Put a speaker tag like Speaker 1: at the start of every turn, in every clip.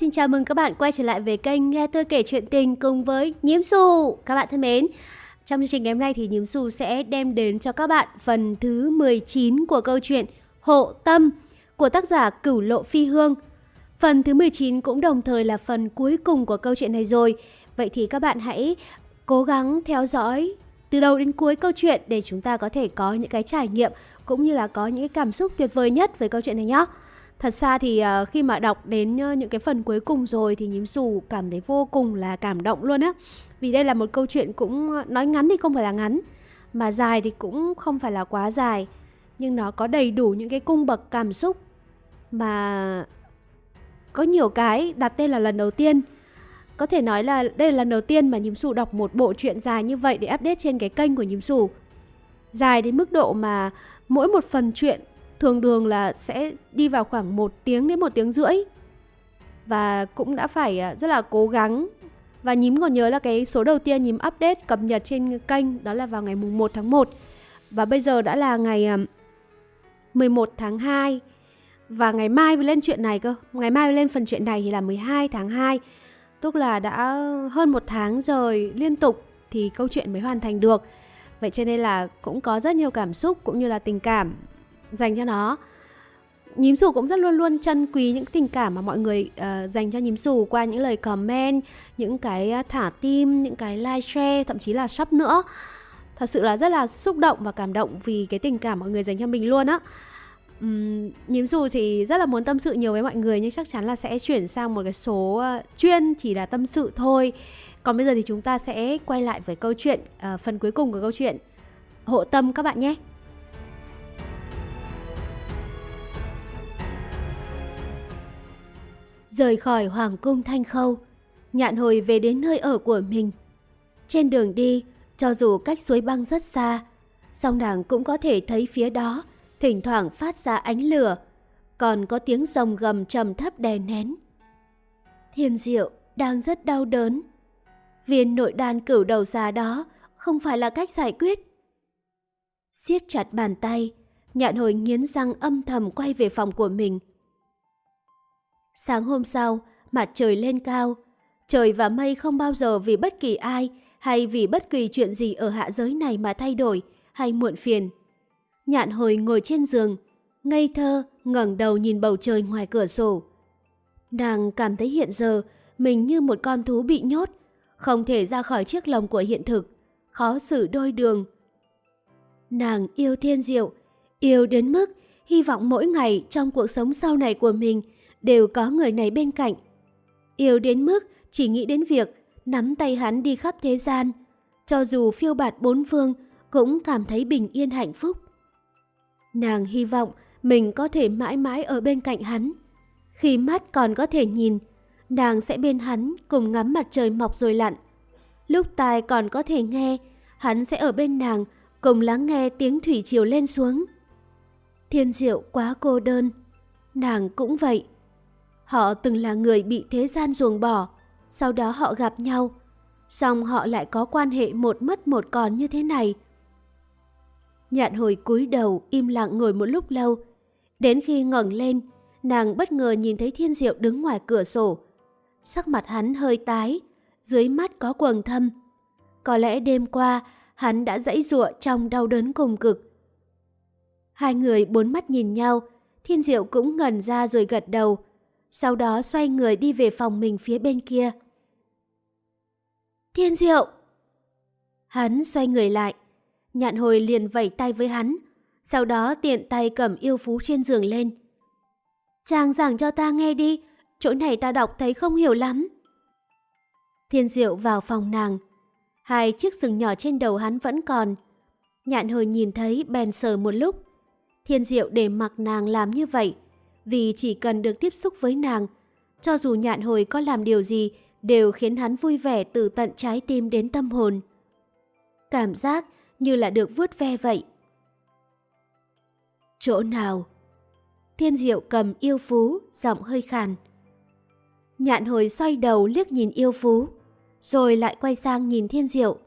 Speaker 1: Xin chào mừng các bạn quay trở lại với kênh Nghe tôi kể chuyện tình cùng với Nhiễm Xù. Các bạn thân mến, trong chương trình ngày hôm nay thì Nhiễm Xù sẽ đem đến cho các bạn phần thứ 19 của câu chuyện Hộ Tâm của tác giả Cửu Lộ Phi Hương. Phần thứ 19 cũng đồng thời là phần cuối cùng của câu chuyện này rồi. Vậy thì các bạn hãy cố gắng theo dõi từ đầu đến cuối câu chuyện để chúng ta có thể có những cái trải nghiệm cũng như là có những cái cảm xúc tuyệt vời nhất với câu chuyện này nhé. Thật ra thì uh, khi mà đọc đến uh, những cái phần cuối cùng rồi thì nhím dù cảm thấy vô cùng là cảm động luôn á. Vì đây là một câu chuyện cũng ờ, nói ngắn thì không phải là ngắn, mà dài thì cũng không phải là quá dài, nhưng nó có đầy đủ những cái cung bậc cảm xúc mà có nhiều cái đặt tên là lần đầu tiên. Có thể nói là đây là lần đầu tiên mà nhím dù đọc một bộ truyện dài như vậy để update trên cái kênh của nhím dù. Dài đến mức độ mà mỗi một phần truyện thường đường là sẽ đi vào khoảng 1 tiếng đến 1 tiếng rưỡi. Và cũng đã phải à, rất là cố gắng. Và nhím còn nhớ là cái số đầu tiên nhím update cập nhật trên kênh, đó là vào ngày mùng 1 tháng 1. Và bây giờ đã là ngày à, 11 tháng 2. Và ngày mai mới lên chuyện này cơ. Ngày mai mới lên phần chuyện này thì là 12 tháng 2. Tức là đã hơn một tháng rồi liên tục thì câu chuyện mới hoàn thành được. Vậy cho nên là cũng có rất nhiều cảm xúc cũng như là tình cảm dành cho nó. Nhím xù cũng rất luôn luôn trân quý những tình cảm mà mọi người uh, dành cho nhím xù qua những lời comment những cái ờ, thả tim những cái like share thậm chí là shop nữa. Thật sự là rất là xúc động và cảm động vì cái tình cảm mọi người dành cho mình luôn á. Um, nhím xù thì rất là muốn tâm sự nhiều với mọi người nhưng chắc chắn là sẽ chuyển sang một cái số uh, chuyên chỉ là tâm sự thôi. Còn bây giờ thì chúng ta sẽ quay lại với câu chuyện uh, phần cuối cùng của câu chuyện hộ tâm các bạn nhé. Rời khỏi Hoàng cung Thanh Khâu, nhạn hồi về đến nơi ở của mình. Trên đường đi, cho dù cách suối băng rất xa, song nàng cũng có thể thấy phía đó, thỉnh thoảng phát ra ánh lửa, còn có tiếng rồng gầm trầm thấp đè nén. Thiên diệu đang rất đau đớn. Viên nội đan cửu đầu già đó không phải là cách giải quyết. siết chặt bàn tay, nhạn hồi nghiến răng âm thầm quay về phòng của mình. Sáng hôm sau, mặt trời lên cao. Trời và mây không bao giờ vì bất kỳ ai hay vì bất kỳ chuyện gì ở hạ giới này mà thay đổi hay muộn phiền. Nhạn hồi ngồi trên giường, ngây thơ ngẩng đầu nhìn bầu trời ngoài cửa sổ. Nàng cảm thấy hiện giờ mình như một con thú bị nhốt, không thể ra khỏi chiếc lồng của hiện thực, khó xử đôi đường. Nàng yêu thiên diệu, yêu đến mức hy vọng mỗi ngày trong cuộc sống sau này của mình đều có người này bên cạnh. Yêu đến mức chỉ nghĩ đến việc nắm tay hắn đi khắp thế gian, cho dù phiêu bạt bốn phương cũng cảm thấy bình yên hạnh phúc. Nàng hy vọng mình có thể mãi mãi ở bên cạnh hắn. Khi mắt còn có thể nhìn, nàng sẽ bên hắn cùng ngắm mặt trời mọc rồi lặn. Lúc tai còn có thể nghe, hắn sẽ ở bên nàng cùng lắng nghe tiếng thủy triều lên xuống. Thiên diệu quá cô đơn, nàng cũng vậy. Họ từng là người bị thế gian ruồng bỏ, sau đó họ gặp nhau, xong họ lại có quan hệ một mất một còn như thế này. Nhạn hồi cúi đầu im lặng ngồi một lúc lâu, đến khi ngẩng lên, nàng bất ngờ nhìn thấy Thiên Diệu đứng ngoài cửa sổ. Sắc mặt hắn hơi tái, dưới mắt có quầng thâm. Có lẽ đêm qua hắn đã dãy giụa trong đau đớn cùng cực. Hai người bốn mắt nhìn nhau, Thiên Diệu cũng ngẩn ra rồi gật đầu, sau đó xoay người đi về phòng mình phía bên kia. Thiên Diệu! Hắn xoay người lại, nhạn hồi liền vẩy tay với hắn, sau đó tiện tay cầm yêu phú trên giường lên. Chàng giảng cho ta nghe đi, chỗ này ta đọc thấy không hiểu lắm. Thiên Diệu vào phòng nàng, hai chiếc sừng nhỏ trên đầu hắn vẫn còn. Nhạn hồi nhìn thấy bèn sờ một lúc. Thiên Diệu để mặc nàng làm như vậy, vì chỉ cần được tiếp xúc với nàng, cho dù nhạn hồi có làm điều gì đều khiến hắn vui vẻ từ tận trái tim đến tâm hồn. Cảm giác như là được vuốt ve vậy. Chỗ nào? Thiên diệu cầm yêu phú, giọng hơi khàn. Nhạn hồi xoay đầu liếc nhìn yêu phú, rồi lại quay sang nhìn thiên diệu.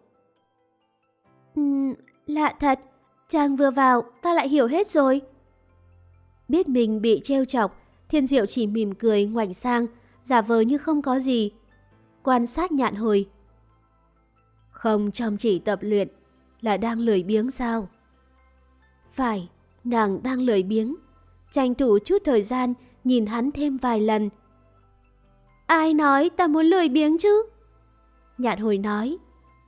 Speaker 1: Uhm, lạ thật, chàng vừa vào, ta lại hiểu hết rồi. Biết mình bị trêu chọc, Thiên Diệu chỉ mỉm cười ngoảnh sang, giả vờ như không có gì. Quan sát nhạn hồi. Không chăm chỉ tập luyện, là đang lười biếng sao? Phải, nàng đang lười biếng. Tranh thủ chút thời gian, nhìn hắn thêm vài lần. Ai nói ta muốn lười biếng chứ? Nhạn hồi nói,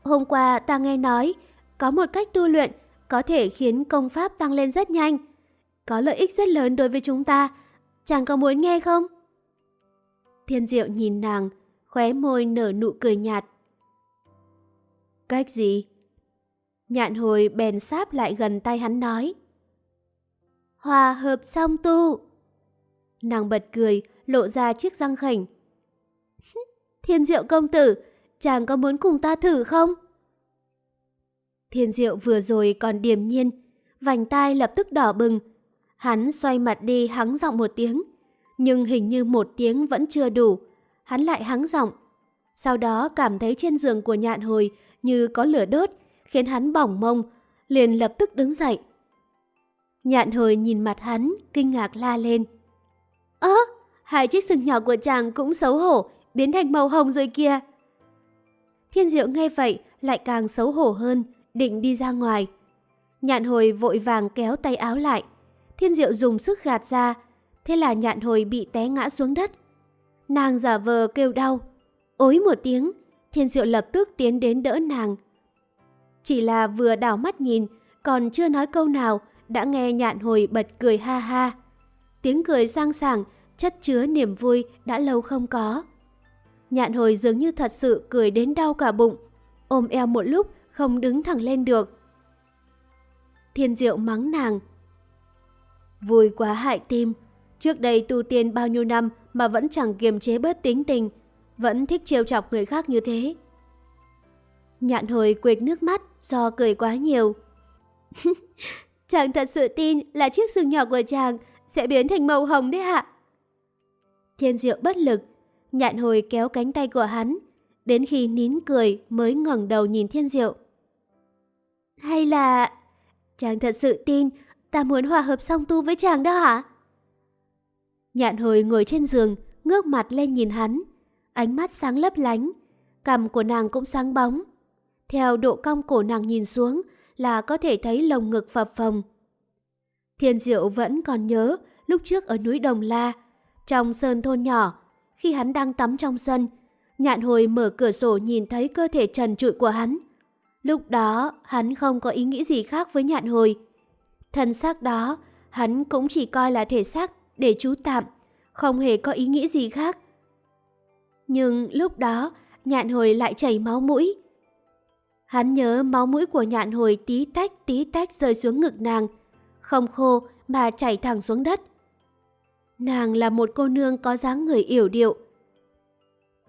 Speaker 1: hôm qua ta nghe nói, có một cách tu luyện có thể khiến công pháp tăng lên rất nhanh. Có lợi ích rất lớn đối với chúng ta, chàng có muốn nghe không? Thiên diệu nhìn nàng, khóe môi nở nụ cười nhạt. Cách gì? Nhạn hồi bèn sáp lại gần tay hắn nói. Hòa hợp song tu. Nàng bật cười, lộ ra chiếc răng khảnh. Thiên diệu công tử, chàng có muốn cùng ta thử không? Thiên diệu vừa rồi còn điềm nhiên, vành tai lập tức đỏ bừng. Hắn xoay mặt đi hắng giọng một tiếng, nhưng hình như một tiếng vẫn chưa đủ. Hắn lại hắng giọng. Sau đó cảm thấy trên giường của nhạn hồi như có lửa đốt, khiến hắn bỏng mông, liền lập tức đứng dậy. Nhạn hồi nhìn mặt hắn, kinh ngạc la lên. Ơ, hai chiếc sừng nhỏ của chàng cũng xấu hổ, biến thành màu hồng rồi kìa. Thiên diệu nghe vậy, lại càng xấu hổ hơn, định đi ra ngoài. Nhạn hồi vội vàng kéo tay áo lại. Thiên diệu dùng sức gạt ra, thế là nhạn hồi bị té ngã xuống đất. Nàng giả vờ kêu đau. Ối một tiếng, thiên diệu lập tức tiến đến đỡ nàng. Chỉ là vừa đảo mắt nhìn, còn chưa nói câu nào, đã nghe nhạn hồi bật cười ha ha. Tiếng cười sang sảng, chất chứa niềm vui đã lâu không có. Nhạn hồi dường như thật sự cười đến đau cả bụng, ôm eo một lúc không đứng thẳng lên được. Thiên diệu mắng nàng. Vui quá hại tim, trước đây tu tiên bao nhiêu năm mà vẫn chẳng kiềm chế bớt tính tình, vẫn thích trêu chọc người khác như thế. Nhạn hồi quệt nước mắt do cười quá nhiều. chàng thật sự tin là chiếc sừng nhỏ của chàng sẽ biến thành màu hồng đấy ạ. Thiên diệu bất lực, nhạn hồi kéo cánh tay của hắn, đến khi nín cười mới ngẩng đầu nhìn thiên diệu. Hay là... Chàng thật sự tin ta muốn hòa hợp song tu với chàng đó hả? Nhạn hồi ngồi trên giường, ngước mặt lên nhìn hắn. Ánh mắt sáng lấp lánh, cằm của nàng cũng sáng bóng. Theo độ cong cổ nàng nhìn xuống là có thể thấy lồng ngực phập phồng. Thiên diệu vẫn còn nhớ lúc trước ở núi Đồng La, trong sơn thôn nhỏ, khi hắn đang tắm trong sân, nhạn hồi mở cửa sổ nhìn thấy cơ thể trần trụi của hắn. Lúc đó, hắn không có ý nghĩ gì khác với nhạn hồi. Thân xác đó, hắn cũng chỉ coi là thể xác để trú tạm, không hề có ý nghĩ gì khác. Nhưng lúc đó, nhạn hồi lại chảy máu mũi. Hắn nhớ máu mũi của nhạn hồi tí tách tí tách rơi xuống ngực nàng, không khô mà chảy thẳng xuống đất. Nàng là một cô nương có dáng người yểu điệu.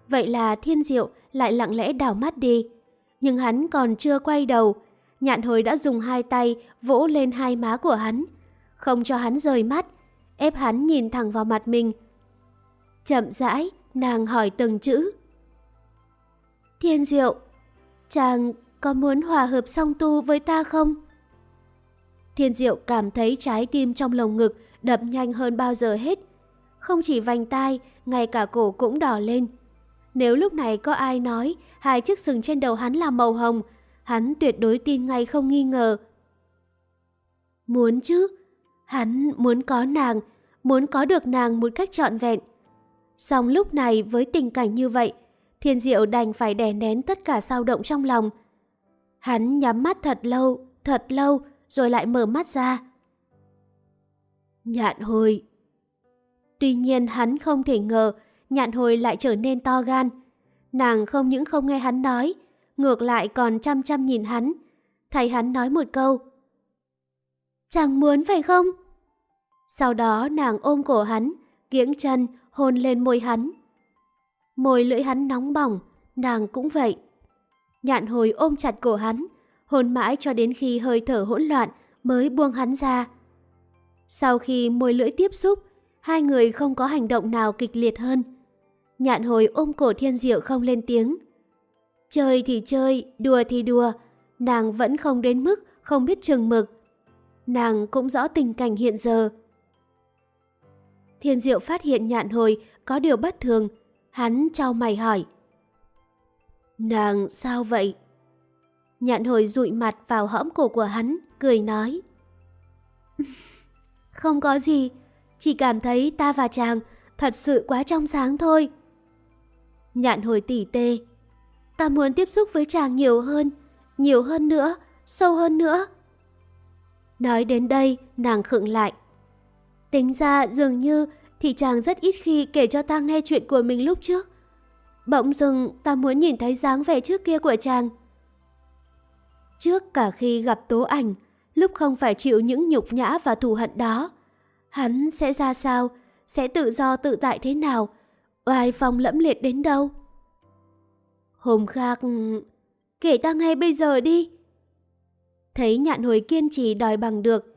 Speaker 1: Vậy là thiên diệu lại lặng lẽ đảo mắt đi, nhưng hắn còn chưa quay đầu. Nhạn hồi đã dùng hai tay vỗ lên hai má của hắn, không cho hắn rời mắt, ép hắn nhìn thẳng vào mặt mình. Chậm rãi, nàng hỏi từng chữ. Thiên diệu, chàng có muốn hòa hợp song tu với ta không? Thiên diệu cảm thấy trái tim trong lồng ngực đập nhanh hơn bao giờ hết. Không chỉ vành tai, ngay cả cổ cũng đỏ lên. Nếu lúc này có ai nói hai chiếc sừng trên đầu hắn là màu hồng, hắn tuyệt đối tin ngay không nghi ngờ. Muốn chứ, hắn muốn có nàng, muốn có được nàng một cách trọn vẹn. Song lúc này với tình cảnh như vậy, Thiên Diệu đành phải đè nén tất cả sao động trong lòng. Hắn nhắm mắt thật lâu, thật lâu, rồi lại mở mắt ra. Nhạn hồi Tuy nhiên hắn không thể ngờ nhạn hồi lại trở nên to gan. Nàng không những không nghe hắn nói, ngược lại còn chăm chăm nhìn hắn. Thấy hắn nói một câu. Chẳng muốn phải không? Sau đó nàng ôm cổ hắn, kiễng chân, hôn lên môi hắn. Môi lưỡi hắn nóng bỏng, nàng cũng vậy. Nhạn hồi ôm chặt cổ hắn, hôn mãi cho đến khi hơi thở hỗn loạn mới buông hắn ra. Sau khi môi lưỡi tiếp xúc, hai người không có hành động nào kịch liệt hơn. Nhạn hồi ôm cổ thiên diệu không lên tiếng. Chơi thì chơi, đùa thì đùa, nàng vẫn không đến mức không biết chừng mực. Nàng cũng rõ tình cảnh hiện giờ. Thiên Diệu phát hiện nhạn hồi có điều bất thường. Hắn trao mày hỏi. Nàng sao vậy? Nhạn hồi dụi mặt vào hõm cổ của hắn, cười nói. Không có gì, chỉ cảm thấy ta và chàng thật sự quá trong sáng thôi. Nhạn hồi tỉ tê. Ta muốn tiếp xúc với chàng nhiều hơn, nhiều hơn nữa, sâu hơn nữa. Nói đến đây, nàng khựng lại. Tính ra dường như thì chàng rất ít khi kể cho ta nghe chuyện của mình lúc trước. Bỗng dưng ta muốn nhìn thấy dáng vẻ trước kia của chàng. Trước cả khi gặp tố ảnh, lúc không phải chịu những nhục nhã và thù hận đó, hắn sẽ ra sao, sẽ tự do tự tại thế nào, oai phong lẫm liệt đến đâu. Hôm khác, kể ta ngay bây giờ đi. Thấy nhạn hồi kiên trì đòi bằng được,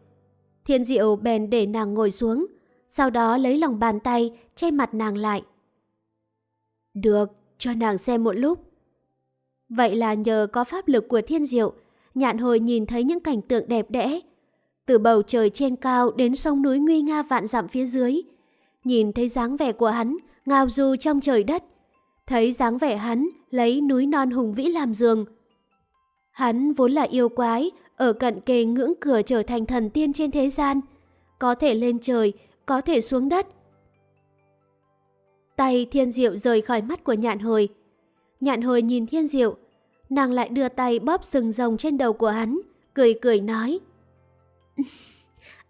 Speaker 1: thiên diệu bèn để nàng ngồi xuống, sau đó lấy lòng bàn tay che mặt nàng lại. Được, cho nàng xem một lúc. Vậy là nhờ có pháp lực của thiên diệu, nhạn hồi nhìn thấy những cảnh tượng đẹp đẽ. Từ bầu trời trên cao đến sông núi nguy nga vạn dặm phía dưới. Nhìn thấy dáng vẻ của hắn, ngao du trong trời đất. Thấy dáng vẻ hắn lấy núi non hùng vĩ làm giường. Hắn vốn là yêu quái, ở cận kề ngưỡng cửa trở thành thần tiên trên thế gian. Có thể lên trời, có thể xuống đất. Tay thiên diệu rời khỏi mắt của nhạn hồi. Nhạn hồi nhìn thiên diệu, nàng lại đưa tay bóp sừng rồng trên đầu của hắn, cười cười nói.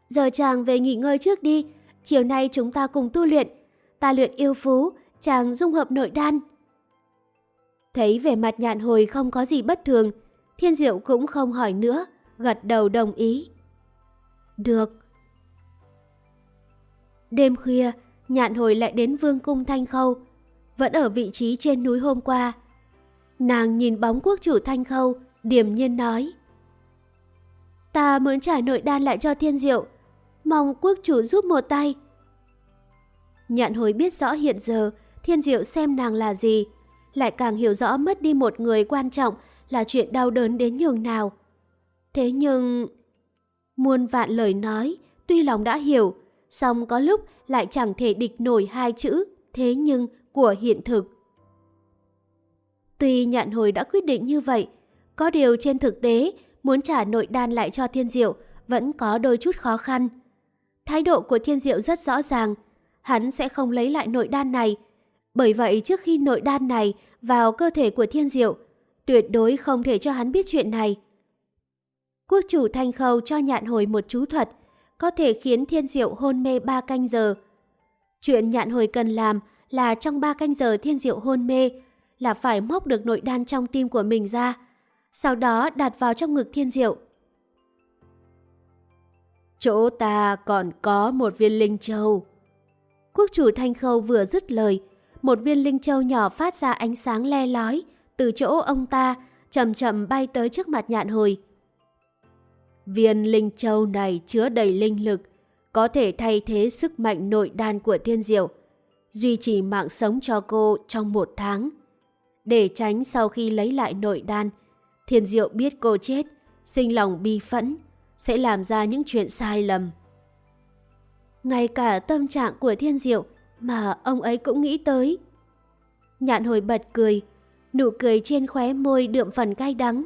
Speaker 1: Giờ chàng về nghỉ ngơi trước đi, chiều nay chúng ta cùng tu luyện. Ta luyện yêu phú, chàng dung hợp nội đan. Thấy vẻ mặt nhạn hồi không có gì bất thường, thiên diệu cũng không hỏi nữa, gật đầu đồng ý. Được. Đêm khuya, nhạn hồi lại đến vương cung Thanh Khâu, vẫn ở vị trí trên núi hôm qua. Nàng nhìn bóng quốc chủ Thanh Khâu, điềm nhiên nói. Ta muốn trả nội đan lại cho thiên diệu, mong quốc chủ giúp một tay. Nhạn hồi biết rõ hiện giờ thiên diệu xem nàng là gì, lại càng hiểu rõ mất đi một người quan trọng là chuyện đau đớn đến nhường nào. Thế nhưng... Muôn vạn lời nói, tuy lòng đã hiểu, song có lúc lại chẳng thể địch nổi hai chữ thế nhưng của hiện thực. Tuy nhạn hồi đã quyết định như vậy, có điều trên thực tế muốn trả nội đan lại cho thiên diệu vẫn có đôi chút khó khăn. Thái độ của thiên diệu rất rõ ràng, hắn sẽ không lấy lại nội đan này. Bởi vậy trước khi nội đan này vào cơ thể của thiên diệu, tuyệt đối không thể cho hắn biết chuyện này. Quốc chủ thanh khâu cho nhạn hồi một chú thuật, có thể khiến thiên diệu hôn mê 3 canh giờ. Chuyện nhạn hồi cần làm là trong 3 canh giờ thiên diệu hôn mê, là phải móc được nội đan trong tim của mình ra, sau đó đặt vào trong ngực thiên diệu. Chỗ ta còn có một viên linh châu. Quốc chủ Thanh Khâu vừa dứt lời, một viên linh châu nhỏ phát ra ánh sáng le lói từ chỗ ông ta, chậm chậm bay tới trước mặt nhạn hồi. Viên linh châu này chứa đầy linh lực, có thể thay thế sức mạnh nội đan của thiên diệu, duy trì mạng sống cho cô trong một tháng. Để tránh sau khi lấy lại nội đan, thiên diệu biết cô chết, sinh lòng bi phẫn, sẽ làm ra những chuyện sai lầm. Ngay cả tâm trạng của thiên diệu mà ông ấy cũng nghĩ tới. Nhạn hồi bật cười, nụ cười trên khóe môi đượm phần cay đắng.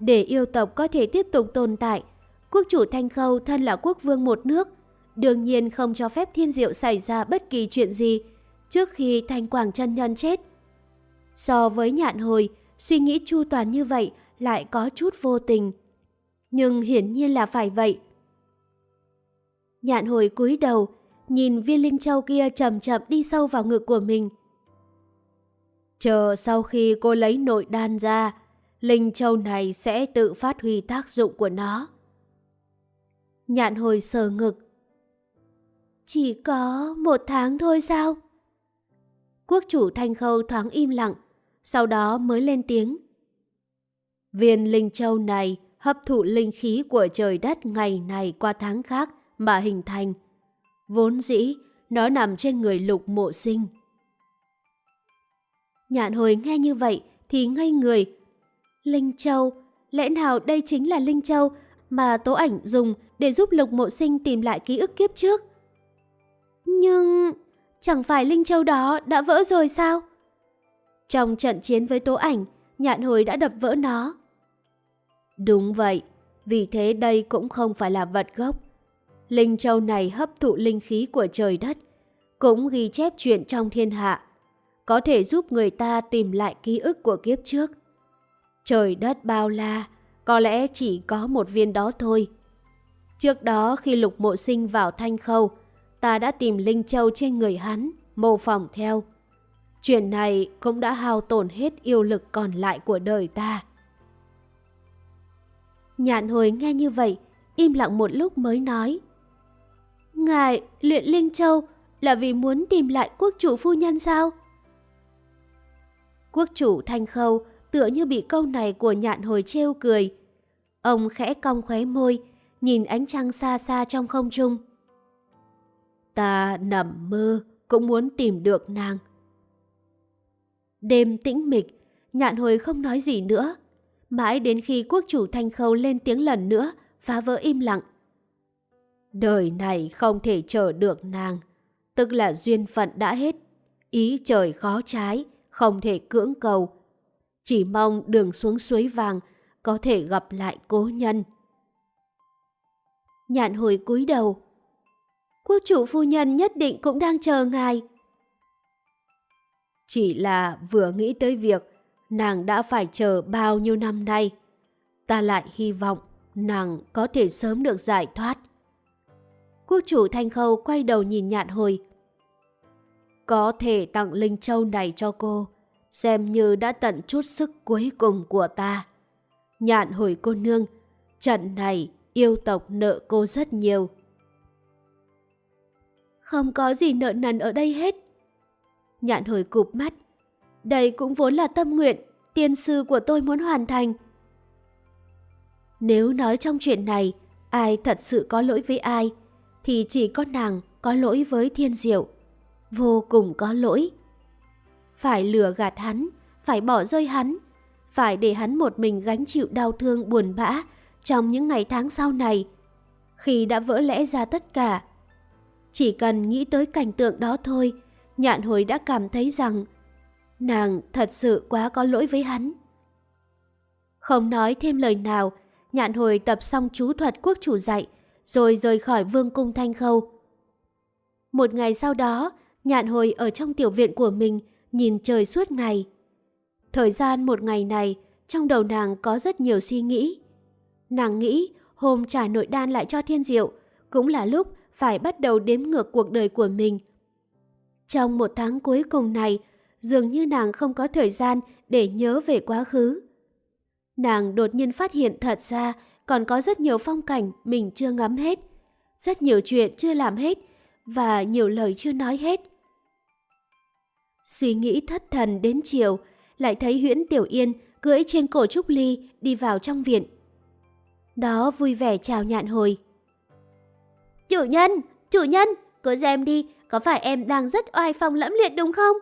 Speaker 1: Để yêu tộc có thể tiếp tục tồn tại, quốc chủ Thanh Khâu thân là quốc vương một nước, đương nhiên không cho phép thiên diệu xảy ra bất kỳ chuyện gì trước khi Thanh Quảng chân nhân chết. So với nhạn hồi, suy nghĩ chu toàn như vậy lại có chút vô tình. Nhưng hiển nhiên là phải vậy. Nhạn hồi cúi đầu, nhìn viên linh châu kia chậm chậm đi sâu vào ngực của mình. Chờ sau khi cô lấy nội đan ra, linh châu này sẽ tự phát huy tác dụng của nó. Nhạn hồi sờ ngực. Chỉ có một tháng thôi sao? Quốc chủ Thanh Khâu thoáng im lặng, sau đó mới lên tiếng. Viên linh châu này hấp thụ linh khí của trời đất ngày này qua tháng khác mà hình thành. Vốn dĩ, nó nằm trên người lục mộ sinh. Nhạn hồi nghe như vậy thì ngây người. Linh Châu, lẽ nào đây chính là Linh Châu mà tố ảnh dùng để giúp lục mộ sinh tìm lại ký ức kiếp trước? Nhưng... chẳng phải Linh Châu đó đã vỡ rồi sao? Trong trận chiến với tố ảnh, nhạn hồi đã đập vỡ nó. Đúng vậy, vì thế đây cũng không phải là vật gốc. Linh Châu này hấp thụ linh khí của trời đất, cũng ghi chép chuyện trong thiên hạ, có thể giúp người ta tìm lại ký ức của kiếp trước. Trời đất bao la, có lẽ chỉ có một viên đó thôi. Trước đó khi lục mộ sinh vào thanh khâu, ta đã tìm Linh Châu trên người hắn, mô phỏng theo. Chuyện này cũng đã hao tổn hết yêu lực còn lại của đời ta. Nhạn hồi nghe như vậy, im lặng một lúc mới nói. Ngài luyện Linh Châu là vì muốn tìm lại quốc chủ phu nhân sao? Quốc chủ Thanh Khâu tựa như bị câu này của nhạn hồi trêu cười. Ông khẽ cong khóe môi, nhìn ánh trăng xa xa trong không trung. Ta nằm mơ cũng muốn tìm được nàng. Đêm tĩnh mịch, nhạn hồi không nói gì nữa. Mãi đến khi quốc chủ Thanh Khâu lên tiếng lần nữa, phá vỡ im lặng. Đời này không thể chờ được nàng, tức là duyên phận đã hết. Ý trời khó trái, không thể cưỡng cầu. Chỉ mong đường xuống suối vàng có thể gặp lại cố nhân. Nhạn hồi cúi đầu. Quốc chủ phu nhân nhất định cũng đang chờ ngài. Chỉ là vừa nghĩ tới việc nàng đã phải chờ bao nhiêu năm nay. Ta lại hy vọng nàng có thể sớm được giải thoát. Quốc chủ Thanh Khâu quay đầu nhìn nhạn hồi. Có thể tặng Linh Châu này cho cô, xem như đã tận chút sức cuối cùng của ta. Nhạn hồi cô nương, trận này yêu tộc nợ cô rất nhiều. Không có gì nợ nần ở đây hết. Nhạn hồi cụp mắt. Đây cũng vốn là tâm nguyện, tiên sư của tôi muốn hoàn thành. Nếu nói trong chuyện này, ai thật sự có lỗi với ai, thì chỉ có nàng có lỗi với thiên diệu. Vô cùng có lỗi. Phải lừa gạt hắn, phải bỏ rơi hắn, phải để hắn một mình gánh chịu đau thương buồn bã trong những ngày tháng sau này. Khi đã vỡ lẽ ra tất cả, chỉ cần nghĩ tới cảnh tượng đó thôi, nhạn hồi đã cảm thấy rằng nàng thật sự quá có lỗi với hắn. Không nói thêm lời nào, nhạn hồi tập xong chú thuật quốc chủ dạy, rồi rời khỏi vương cung thanh khâu. Một ngày sau đó, nhạn hồi ở trong tiểu viện của mình, nhìn trời suốt ngày. Thời gian một ngày này, trong đầu nàng có rất nhiều suy nghĩ. Nàng nghĩ hôm trả nội đan lại cho thiên diệu, cũng là lúc phải bắt đầu đếm ngược cuộc đời của mình. Trong một tháng cuối cùng này, dường như nàng không có thời gian để nhớ về quá khứ. Nàng đột nhiên phát hiện thật ra còn có rất nhiều phong cảnh mình chưa ngắm hết, rất nhiều chuyện chưa làm hết và nhiều lời chưa nói hết. Suy nghĩ thất thần đến chiều, lại thấy Huyễn Tiểu Yên cưỡi trên cổ Trúc Ly đi vào trong viện. Đó vui vẻ chào nhạn hồi. Chủ nhân, chủ nhân, cô xem đi, có phải em đang rất oai phong lẫm liệt đúng không?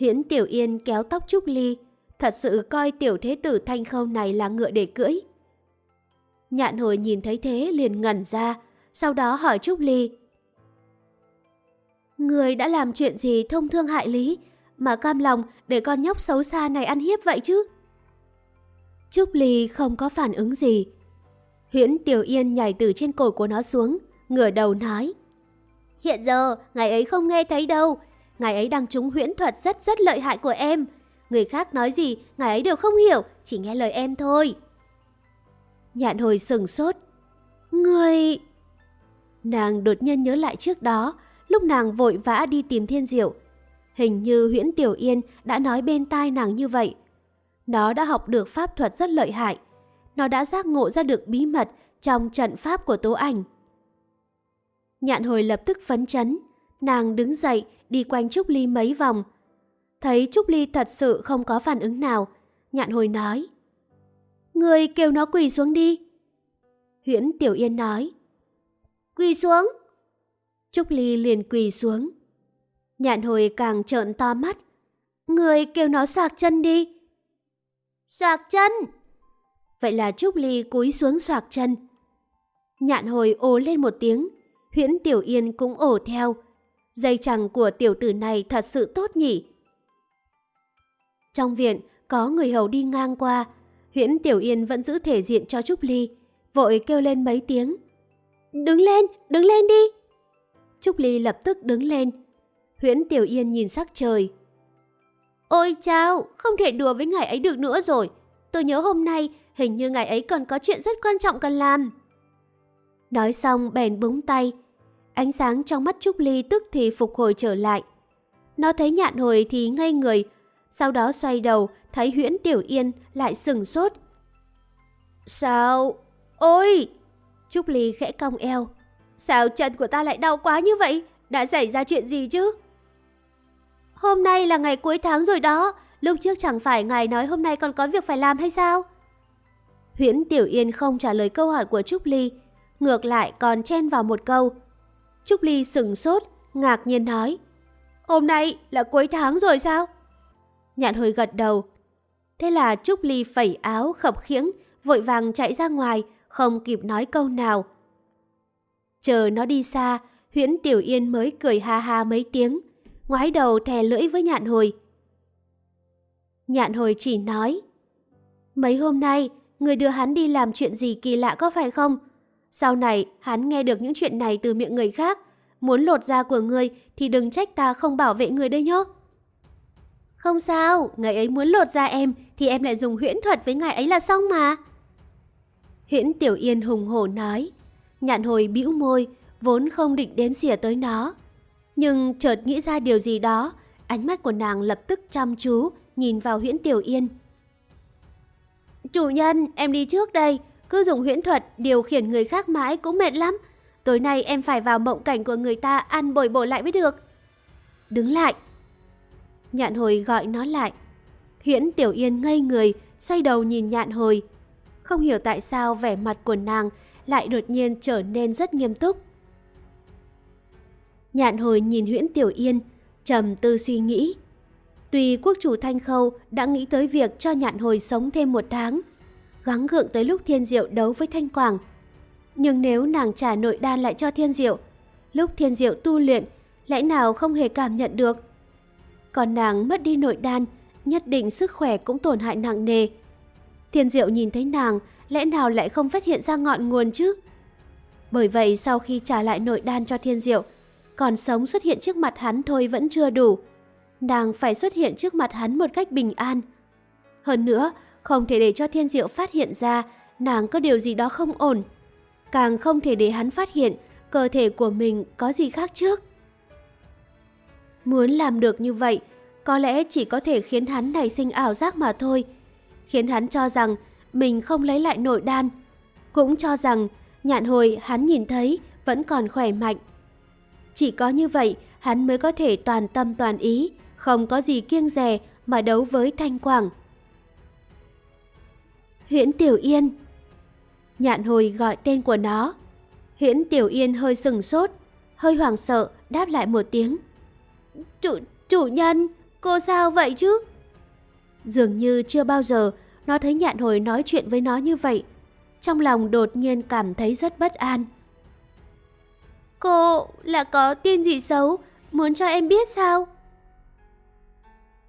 Speaker 1: Huyễn Tiểu Yên kéo tóc Trúc Ly, thật sự coi tiểu thế tử thanh khâu này là ngựa để cưỡi. Nhạn hồi nhìn thấy thế liền ngẩn ra, sau đó hỏi Trúc Ly. Người đã làm chuyện gì thông thương hại lý, mà cam lòng để con nhóc xấu xa này ăn hiếp vậy chứ? Trúc Ly không có phản ứng gì. Huyễn Tiểu Yên nhảy từ trên cổ của nó xuống, ngửa đầu nói. Hiện giờ, ngài ấy không nghe thấy đâu. Ngài ấy đang trúng huyễn thuật rất rất lợi hại của em. Người khác nói gì, ngài ấy đều không hiểu, chỉ nghe lời em thôi. Nhạn hồi sừng sốt. Người... Nàng đột nhiên nhớ lại trước đó, lúc nàng vội vã đi tìm thiên diệu. Hình như huyễn Tiểu Yên đã nói bên tai nàng như vậy. Nó đã học được pháp thuật rất lợi hại. Nó đã giác ngộ ra được bí mật trong trận pháp của tố ảnh. Nhạn hồi lập tức phấn chấn. Nàng đứng dậy đi quanh Trúc Ly mấy vòng. Thấy Trúc Ly thật sự không có phản ứng nào. Nhạn hồi nói. Người kêu nó quỳ xuống đi. Huyễn Tiểu Yên nói. Quỳ xuống. Trúc Ly liền quỳ xuống. Nhạn hồi càng trợn to mắt. Người kêu nó sạc chân đi. Sạc chân! Vậy là Trúc Ly cúi xuống sạc chân. Nhạn hồi ố lên một tiếng. Huyễn Tiểu Yên cũng ổ theo. Dây chẳng của tiểu tử này thật sự tốt nhỉ. Trong viện, có người hầu đi ngang qua. Huyễn Tiểu Yên vẫn giữ thể diện cho Trúc Ly, vội kêu lên mấy tiếng. Đứng lên, đứng lên đi. Trúc Ly lập tức đứng lên. Huyễn Tiểu Yên nhìn sắc trời. Ôi chao, không thể đùa với ngài ấy được nữa rồi. Tôi nhớ hôm nay hình như ngài ấy còn có chuyện rất quan trọng cần làm. Nói xong bèn búng tay. Ánh sáng trong mắt Trúc Ly tức thì phục hồi trở lại. Nó thấy nhạn hồi thì ngây người, sau đó xoay đầu thấy huyễn tiểu yên lại sừng sốt. Sao? Ôi! Trúc Ly khẽ cong eo. Sao chân của ta lại đau quá như vậy? Đã xảy ra chuyện gì chứ? Hôm nay là ngày cuối tháng rồi đó. Lúc trước chẳng phải ngài nói hôm nay còn có việc phải làm hay sao? Huyễn Tiểu Yên không trả lời câu hỏi của Trúc Ly, ngược lại còn chen vào một câu. Trúc Ly sừng sốt, ngạc nhiên nói. Hôm nay là cuối tháng rồi sao? Nhạn hồi gật đầu. Thế là Trúc Ly phẩy áo khập khiễng, vội vàng chạy ra ngoài, không kịp nói câu nào. Chờ nó đi xa, huyễn Tiểu Yên mới cười ha ha mấy tiếng, ngoái đầu thè lưỡi với nhạn hồi. Nhạn hồi chỉ nói, mấy hôm nay, người đưa hắn đi làm chuyện gì kỳ lạ có phải không? Sau này, hắn nghe được những chuyện này từ miệng người khác, muốn lột da của người thì đừng trách ta không bảo vệ người đây nhé. Không sao, ngày ấy muốn lột da em thì em lại dùng huyễn thuật với ngài ấy là xong mà. Huyễn Tiểu Yên hùng hổ nói. Nhạn hồi bĩu môi, vốn không định đếm xỉa tới nó. Nhưng chợt nghĩ ra điều gì đó, ánh mắt của nàng lập tức chăm chú, nhìn vào huyễn Tiểu Yên. Chủ nhân, em đi trước đây, cứ dùng huyễn thuật điều khiển người khác mãi cũng mệt lắm. Tối nay em phải vào mộng cảnh của người ta ăn bồi bổ lại mới được. Đứng lại. Nhạn hồi gọi nó lại. Huyễn Tiểu Yên ngây người, xoay đầu nhìn nhạn hồi. Không hiểu tại sao vẻ mặt của nàng lại đột nhiên trở nên rất nghiêm túc. Nhạn hồi nhìn Huyễn Tiểu Yên, trầm tư suy nghĩ. Tuy quốc chủ Thanh Khâu đã nghĩ tới việc cho nhạn hồi sống thêm một tháng, gắng gượng tới lúc Thiên Diệu đấu với Thanh Quảng. Nhưng nếu nàng trả nội đan lại cho Thiên Diệu, lúc Thiên Diệu tu luyện, lẽ nào không hề cảm nhận được? Còn nàng mất đi nội đan, nhất định sức khỏe cũng tổn hại nặng nề. Thiên Diệu nhìn thấy nàng, lẽ nào lại không phát hiện ra ngọn nguồn chứ? Bởi vậy sau khi trả lại nội đan cho Thiên Diệu, còn sống xuất hiện trước mặt hắn thôi vẫn chưa đủ. Nàng phải xuất hiện trước mặt hắn một cách bình an. Hơn nữa, không thể để cho Thiên Diệu phát hiện ra nàng có điều gì đó không ổn. Càng không thể để hắn phát hiện cơ thể của mình có gì khác trước. Muốn làm được như vậy, có lẽ chỉ có thể khiến hắn nảy sinh ảo giác mà thôi. Khiến hắn cho rằng mình không lấy lại nội đan. Cũng cho rằng nhạn hồi hắn nhìn thấy vẫn còn khỏe mạnh. Chỉ có như vậy hắn mới có thể toàn tâm toàn ý, không có gì kiêng dè mà đấu với Thanh Quảng. Huyễn Tiểu Yên Nhạn hồi gọi tên của nó. Huyễn Tiểu Yên hơi sừng sốt, hơi hoảng sợ đáp lại một tiếng. Chủ, chủ nhân, cô sao vậy chứ? Dường như chưa bao giờ nó thấy nhạn hồi nói chuyện với nó như vậy. Trong lòng đột nhiên cảm thấy rất bất an. Cô là có tin gì xấu, muốn cho em biết sao?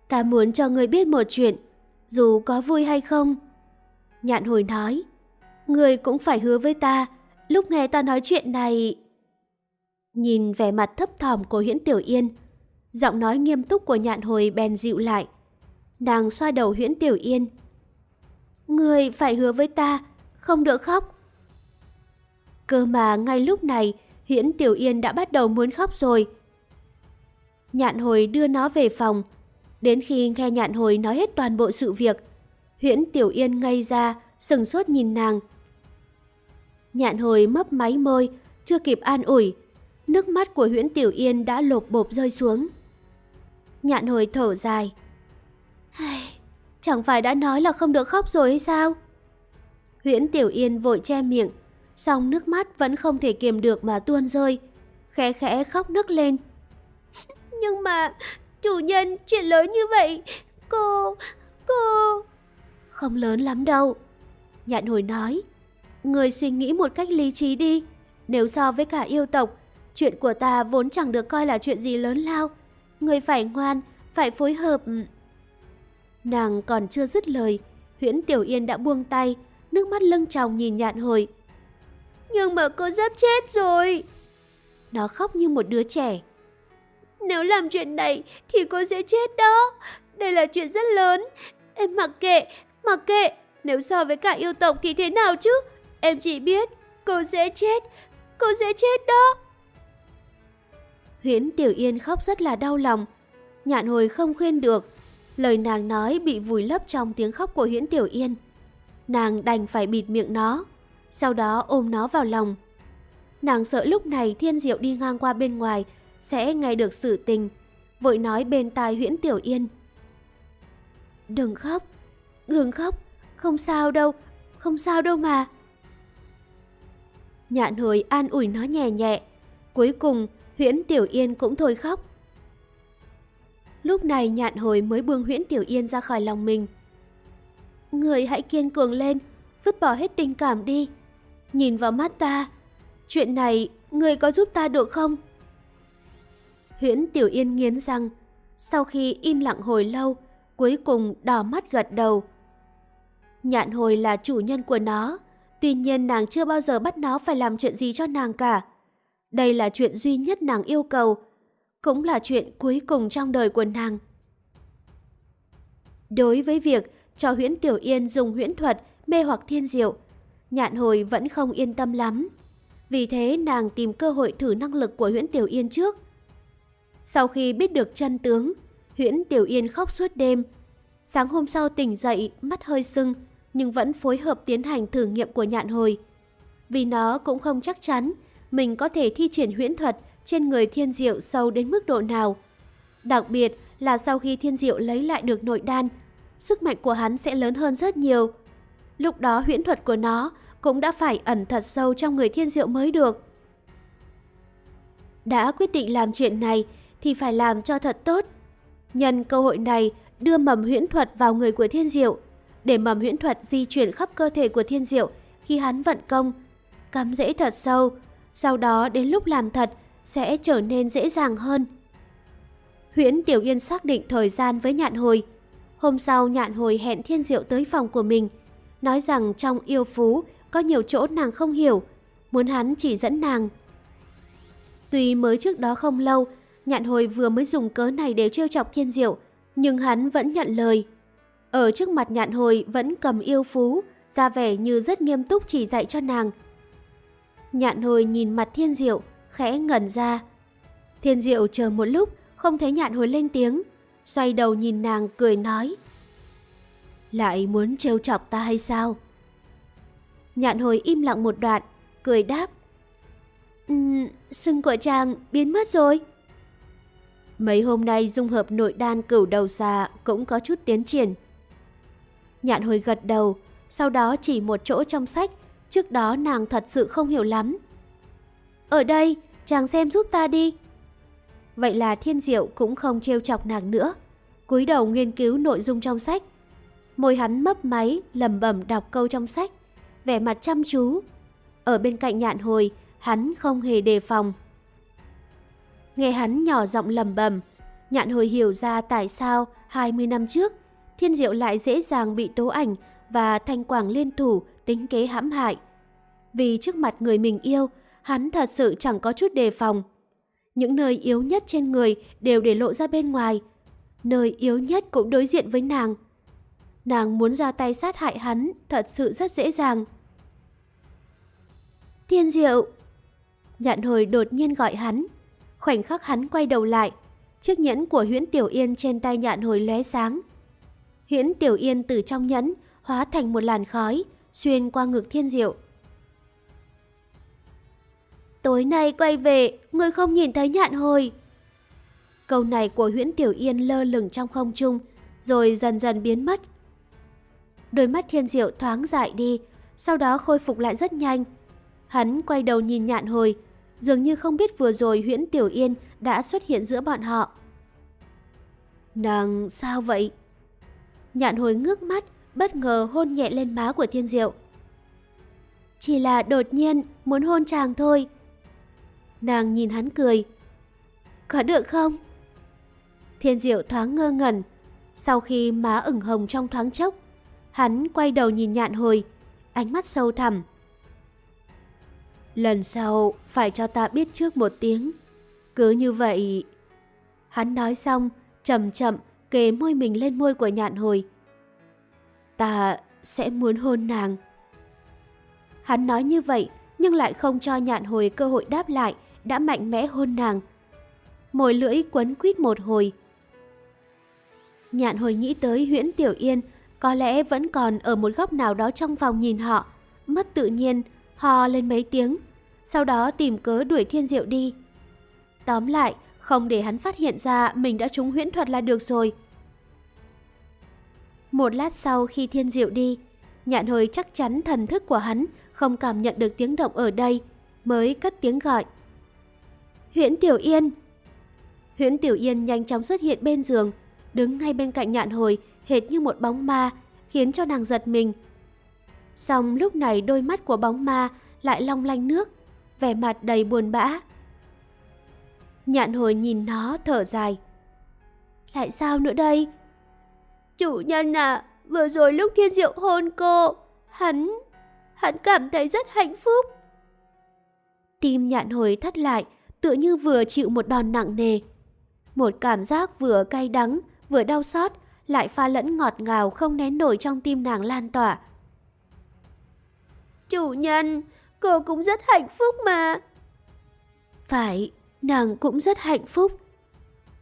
Speaker 1: Ta muốn cho người biết một chuyện, dù có vui hay không. Nhạn hồi nói, người cũng phải hứa với ta, lúc nghe ta nói chuyện này... Nhìn vẻ mặt thấp thỏm của Hiễn Tiểu Yên, giọng nói nghiêm túc của nhạn hồi bèn dịu lại. Nàng xoa đầu Huyễn Tiểu Yên. Người phải hứa với ta, không được khóc. Cơ mà ngay lúc này, Huyễn Tiểu Yên đã bắt đầu muốn khóc rồi. Nhạn hồi đưa nó về phòng. Đến khi nghe nhạn hồi nói hết toàn bộ sự việc, Huyễn Tiểu Yên ngây ra, sừng sốt nhìn nàng. Nhạn hồi mấp máy môi, chưa kịp an ủi. Nước mắt của Huyễn Tiểu Yên đã lột bộp rơi xuống. Nhạn hồi thở dài. Chẳng phải đã nói là không được khóc rồi hay sao? Huyễn Tiểu Yên vội che miệng, song nước mắt vẫn không thể kiềm được mà tuôn rơi. Khẽ khẽ khóc nức lên. Nhưng mà, chủ nhân, chuyện lớn như vậy, cô, cô... Không lớn lắm đâu. Nhạn hồi nói, người suy nghĩ một cách lý trí đi. Nếu so với cả yêu tộc, Chuyện của ta vốn chẳng được coi là chuyện gì lớn lao. Người phải ngoan, phải phối hợp. Nàng còn chưa dứt lời, Huyễn Tiểu Yên đã buông tay, nước mắt lưng tròng nhìn nhạn hồi. Nhưng mà cô sắp chết rồi. Nó khóc như một đứa trẻ. Nếu làm chuyện này thì cô sẽ chết đó. Đây là chuyện rất lớn. Em mặc kệ, mặc kệ. Nếu so với cả yêu tộc thì thế nào chứ? Em chỉ biết cô sẽ chết. Cô sẽ chết đó. Huyễn Tiểu Yên khóc rất là đau lòng. Nhạn hồi không khuyên được. Lời nàng nói bị vùi lấp trong tiếng khóc của Huyễn Tiểu Yên. Nàng đành phải bịt miệng nó, sau đó ôm nó vào lòng. Nàng sợ lúc này Thiên Diệu đi ngang qua bên ngoài sẽ nghe được sự tình, vội nói bên tai Huyễn Tiểu Yên. Đừng khóc, đừng khóc, không sao đâu, không sao đâu mà. Nhạn hồi an ủi nó nhẹ nhẹ, cuối cùng Huyễn Tiểu Yên cũng thôi khóc. Lúc này nhạn hồi mới buông Huyễn Tiểu Yên ra khỏi lòng mình. Người hãy kiên cường lên, vứt bỏ hết tình cảm đi. Nhìn vào mắt ta, chuyện này người có giúp ta được không? Huyễn Tiểu Yên nghiến răng, sau khi im lặng hồi lâu, cuối cùng đỏ mắt gật đầu. Nhạn hồi là chủ nhân của nó, tuy nhiên nàng chưa bao giờ bắt nó phải làm chuyện gì cho nàng cả. Đây là chuyện duy nhất nàng yêu cầu, cũng là chuyện cuối cùng trong đời của nàng. Đối với việc cho huyễn Tiểu Yên dùng huyễn thuật mê hoặc thiên diệu, nhạn hồi vẫn không yên tâm lắm. Vì thế nàng tìm cơ hội thử năng lực của huyễn Tiểu Yên trước. Sau khi biết được chân tướng, huyễn Tiểu Yên khóc suốt đêm. Sáng hôm sau tỉnh dậy, mắt hơi sưng, nhưng vẫn phối hợp tiến hành thử nghiệm của nhạn hồi. Vì nó cũng không chắc chắn mình có thể thi triển huyễn thuật trên người thiên diệu sâu đến mức độ nào. Đặc biệt là sau khi thiên diệu lấy lại được nội đan, sức mạnh của hắn sẽ lớn hơn rất nhiều. Lúc đó huyễn thuật của nó cũng đã phải ẩn thật sâu trong người thiên diệu mới được. Đã quyết định làm chuyện này thì phải làm cho thật tốt. Nhân cơ hội này đưa mầm huyễn thuật vào người của thiên diệu, để mầm huyễn thuật di chuyển khắp cơ thể của thiên diệu khi hắn vận công, cắm rễ thật sâu, sau đó đến lúc làm thật sẽ trở nên dễ dàng hơn. Huyễn Tiểu Yên xác định thời gian với nhạn hồi. Hôm sau nhạn hồi hẹn thiên diệu tới phòng của mình, nói rằng trong yêu phú có nhiều chỗ nàng không hiểu, muốn hắn chỉ dẫn nàng. Tuy mới trước đó không lâu, nhạn hồi vừa mới dùng cớ này để trêu chọc thiên diệu, nhưng hắn vẫn nhận lời. Ở trước mặt nhạn hồi vẫn cầm yêu phú, ra vẻ như rất nghiêm túc chỉ dạy cho nàng. Nhạn hồi nhìn mặt thiên diệu, khẽ ngẩn ra. Thiên diệu chờ một lúc, không thấy nhạn hồi lên tiếng, xoay đầu nhìn nàng cười nói. Lại muốn trêu chọc ta hay sao? Nhạn hồi im lặng một đoạn, cười đáp. Um, sưng của chàng biến mất rồi. Mấy hôm nay dung hợp nội đan cửu đầu xà cũng có chút tiến triển. Nhạn hồi gật đầu, sau đó chỉ một chỗ trong sách, trước đó nàng thật sự không hiểu lắm. Ở đây, chàng xem giúp ta đi. Vậy là thiên diệu cũng không trêu chọc nàng nữa, cúi đầu nghiên cứu nội dung trong sách. Môi hắn mấp máy, lầm bẩm đọc câu trong sách, vẻ mặt chăm chú. Ở bên cạnh nhạn hồi, hắn không hề đề phòng. Nghe hắn nhỏ giọng lầm bầm, nhạn hồi hiểu ra tại sao 20 năm trước, thiên diệu lại dễ dàng bị tố ảnh và thanh quảng liên thủ tính kế hãm hại. Vì trước mặt người mình yêu, hắn thật sự chẳng có chút đề phòng. Những nơi yếu nhất trên người đều để lộ ra bên ngoài. Nơi yếu nhất cũng đối diện với nàng. Nàng muốn ra tay sát hại hắn thật sự rất dễ dàng. Thiên diệu! Nhạn hồi đột nhiên gọi hắn. Khoảnh khắc hắn quay đầu lại, chiếc nhẫn của huyễn Tiểu Yên trên tay nhạn hồi lóe sáng. Huyễn Tiểu Yên từ trong nhẫn hóa thành một làn khói, xuyên qua ngực thiên diệu. Tối nay quay về, người không nhìn thấy nhạn hồi. Câu này của huyễn Tiểu Yên lơ lửng trong không trung, rồi dần dần biến mất. Đôi mắt thiên diệu thoáng dại đi, sau đó khôi phục lại rất nhanh. Hắn quay đầu nhìn nhạn hồi, dường như không biết vừa rồi huyễn Tiểu Yên đã xuất hiện giữa bọn họ. Nàng sao vậy? Nhạn hồi ngước mắt, bất ngờ hôn nhẹ lên má của thiên diệu. Chỉ là đột nhiên muốn hôn chàng thôi. Nàng nhìn hắn cười. Có được không? Thiên diệu thoáng ngơ ngẩn. Sau khi má ửng hồng trong thoáng chốc, hắn quay đầu nhìn nhạn hồi, ánh mắt sâu thẳm. Lần sau phải cho ta biết trước một tiếng. Cứ như vậy... Hắn nói xong, chậm chậm kề môi mình lên môi của nhạn hồi. Ta sẽ muốn hôn nàng. Hắn nói như vậy nhưng lại không cho nhạn hồi cơ hội đáp lại, đã mạnh mẽ hôn nàng. Môi lưỡi quấn quýt một hồi. Nhạn hồi nghĩ tới huyễn Tiểu Yên, có lẽ vẫn còn ở một góc nào đó trong phòng nhìn họ, mất tự nhiên, hò lên mấy tiếng, sau đó tìm cớ đuổi thiên diệu đi. Tóm lại, không để hắn phát hiện ra mình đã trúng huyễn thuật là được rồi. Một lát sau khi thiên diệu đi, nhạn hồi chắc chắn thần thức của hắn không cảm nhận được tiếng động ở đây, mới cất tiếng gọi. Huyễn Tiểu Yên! Huyễn Tiểu Yên nhanh chóng xuất hiện bên giường, đứng ngay bên cạnh nhạn hồi, hệt như một bóng ma, khiến cho nàng giật mình. Xong lúc này đôi mắt của bóng ma lại long lanh nước, vẻ mặt đầy buồn bã. Nhạn hồi nhìn nó thở dài. Lại sao nữa đây? Chủ nhân à, vừa rồi lúc thiên diệu hôn cô, hắn, hắn cảm thấy rất hạnh phúc. Tim nhạn hồi thắt lại, tựa như vừa chịu một đòn nặng nề. Một cảm giác vừa cay đắng, vừa đau xót, lại pha lẫn ngọt ngào không nén nổi trong tim nàng lan tỏa. Chủ nhân, cô cũng rất hạnh phúc mà. Phải, nàng cũng rất hạnh phúc.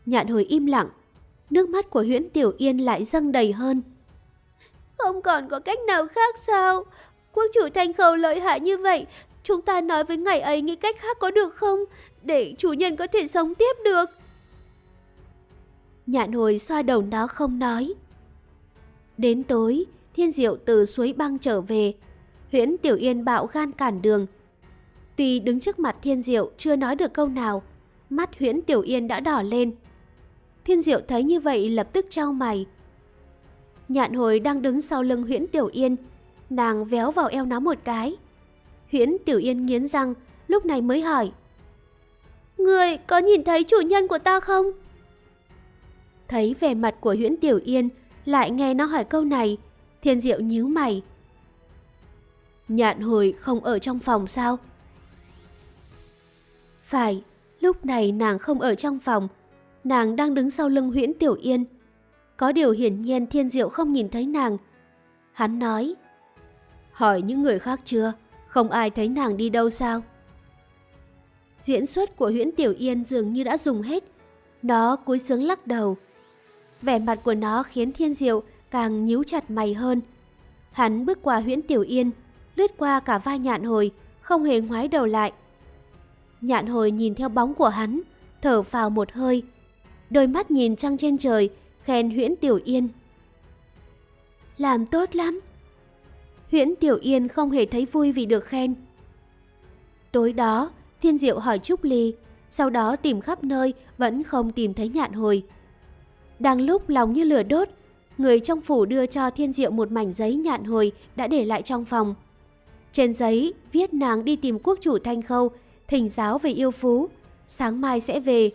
Speaker 1: Nhạn hồi im lặng, nước mắt của huyễn Tiểu Yên lại dâng đầy hơn. Không còn có cách nào khác sao? Quốc chủ thanh khẩu lợi hại như vậy, chúng ta nói với ngày ấy nghĩ cách khác có được không? Để chủ nhân có thể sống tiếp được. Nhạn hồi xoa đầu nó không nói. Đến tối, thiên diệu từ suối băng trở về. Huyễn Tiểu Yên bạo gan cản đường. Tuy đứng trước mặt thiên diệu chưa nói được câu nào, mắt huyễn Tiểu Yên đã đỏ lên. Thiên diệu thấy như vậy lập tức trao mày. Nhạn hồi đang đứng sau lưng huyễn Tiểu Yên, nàng véo vào eo nó một cái. Huyễn Tiểu Yên nghiến răng, lúc này mới hỏi. Người có nhìn thấy chủ nhân của ta không? Thấy vẻ mặt của Huyễn Tiểu Yên, lại nghe nó hỏi câu này, Thiên Diệu nhíu mày. Nhạn hồi không ở trong phòng sao? Phải, lúc này nàng không ở trong phòng, nàng đang đứng sau lưng Huyễn Tiểu Yên. Có điều hiển nhiên Thiên Diệu không nhìn thấy nàng. Hắn nói, hỏi những người khác chưa, không ai thấy nàng đi đâu sao? Diễn xuất của Huyễn Tiểu Yên dường như đã dùng hết, nó cúi xuống lắc đầu. Vẻ mặt của nó khiến Thiên Diệu càng nhíu chặt mày hơn. Hắn bước qua huyễn Tiểu Yên, lướt qua cả vai nhạn hồi, không hề ngoái đầu lại. Nhạn hồi nhìn theo bóng của hắn, thở vào một hơi. Đôi mắt nhìn trăng trên trời, khen huyễn Tiểu Yên. Làm tốt lắm. Huyễn Tiểu Yên không hề thấy vui vì được khen. Tối đó, Thiên Diệu hỏi Trúc Ly, sau đó tìm khắp nơi vẫn không tìm thấy nhạn hồi. Đang lúc lòng như lửa đốt, người trong phủ đưa cho Thiên Diệu một mảnh giấy nhạn hồi đã để lại trong phòng. Trên giấy viết nàng đi tìm quốc chủ Thanh Khâu, thỉnh giáo về yêu phú, sáng mai sẽ về.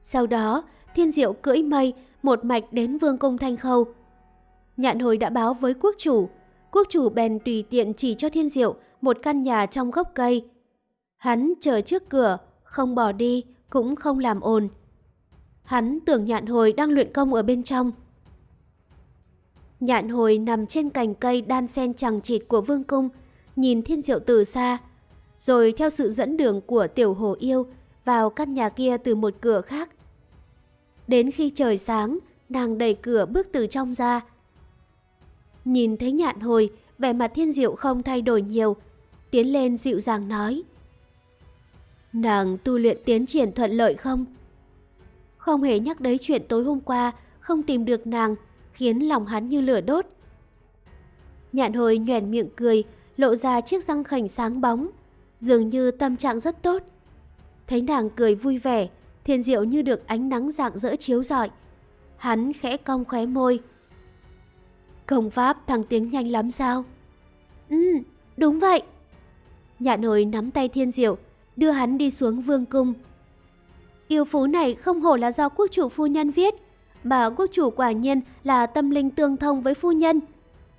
Speaker 1: Sau đó, Thiên Diệu cưỡi mây một mạch đến vương cung Thanh Khâu. Nhạn hồi đã báo với quốc chủ, quốc chủ bèn tùy tiện chỉ cho Thiên Diệu một căn nhà trong gốc cây. Hắn chờ trước cửa, không bỏ đi, cũng không làm ồn. Hắn tưởng nhạn hồi đang luyện công ở bên trong. Nhạn hồi nằm trên cành cây đan sen chẳng chịt của vương cung, nhìn thiên diệu từ xa, rồi theo sự dẫn đường của tiểu hồ yêu vào căn nhà kia từ một cửa khác. Đến khi trời sáng, nàng đẩy cửa bước từ trong ra. Nhìn thấy nhạn hồi, vẻ mặt thiên diệu không thay đổi nhiều, tiến lên dịu dàng nói. Nàng tu luyện tiến triển thuận lợi không? không hề nhắc đến chuyện tối hôm qua không tìm được nàng, khiến lòng hắn như lửa đốt. Nhạn hồi nhoèn miệng cười, lộ ra chiếc răng khảnh sáng bóng, dường như tâm trạng rất tốt. Thấy nàng cười vui vẻ, thiên diệu như được ánh nắng rạng rỡ chiếu rọi. Hắn khẽ cong khóe môi. Công pháp thăng tiếng nhanh lắm sao? Ừ, đúng vậy. Nhạn hồi nắm tay thiên diệu, đưa hắn đi xuống vương cung. Yêu phú này không hổ là do quốc chủ phu nhân viết, mà quốc chủ quả nhiên là tâm linh tương thông với phu nhân.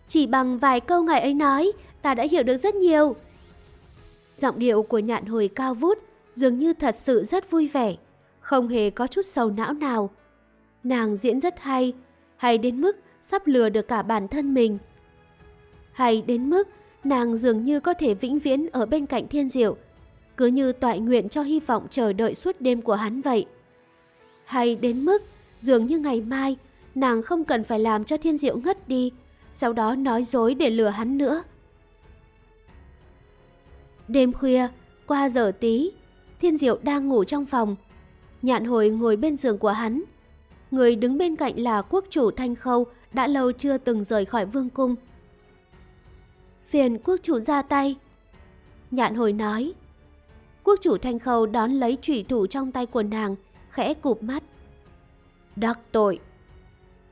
Speaker 1: Chỉ bằng vài câu ngài ấy nói, ta đã hiểu được rất nhiều. Giọng điệu của nhạn hồi cao vút, dường như thật sự rất vui vẻ, không hề có chút sầu não nào. Nàng diễn rất hay, hay đến mức sắp lừa được cả bản thân mình. Hay đến mức nàng dường như có thể vĩnh viễn ở bên cạnh thiên diệu, cứ như toại nguyện cho hy vọng chờ đợi suốt đêm của hắn vậy. Hay đến mức dường như ngày mai nàng không cần phải làm cho thiên diệu ngất đi, sau đó nói dối để lừa hắn nữa. Đêm khuya, qua giờ tí, thiên diệu đang ngủ trong phòng. Nhạn hồi ngồi bên giường của hắn. Người đứng bên cạnh là quốc chủ Thanh Khâu đã lâu chưa từng rời khỏi vương cung. Phiền quốc chủ ra tay. Nhạn hồi nói. Quốc chủ Thanh Khâu đón lấy trùy thủ trong tay của nàng, khẽ cụp mắt. Đắc tội.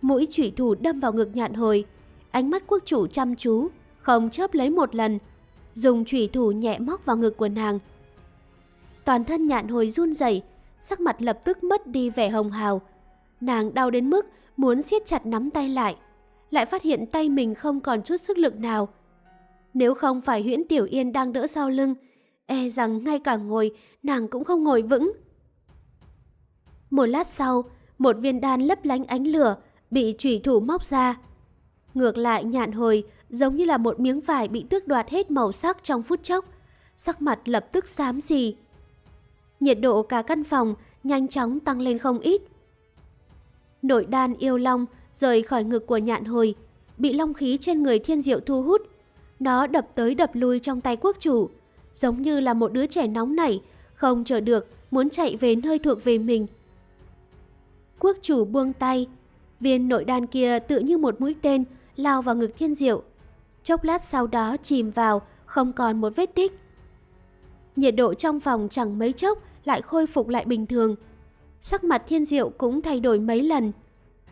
Speaker 1: Mũi trùy thủ đâm vào ngực nhạn hồi, ánh mắt quốc chủ chăm chú, không chớp lấy một lần, dùng trùy thủ nhẹ móc vào ngực của nàng. Toàn thân nhạn hồi run rẩy, sắc mặt lập tức mất đi vẻ hồng hào. Nàng đau đến mức muốn siết chặt nắm tay lại, lại phát hiện tay mình không còn chút sức lực nào. Nếu không phải Huyễn Tiểu Yên đang đỡ sau lưng, e rằng ngay cả ngồi nàng cũng không ngồi vững. Một lát sau, một viên đan lấp lánh ánh lửa bị chủy thủ móc ra. Ngược lại nhạn hồi giống như là một miếng vải bị tước đoạt hết màu sắc trong phút chốc, sắc mặt lập tức xám xì. Nhiệt độ cả căn phòng nhanh chóng tăng lên không ít. Nội đan yêu long rời khỏi ngực của nhạn hồi, bị long khí trên người thiên diệu thu hút. Nó đập tới đập lui trong tay quốc chủ, giống như là một đứa trẻ nóng nảy, không chờ được, muốn chạy về nơi thuộc về mình. Quốc chủ buông tay, viên nội đan kia tự như một mũi tên lao vào ngực thiên diệu. Chốc lát sau đó chìm vào, không còn một vết tích. Nhiệt độ trong phòng chẳng mấy chốc lại khôi phục lại bình thường. Sắc mặt thiên diệu cũng thay đổi mấy lần.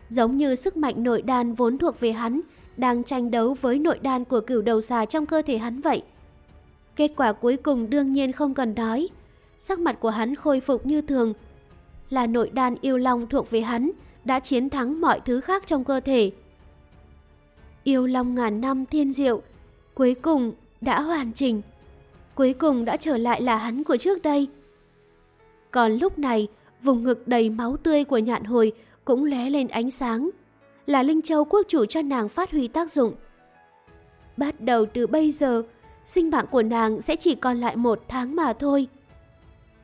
Speaker 1: Giống như sức mạnh nội đan vốn thuộc về hắn, đang tranh đấu với nội đan của cửu đầu xà trong cơ thể hắn vậy. Kết quả cuối cùng đương nhiên không cần nói. Sắc mặt của hắn khôi phục như thường. Là nội đan yêu long thuộc về hắn đã chiến thắng mọi thứ khác trong cơ thể. Yêu long ngàn năm thiên diệu, cuối cùng đã hoàn chỉnh. Cuối cùng đã trở lại là hắn của trước đây. Còn lúc này, vùng ngực đầy máu tươi của nhạn hồi cũng lóe lên ánh sáng. Là Linh Châu quốc chủ cho nàng phát huy tác dụng. Bắt đầu từ bây giờ, sinh mạng của nàng sẽ chỉ còn lại một tháng mà thôi.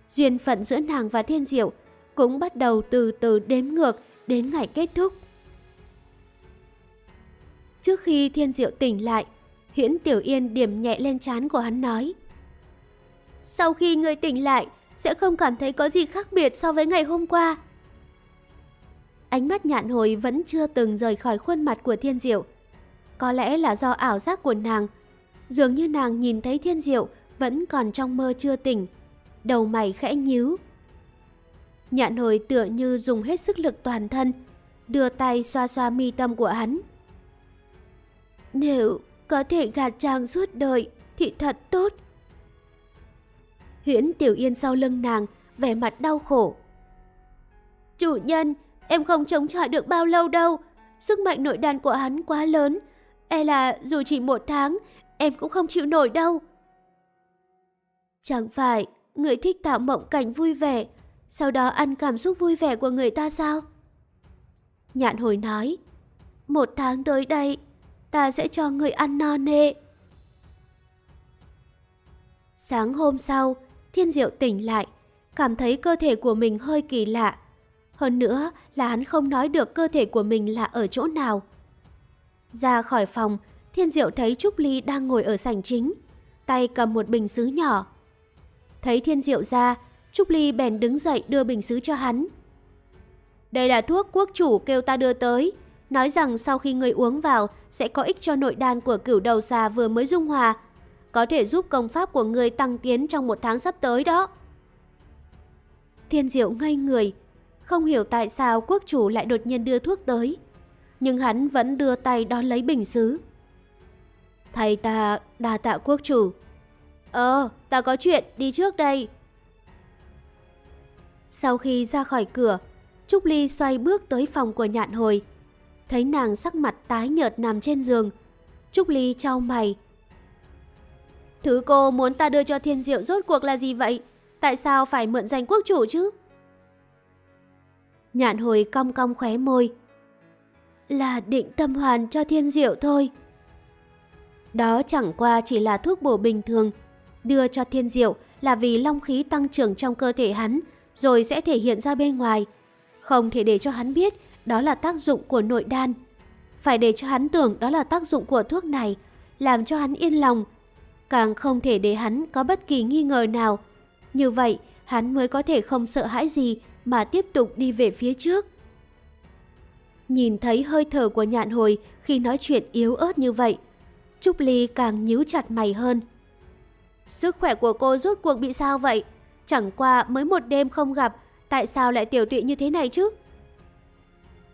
Speaker 1: Duyên phận giữa nàng và thiên diệu cũng bắt đầu từ từ đếm ngược đến ngày kết thúc. Trước khi thiên diệu tỉnh lại, Huyễn Tiểu Yên điểm nhẹ lên trán của hắn nói. Sau khi người tỉnh lại, sẽ không cảm thấy có gì khác biệt so với ngày hôm qua. Ánh mắt nhạn hồi vẫn chưa từng rời khỏi khuôn mặt của thiên diệu. Có lẽ là do ảo giác của nàng Dường như nàng nhìn thấy thiên diệu vẫn còn trong mơ chưa tỉnh. Đầu mày khẽ nhíu. Nhạn hồi tựa như dùng hết sức lực toàn thân, đưa tay xoa xoa mi tâm của hắn. Nếu có thể gạt chàng suốt đời thì thật tốt. Huyễn Tiểu Yên sau lưng nàng, vẻ mặt đau khổ. Chủ nhân, em không chống chọi được bao lâu đâu. Sức mạnh nội đàn của hắn quá lớn. E là dù chỉ một tháng, em cũng không chịu nổi đâu. Chẳng phải người thích tạo mộng cảnh vui vẻ, sau đó ăn cảm xúc vui vẻ của người ta sao? Nhạn hồi nói, một tháng tới đây, ta sẽ cho người ăn no nê. Sáng hôm sau, Thiên Diệu tỉnh lại, cảm thấy cơ thể của mình hơi kỳ lạ. Hơn nữa là hắn không nói được cơ thể của mình là ở chỗ nào. Ra khỏi phòng, Thiên Diệu thấy Trúc Ly đang ngồi ở sảnh chính, tay cầm một bình sứ nhỏ. Thấy Thiên Diệu ra, Trúc Ly bèn đứng dậy đưa bình sứ cho hắn. Đây là thuốc quốc chủ kêu ta đưa tới, nói rằng sau khi người uống vào sẽ có ích cho nội đan của cửu đầu xà vừa mới dung hòa, có thể giúp công pháp của người tăng tiến trong một tháng sắp tới đó. Thiên Diệu ngây người, không hiểu tại sao quốc chủ lại đột nhiên đưa thuốc tới, nhưng hắn vẫn đưa tay đón lấy bình sứ. Thầy ta đa tạ quốc chủ. Ờ, ta có chuyện, đi trước đây. Sau khi ra khỏi cửa, Trúc Ly xoay bước tới phòng của nhạn hồi. Thấy nàng sắc mặt tái nhợt nằm trên giường. Trúc Ly trao mày. Thứ cô muốn ta đưa cho thiên diệu rốt cuộc là gì vậy? Tại sao phải mượn danh quốc chủ chứ? Nhạn hồi cong cong khóe môi. Là định tâm hoàn cho thiên diệu thôi. Đó chẳng qua chỉ là thuốc bổ bình thường. Đưa cho thiên diệu là vì long khí tăng trưởng trong cơ thể hắn, rồi sẽ thể hiện ra bên ngoài. Không thể để cho hắn biết đó là tác dụng của nội đan. Phải để cho hắn tưởng đó là tác dụng của thuốc này, làm cho hắn yên lòng. Càng không thể để hắn có bất kỳ nghi ngờ nào. Như vậy, hắn mới có thể không sợ hãi gì mà tiếp tục đi về phía trước. Nhìn thấy hơi thở của nhạn hồi khi nói chuyện yếu ớt như vậy, Trúc Ly càng nhíu chặt mày hơn. Sức khỏe của cô rốt cuộc bị sao vậy? Chẳng qua mới một đêm không gặp, tại sao lại tiểu tụy như thế này chứ?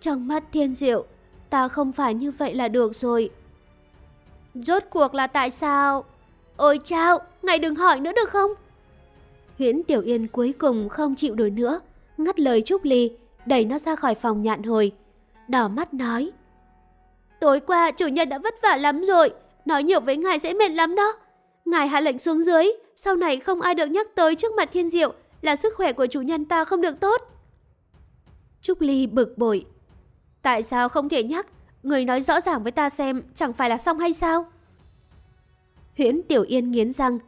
Speaker 1: Trong mắt thiên diệu, ta không phải như vậy là được rồi. Rốt cuộc là tại sao? Ôi chao, ngài đừng hỏi nữa được không? Huyễn Tiểu Yên cuối cùng không chịu nổi nữa, ngắt lời Trúc Ly, đẩy nó ra khỏi phòng nhạn hồi. Đỏ mắt nói. Tối qua chủ nhân đã vất vả lắm rồi, nói nhiều với ngài sẽ mệt lắm đó. Ngài hạ lệnh xuống dưới, sau này không ai được nhắc tới trước mặt thiên diệu là sức khỏe của chủ nhân ta không được tốt. Trúc Ly bực bội. Tại sao không thể nhắc? Người nói rõ ràng với ta xem chẳng phải là xong hay sao? Huyễn Tiểu Yên nghiến răng.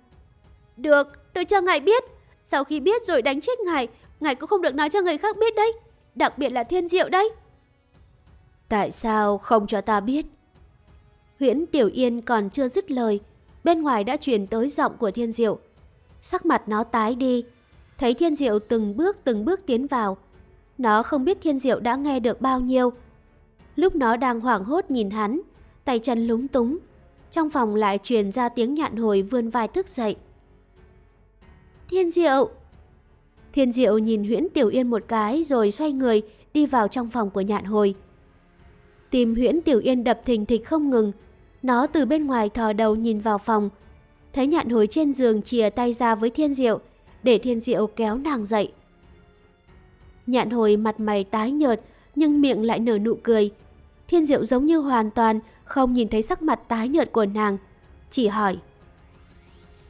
Speaker 1: Được, tôi cho ngài biết. Sau khi biết rồi đánh chết ngài, ngài cũng không được nói cho người khác biết đấy. Đặc biệt là thiên diệu đấy. Tại sao không cho ta biết? Huyễn Tiểu Yên còn chưa dứt lời, bên ngoài đã truyền tới giọng của Thiên Diệu. Sắc mặt nó tái đi, thấy Thiên Diệu từng bước từng bước tiến vào. Nó không biết Thiên Diệu đã nghe được bao nhiêu. Lúc nó đang hoảng hốt nhìn hắn, tay chân lúng túng, trong phòng lại truyền ra tiếng nhạn hồi vươn vai thức dậy. Thiên Diệu! Thiên Diệu nhìn Huyễn Tiểu Yên một cái rồi xoay người đi vào trong phòng của nhạn hồi. Tìm Huyễn Tiểu Yên đập thình thịch không ngừng, nó từ bên ngoài thò đầu nhìn vào phòng, thấy nhạn hồi trên giường chìa tay ra với thiên diệu, để thiên diệu kéo nàng dậy. Nhạn hồi mặt mày tái nhợt, nhưng miệng lại nở nụ cười. Thiên diệu giống như hoàn toàn không nhìn thấy sắc mặt tái nhợt của nàng, chỉ hỏi.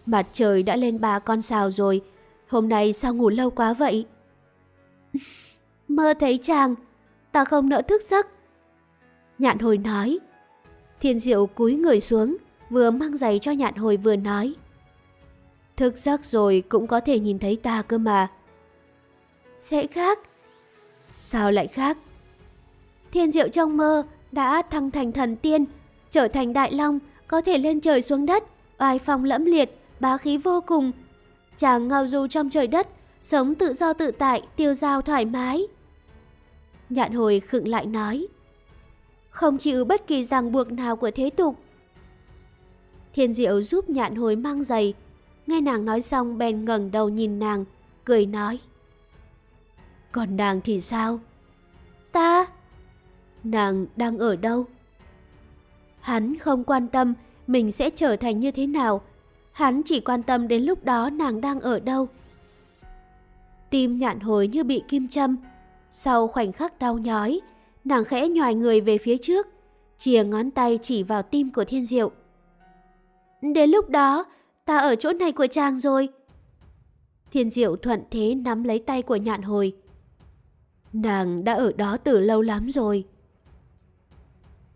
Speaker 1: Mặt trời đã lên ba con sao rồi, hôm nay sao ngủ lâu quá vậy? Mơ thấy chàng, ta không nỡ thức giấc. Nhạn hồi nói, Thiên diệu cúi người xuống, vừa mang giày cho nhạn hồi vừa nói. Thức giấc rồi cũng có thể nhìn thấy ta cơ mà. Sẽ khác. Sao lại khác? Thiên diệu trong mơ đã thăng thành thần tiên, trở thành đại long, có thể lên trời xuống đất, oai phong lẫm liệt, bá khí vô cùng. Chàng ngao du trong trời đất, sống tự do tự tại, tiêu dao thoải mái. Nhạn hồi khựng lại nói không chịu bất kỳ ràng buộc nào của thế tục. Thiên diệu giúp nhạn hồi mang giày, nghe nàng nói xong bèn ngẩng đầu nhìn nàng, cười nói. Còn nàng thì sao? Ta? Nàng đang ở đâu? Hắn không quan tâm mình sẽ trở thành như thế nào, hắn chỉ quan tâm đến lúc đó nàng đang ở đâu. Tim nhạn hồi như bị kim châm, sau khoảnh khắc đau nhói, nàng khẽ nhòi người về phía trước, chìa ngón tay chỉ vào tim của thiên diệu. Đến lúc đó, ta ở chỗ này của chàng rồi. Thiên diệu thuận thế nắm lấy tay của nhạn hồi. Nàng đã ở đó từ lâu lắm rồi.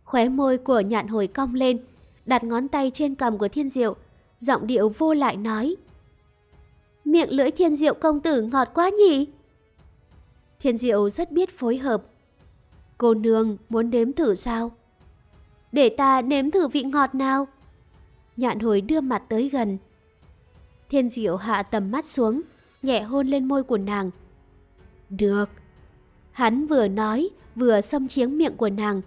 Speaker 1: Khóe môi của nhạn hồi cong lên, đặt ngón tay trên cằm của thiên diệu, giọng điệu vô lại nói. Miệng lưỡi thiên diệu công tử ngọt quá nhỉ? Thiên diệu rất biết phối hợp, Cô nương muốn nếm thử sao? Để ta nếm thử vị ngọt nào. Nhạn hồi đưa mặt tới gần. Thiên diệu hạ tầm mắt xuống, nhẹ hôn lên môi của nàng. Được. Hắn vừa nói, vừa xâm chiếng miệng của nàng.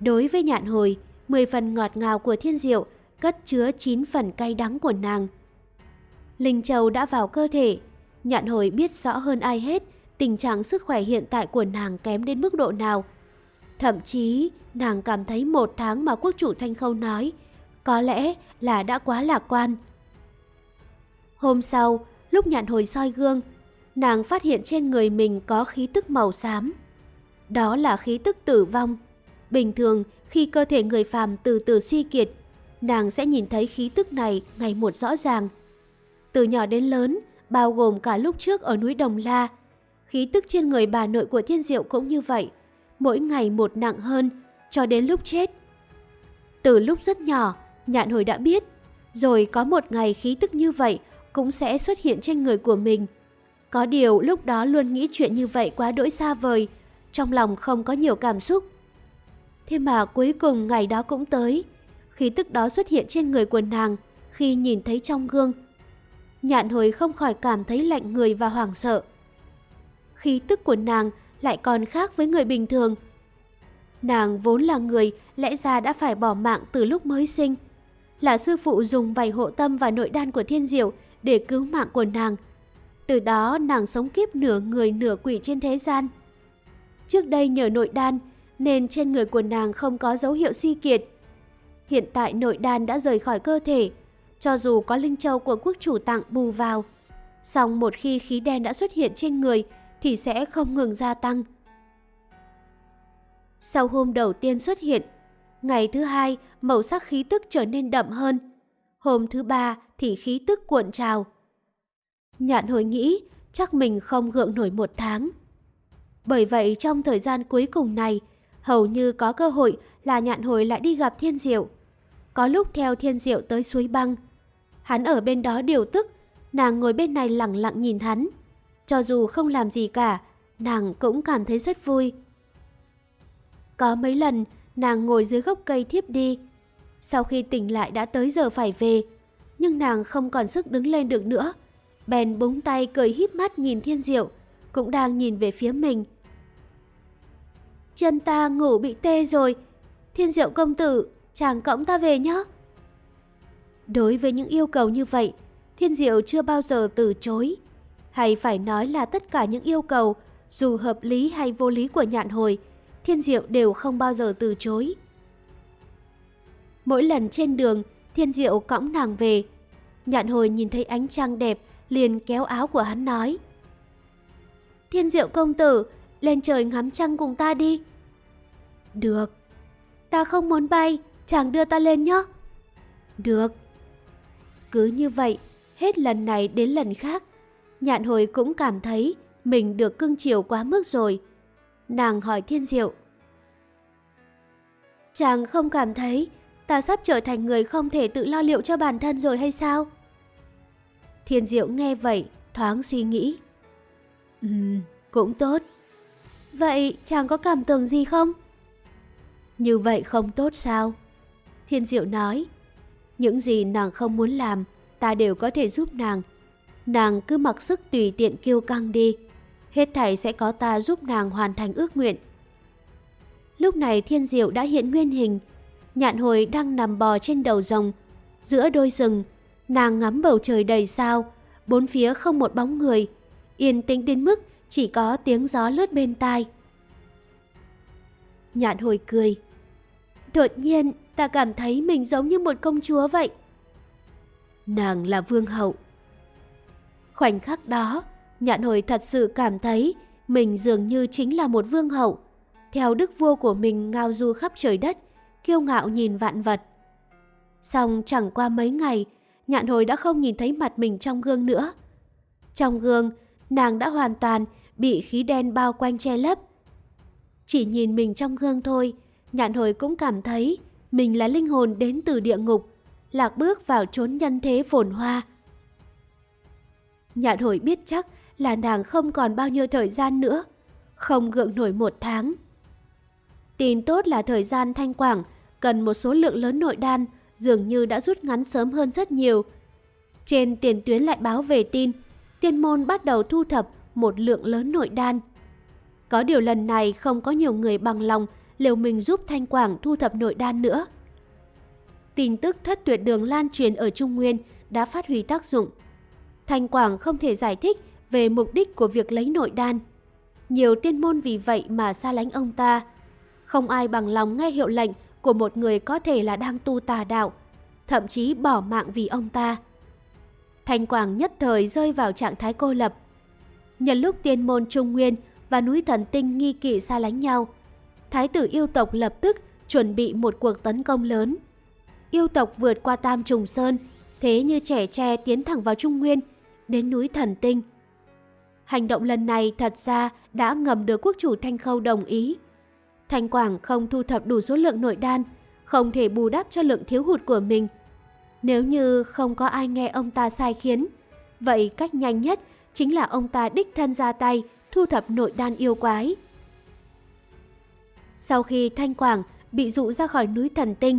Speaker 1: Đối với nhạn hồi, 10 phần ngọt ngào của thiên diệu cất chứa 9 phần cay đắng của nàng. Linh Châu đã vào cơ thể, nhạn hồi biết rõ hơn ai hết tình trạng sức khỏe hiện tại của nàng kém đến mức độ nào. Thậm chí, nàng cảm thấy một tháng mà quốc chủ Thanh Khâu nói, có lẽ là đã quá lạc quan. Hôm sau, lúc nhạn hồi soi gương, nàng phát hiện trên người mình có khí tức màu xám. Đó là khí tức tử vong. Bình thường, khi cơ thể người phàm từ từ suy kiệt, nàng sẽ nhìn thấy khí tức này ngày một rõ ràng. Từ nhỏ đến lớn, bao gồm cả lúc trước ở núi Đồng La, khí tức trên người bà nội của Thiên Diệu cũng như vậy, mỗi ngày một nặng hơn, cho đến lúc chết. Từ lúc rất nhỏ, nhạn hồi đã biết, rồi có một ngày khí tức như vậy cũng sẽ xuất hiện trên người của mình. Có điều lúc đó luôn nghĩ chuyện như vậy quá đỗi xa vời, trong lòng không có nhiều cảm xúc. Thế mà cuối cùng ngày đó cũng tới, khí tức đó xuất hiện trên người của nàng khi nhìn thấy trong gương. Nhạn hồi không khỏi cảm thấy lạnh người và hoảng sợ. Khí tức của nàng lại còn khác với người bình thường. Nàng vốn là người lẽ ra đã phải bỏ mạng từ lúc mới sinh. Là sư phụ dùng vảy hộ tâm và nội đan của thiên diệu để cứu mạng của nàng. Từ đó nàng sống kiếp nửa người nửa quỷ trên thế gian. Trước đây nhờ nội đan nên trên người của nàng không có dấu hiệu suy kiệt. Hiện tại nội đan đã rời khỏi cơ thể, cho dù có linh châu của quốc chủ tặng bù vào. Song một khi khí đen đã xuất hiện trên người thì sẽ không ngừng gia tăng. Sau hôm đầu tiên xuất hiện, ngày thứ hai màu sắc khí tức trở nên đậm hơn. Hôm thứ ba thì khí tức cuộn trào. Nhạn hồi nghĩ chắc mình không gượng nổi một tháng. Bởi vậy trong thời gian cuối cùng này, hầu như có cơ hội là nhạn hồi lại đi gặp thiên diệu. Có lúc theo thiên diệu tới suối băng. Hắn ở bên đó điều tức, nàng ngồi bên này lặng lặng nhìn hắn. Cho dù không làm gì cả, nàng cũng cảm thấy rất vui. Có mấy lần, nàng ngồi dưới gốc cây thiếp đi. Sau khi tỉnh lại đã tới giờ phải về, nhưng nàng không còn sức đứng lên được nữa. Bèn búng tay cười híp mắt nhìn thiên diệu, cũng đang nhìn về phía mình. Chân ta ngủ bị tê rồi, thiên diệu công tử, chàng cõng ta về nhé. Đối với những yêu cầu như vậy, thiên diệu chưa bao giờ từ chối. Hay phải nói là tất cả những yêu cầu, dù hợp lý hay vô lý của nhạn hồi, thiên diệu đều không bao giờ từ chối. Mỗi lần trên đường, thiên diệu cõng nàng về. Nhạn hồi nhìn thấy ánh trăng đẹp, liền kéo áo của hắn nói. Thiên diệu công tử, lên trời ngắm trăng cùng ta đi. Được. Ta không muốn bay, chàng đưa ta lên nhé. Được. Cứ như vậy, hết lần này đến lần khác, nhạn hồi cũng cảm thấy mình được cưng chiều quá mức rồi. Nàng hỏi thiên diệu. Chàng không cảm thấy ta sắp trở thành người không thể tự lo liệu cho bản thân rồi hay sao? Thiên diệu nghe vậy, thoáng suy nghĩ. Ừm, cũng tốt. Vậy chàng có cảm tưởng gì không? Như vậy không tốt sao? Thiên diệu nói. Những gì nàng không muốn làm, ta đều có thể giúp nàng. Nàng cứ mặc sức tùy tiện kiêu căng đi. Hết thảy sẽ có ta giúp nàng hoàn thành ước nguyện. Lúc này thiên diệu đã hiện nguyên hình. Nhạn hồi đang nằm bò trên đầu rồng. Giữa đôi rừng, nàng ngắm bầu trời đầy sao. Bốn phía không một bóng người. Yên tĩnh đến mức chỉ có tiếng gió lướt bên tai. Nhạn hồi cười. Đột nhiên, ta cảm thấy mình giống như một công chúa vậy. Nàng là vương hậu. Khoảnh khắc đó, nhạn hồi thật sự cảm thấy mình dường như chính là một vương hậu. Theo đức vua của mình ngao du khắp trời đất, kiêu ngạo nhìn vạn vật. Xong chẳng qua mấy ngày, nhạn hồi đã không nhìn thấy mặt mình trong gương nữa. Trong gương, nàng đã hoàn toàn bị khí đen bao quanh che lấp. Chỉ nhìn mình trong gương thôi, nhạn hồi cũng cảm thấy mình là linh hồn đến từ địa ngục, lạc bước vào chốn nhân thế phồn hoa. Nhạn hồi biết chắc là nàng không còn bao nhiêu thời gian nữa, không gượng nổi một tháng. Tin tốt là thời gian thanh quảng cần một số lượng lớn nội đan dường như đã rút ngắn sớm hơn rất nhiều. Trên tiền tuyến lại báo về tin, tiên môn bắt đầu thu thập một lượng lớn nội đan. Có điều lần này không có nhiều người bằng lòng liều mình giúp Thanh Quảng thu thập nội đan nữa. Tin tức thất tuyệt đường lan truyền ở Trung Nguyên đã phát huy tác dụng. Thanh Quảng không thể giải thích về mục đích của việc lấy nội đan. Nhiều tiên môn vì vậy mà xa lánh ông ta. Không ai bằng lòng nghe hiệu lệnh của một người có thể là đang tu tà đạo, thậm chí bỏ mạng vì ông ta. Thanh Quảng nhất thời rơi vào trạng thái cô lập. Nhân lúc tiên môn Trung Nguyên và núi thần tinh nghi kỵ xa lánh nhau, Thái tử yêu tộc lập tức chuẩn bị một cuộc tấn công lớn. Yêu tộc vượt qua Tam Trùng Sơn, thế như trẻ tre tiến thẳng vào Trung Nguyên, đến núi thần tinh. Hành động lần này thật ra đã ngầm được quốc chủ Thanh Khâu đồng ý. Thanh Quảng không thu thập đủ số lượng nội đan, không thể bù đắp cho lượng thiếu hụt của mình. Nếu như không có ai nghe ông ta sai khiến, vậy cách nhanh nhất chính là ông ta đích thân ra tay thu thập nội đan yêu quái. Sau khi Thanh Quảng bị dụ ra khỏi núi thần tinh,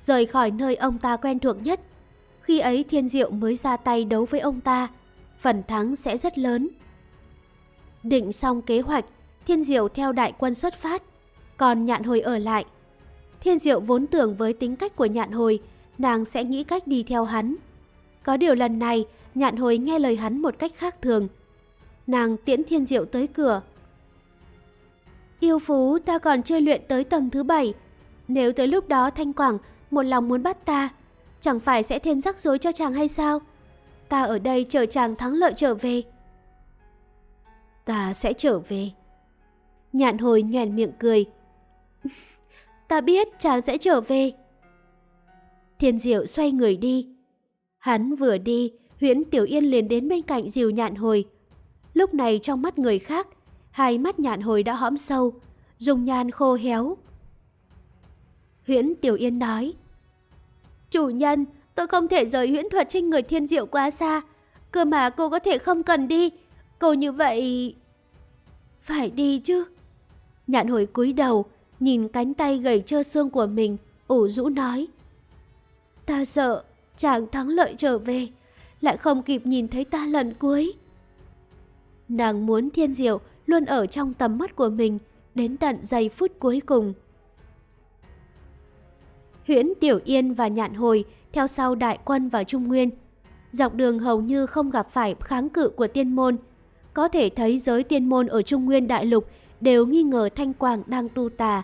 Speaker 1: rời khỏi nơi ông ta quen thuộc nhất, khi ấy Thiên Diệu mới ra tay đấu với ông ta, phần thắng sẽ rất lớn. Định xong kế hoạch, Thiên Diệu theo đại quân xuất phát, còn Nhạn Hồi ở lại. Thiên Diệu vốn tưởng với tính cách của Nhạn Hồi, nàng sẽ nghĩ cách đi theo hắn. Có điều lần này, Nhạn Hồi nghe lời hắn một cách khác thường. Nàng tiễn Thiên Diệu tới cửa. Yêu phú ta còn chưa luyện tới tầng thứ bảy. Nếu tới lúc đó Thanh Quảng một lòng muốn bắt ta, chẳng phải sẽ thêm rắc rối cho chàng hay sao? Ta ở đây chờ chàng thắng lợi trở về. Ta sẽ trở về. Nhạn hồi nhoèn miệng cười. ta biết chàng sẽ trở về. Thiên diệu xoay người đi. Hắn vừa đi, huyễn Tiểu Yên liền đến bên cạnh dìu nhạn hồi. Lúc này trong mắt người khác, hai mắt nhạn hồi đã hõm sâu, dùng nhan khô héo. Huyễn Tiểu Yên nói, Chủ nhân, tôi không thể rời huyễn thuật trên người thiên diệu quá xa, cơ mà cô có thể không cần đi, cô như vậy... Phải đi chứ. Nhạn hồi cúi đầu, nhìn cánh tay gầy trơ xương của mình, ủ rũ nói. Ta sợ chàng thắng lợi trở về, lại không kịp nhìn thấy ta lần cuối. Nàng muốn thiên diệu luôn ở trong tầm mắt của mình đến tận giây phút cuối cùng. Huyễn Tiểu Yên và Nhạn Hồi theo sau đại quân vào Trung Nguyên. Dọc đường hầu như không gặp phải kháng cự của tiên môn. Có thể thấy giới tiên môn ở Trung Nguyên đại lục đều nghi ngờ Thanh Quảng đang tu tà,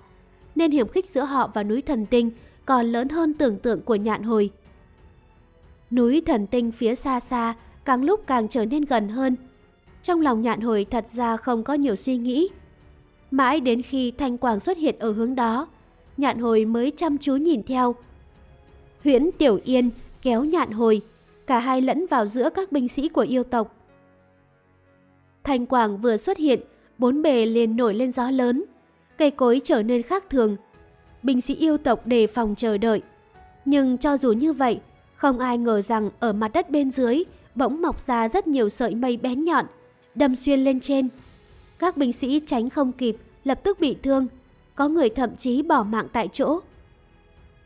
Speaker 1: nên hiểm khích giữa họ và núi thần tinh còn lớn hơn tưởng tượng của Nhạn Hồi. Núi thần tinh phía xa xa càng lúc càng trở nên gần hơn. Trong lòng Nhạn Hồi thật ra không có nhiều suy nghĩ. Mãi đến khi Thanh Quảng xuất hiện ở hướng đó, nhạn hồi mới chăm chú nhìn theo. Huyễn Tiểu Yên kéo nhạn hồi, cả hai lẫn vào giữa các binh sĩ của yêu tộc. Thanh quảng vừa xuất hiện, bốn bề liền nổi lên gió lớn, cây cối trở nên khác thường. Binh sĩ yêu tộc đề phòng chờ đợi. Nhưng cho dù như vậy, không ai ngờ rằng ở mặt đất bên dưới bỗng mọc ra rất nhiều sợi mây bén nhọn, đâm xuyên lên trên. Các binh sĩ tránh không kịp, lập tức bị thương, có người thậm chí bỏ mạng tại chỗ.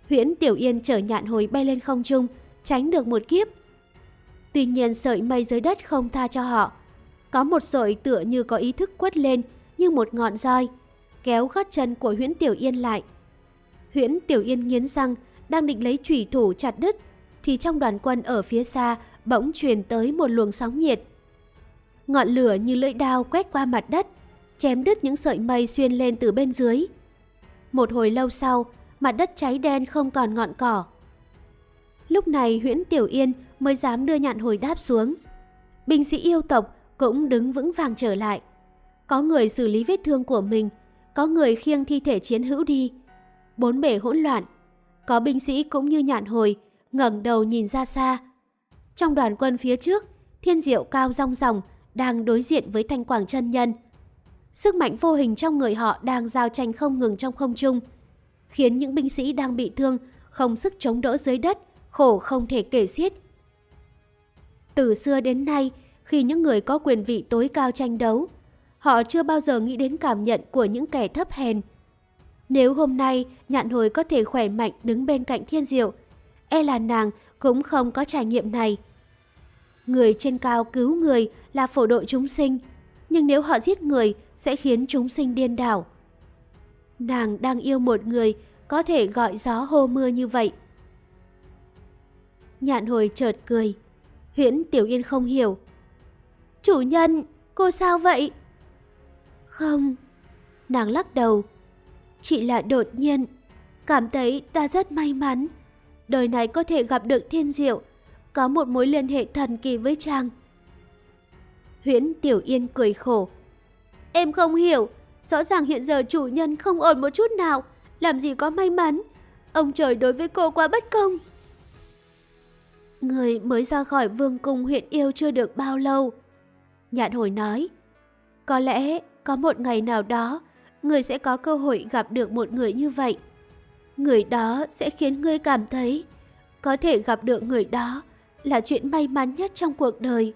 Speaker 1: Huyễn Tiểu Yên chở nhạn hồi bay lên không trung, tránh được một kiếp. Tuy nhiên sợi mây dưới đất không tha cho họ. Có một sợi tựa như có ý thức quất lên như một ngọn roi, kéo gót chân của Huyễn Tiểu Yên lại. Huyễn Tiểu Yên nghiến răng, đang định lấy chủy thủ chặt đứt, thì trong đoàn quân ở phía xa bỗng truyền tới một luồng sóng nhiệt. Ngọn lửa như lưỡi đao quét qua mặt đất, chém đứt những sợi mây xuyên lên từ bên dưới. Một hồi lâu sau, mặt đất cháy đen không còn ngọn cỏ. Lúc này Huyễn Tiểu Yên mới dám đưa nhạn hồi đáp xuống. Binh sĩ yêu tộc cũng đứng vững vàng trở lại. Có người xử lý vết thương của mình, có người khiêng thi thể chiến hữu đi. Bốn bể hỗn loạn, có binh sĩ cũng như nhạn hồi, ngẩng đầu nhìn ra xa. Trong đoàn quân phía trước, thiên diệu cao rong ròng đang đối diện với thanh quảng chân nhân, Sức mạnh vô hình trong người họ đang giao tranh không ngừng trong không trung, khiến những binh sĩ đang bị thương không sức chống đỡ dưới đất, khổ không thể kể xiết. Từ xưa đến nay, khi những người có quyền vị tối cao tranh đấu, họ chưa bao giờ nghĩ đến cảm nhận của những kẻ thấp hèn. Nếu hôm nay nhạn hồi có thể khỏe mạnh đứng bên cạnh thiên diệu, e là nàng cũng không có trải nghiệm này. Người trên cao cứu người là phổ độ chúng sinh, nhưng nếu họ giết người sẽ khiến chúng sinh điên đảo. Nàng đang yêu một người có thể gọi gió hô mưa như vậy. Nhạn hồi chợt cười. Huyễn Tiểu Yên không hiểu. Chủ nhân, cô sao vậy? Không. Nàng lắc đầu. Chỉ là đột nhiên. Cảm thấy ta rất may mắn. Đời này có thể gặp được thiên diệu. Có một mối liên hệ thần kỳ với chàng. Huyễn Tiểu Yên cười khổ. Em không hiểu, rõ ràng hiện giờ chủ nhân không ổn một chút nào, làm gì có may mắn. Ông trời đối với cô quá bất công. Người mới ra khỏi vương cung huyện yêu chưa được bao lâu. Nhạn hồi nói, có lẽ có một ngày nào đó, người sẽ có cơ hội gặp được một người như vậy. Người đó sẽ khiến ngươi cảm thấy có thể gặp được người đó là chuyện may mắn nhất trong cuộc đời.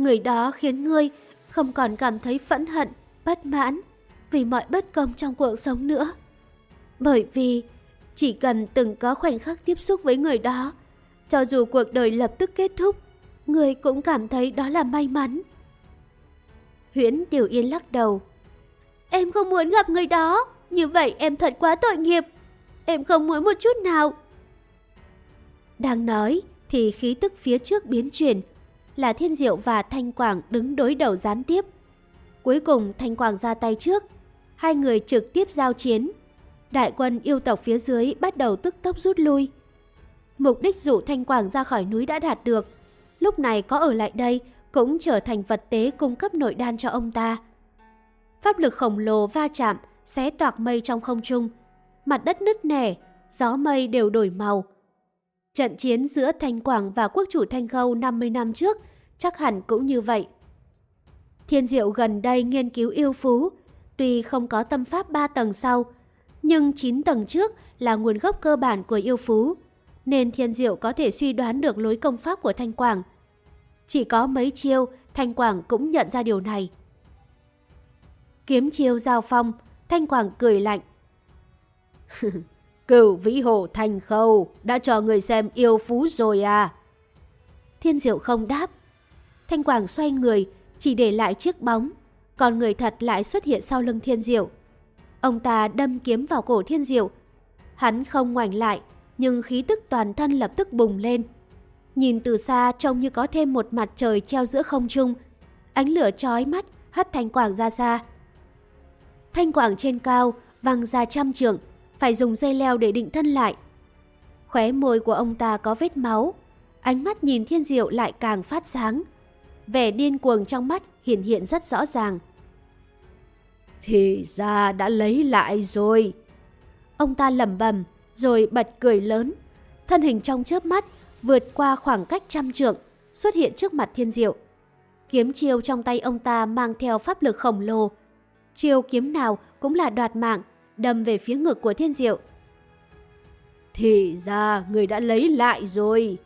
Speaker 1: Người đó khiến ngươi không còn cảm thấy phẫn hận, bất mãn vì mọi bất công trong cuộc sống nữa. Bởi vì chỉ cần từng có khoảnh khắc tiếp xúc với người đó, cho dù cuộc đời lập tức kết thúc, người cũng cảm thấy đó là may mắn. Huyễn Tiểu Yên lắc đầu. Em không muốn gặp người đó, như vậy em thật quá tội nghiệp. Em không muốn một chút nào. Đang nói thì khí tức phía trước biến chuyển, là Thiên Diệu và Thanh Quảng đứng đối đầu gián tiếp. Cuối cùng Thanh Quảng ra tay trước, hai người trực tiếp giao chiến. Đại quân yêu tộc phía dưới bắt đầu tức tốc rút lui. Mục đích dụ Thanh Quảng ra khỏi núi đã đạt được, lúc này có ở lại đây cũng trở thành vật tế cung cấp nội đan cho ông ta. Pháp lực khổng lồ va chạm, xé toạc mây trong không trung. Mặt đất nứt nẻ, gió mây đều đổi màu. Trận chiến giữa Thanh Quảng và quốc chủ Thanh Khâu 50 năm trước chắc hẳn cũng như vậy. Thiên Diệu gần đây nghiên cứu yêu phú, tuy không có tâm pháp 3 tầng sau, nhưng 9 tầng trước là nguồn gốc cơ bản của yêu phú, nên Thiên Diệu có thể suy đoán được lối công pháp của Thanh Quảng. Chỉ có mấy chiêu, Thanh Quảng cũng nhận ra điều này. Kiếm chiêu giao phong, Thanh Quảng cười lạnh. Cửu vĩ hồ thành khâu, đã cho người xem yêu phú rồi à? Thiên diệu không đáp. Thanh Quảng xoay người, chỉ để lại chiếc bóng, còn người thật lại xuất hiện sau lưng thiên diệu. Ông ta đâm kiếm vào cổ thiên diệu. Hắn không ngoảnh lại, nhưng khí tức toàn thân lập tức bùng lên. Nhìn từ xa trông như có thêm một mặt trời treo giữa không trung. Ánh lửa chói mắt hất Thanh Quảng ra xa. Thanh Quảng trên cao, văng ra trăm trường phải dùng dây leo để định thân lại. Khóe môi của ông ta có vết máu, ánh mắt nhìn thiên diệu lại càng phát sáng. Vẻ điên cuồng trong mắt hiện hiện rất rõ ràng. Thì ra đã lấy lại rồi. Ông ta lẩm bẩm rồi bật cười lớn. Thân hình trong chớp mắt vượt qua khoảng cách trăm trượng, xuất hiện trước mặt thiên diệu. Kiếm chiêu trong tay ông ta mang theo pháp lực khổng lồ. Chiêu kiếm nào cũng là đoạt mạng, đâm về phía ngực của thiên diệu. Thì ra người đã lấy lại rồi.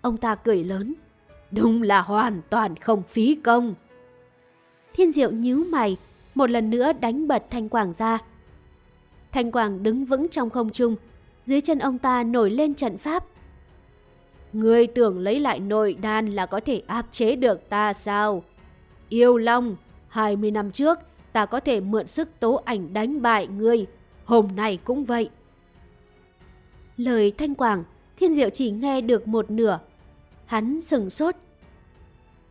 Speaker 1: Ông ta cười lớn. Đúng là hoàn toàn không phí công. Thiên diệu nhíu mày, một lần nữa đánh bật Thanh Quảng ra. Thanh Quảng đứng vững trong không trung, dưới chân ông ta nổi lên trận pháp. Người tưởng lấy lại nội đan là có thể áp chế được ta sao? Yêu Long, 20 năm trước ta có thể mượn sức tố ảnh đánh bại ngươi, hôm nay cũng vậy. Lời Thanh Quảng, Thiên Diệu chỉ nghe được một nửa. Hắn sừng sốt.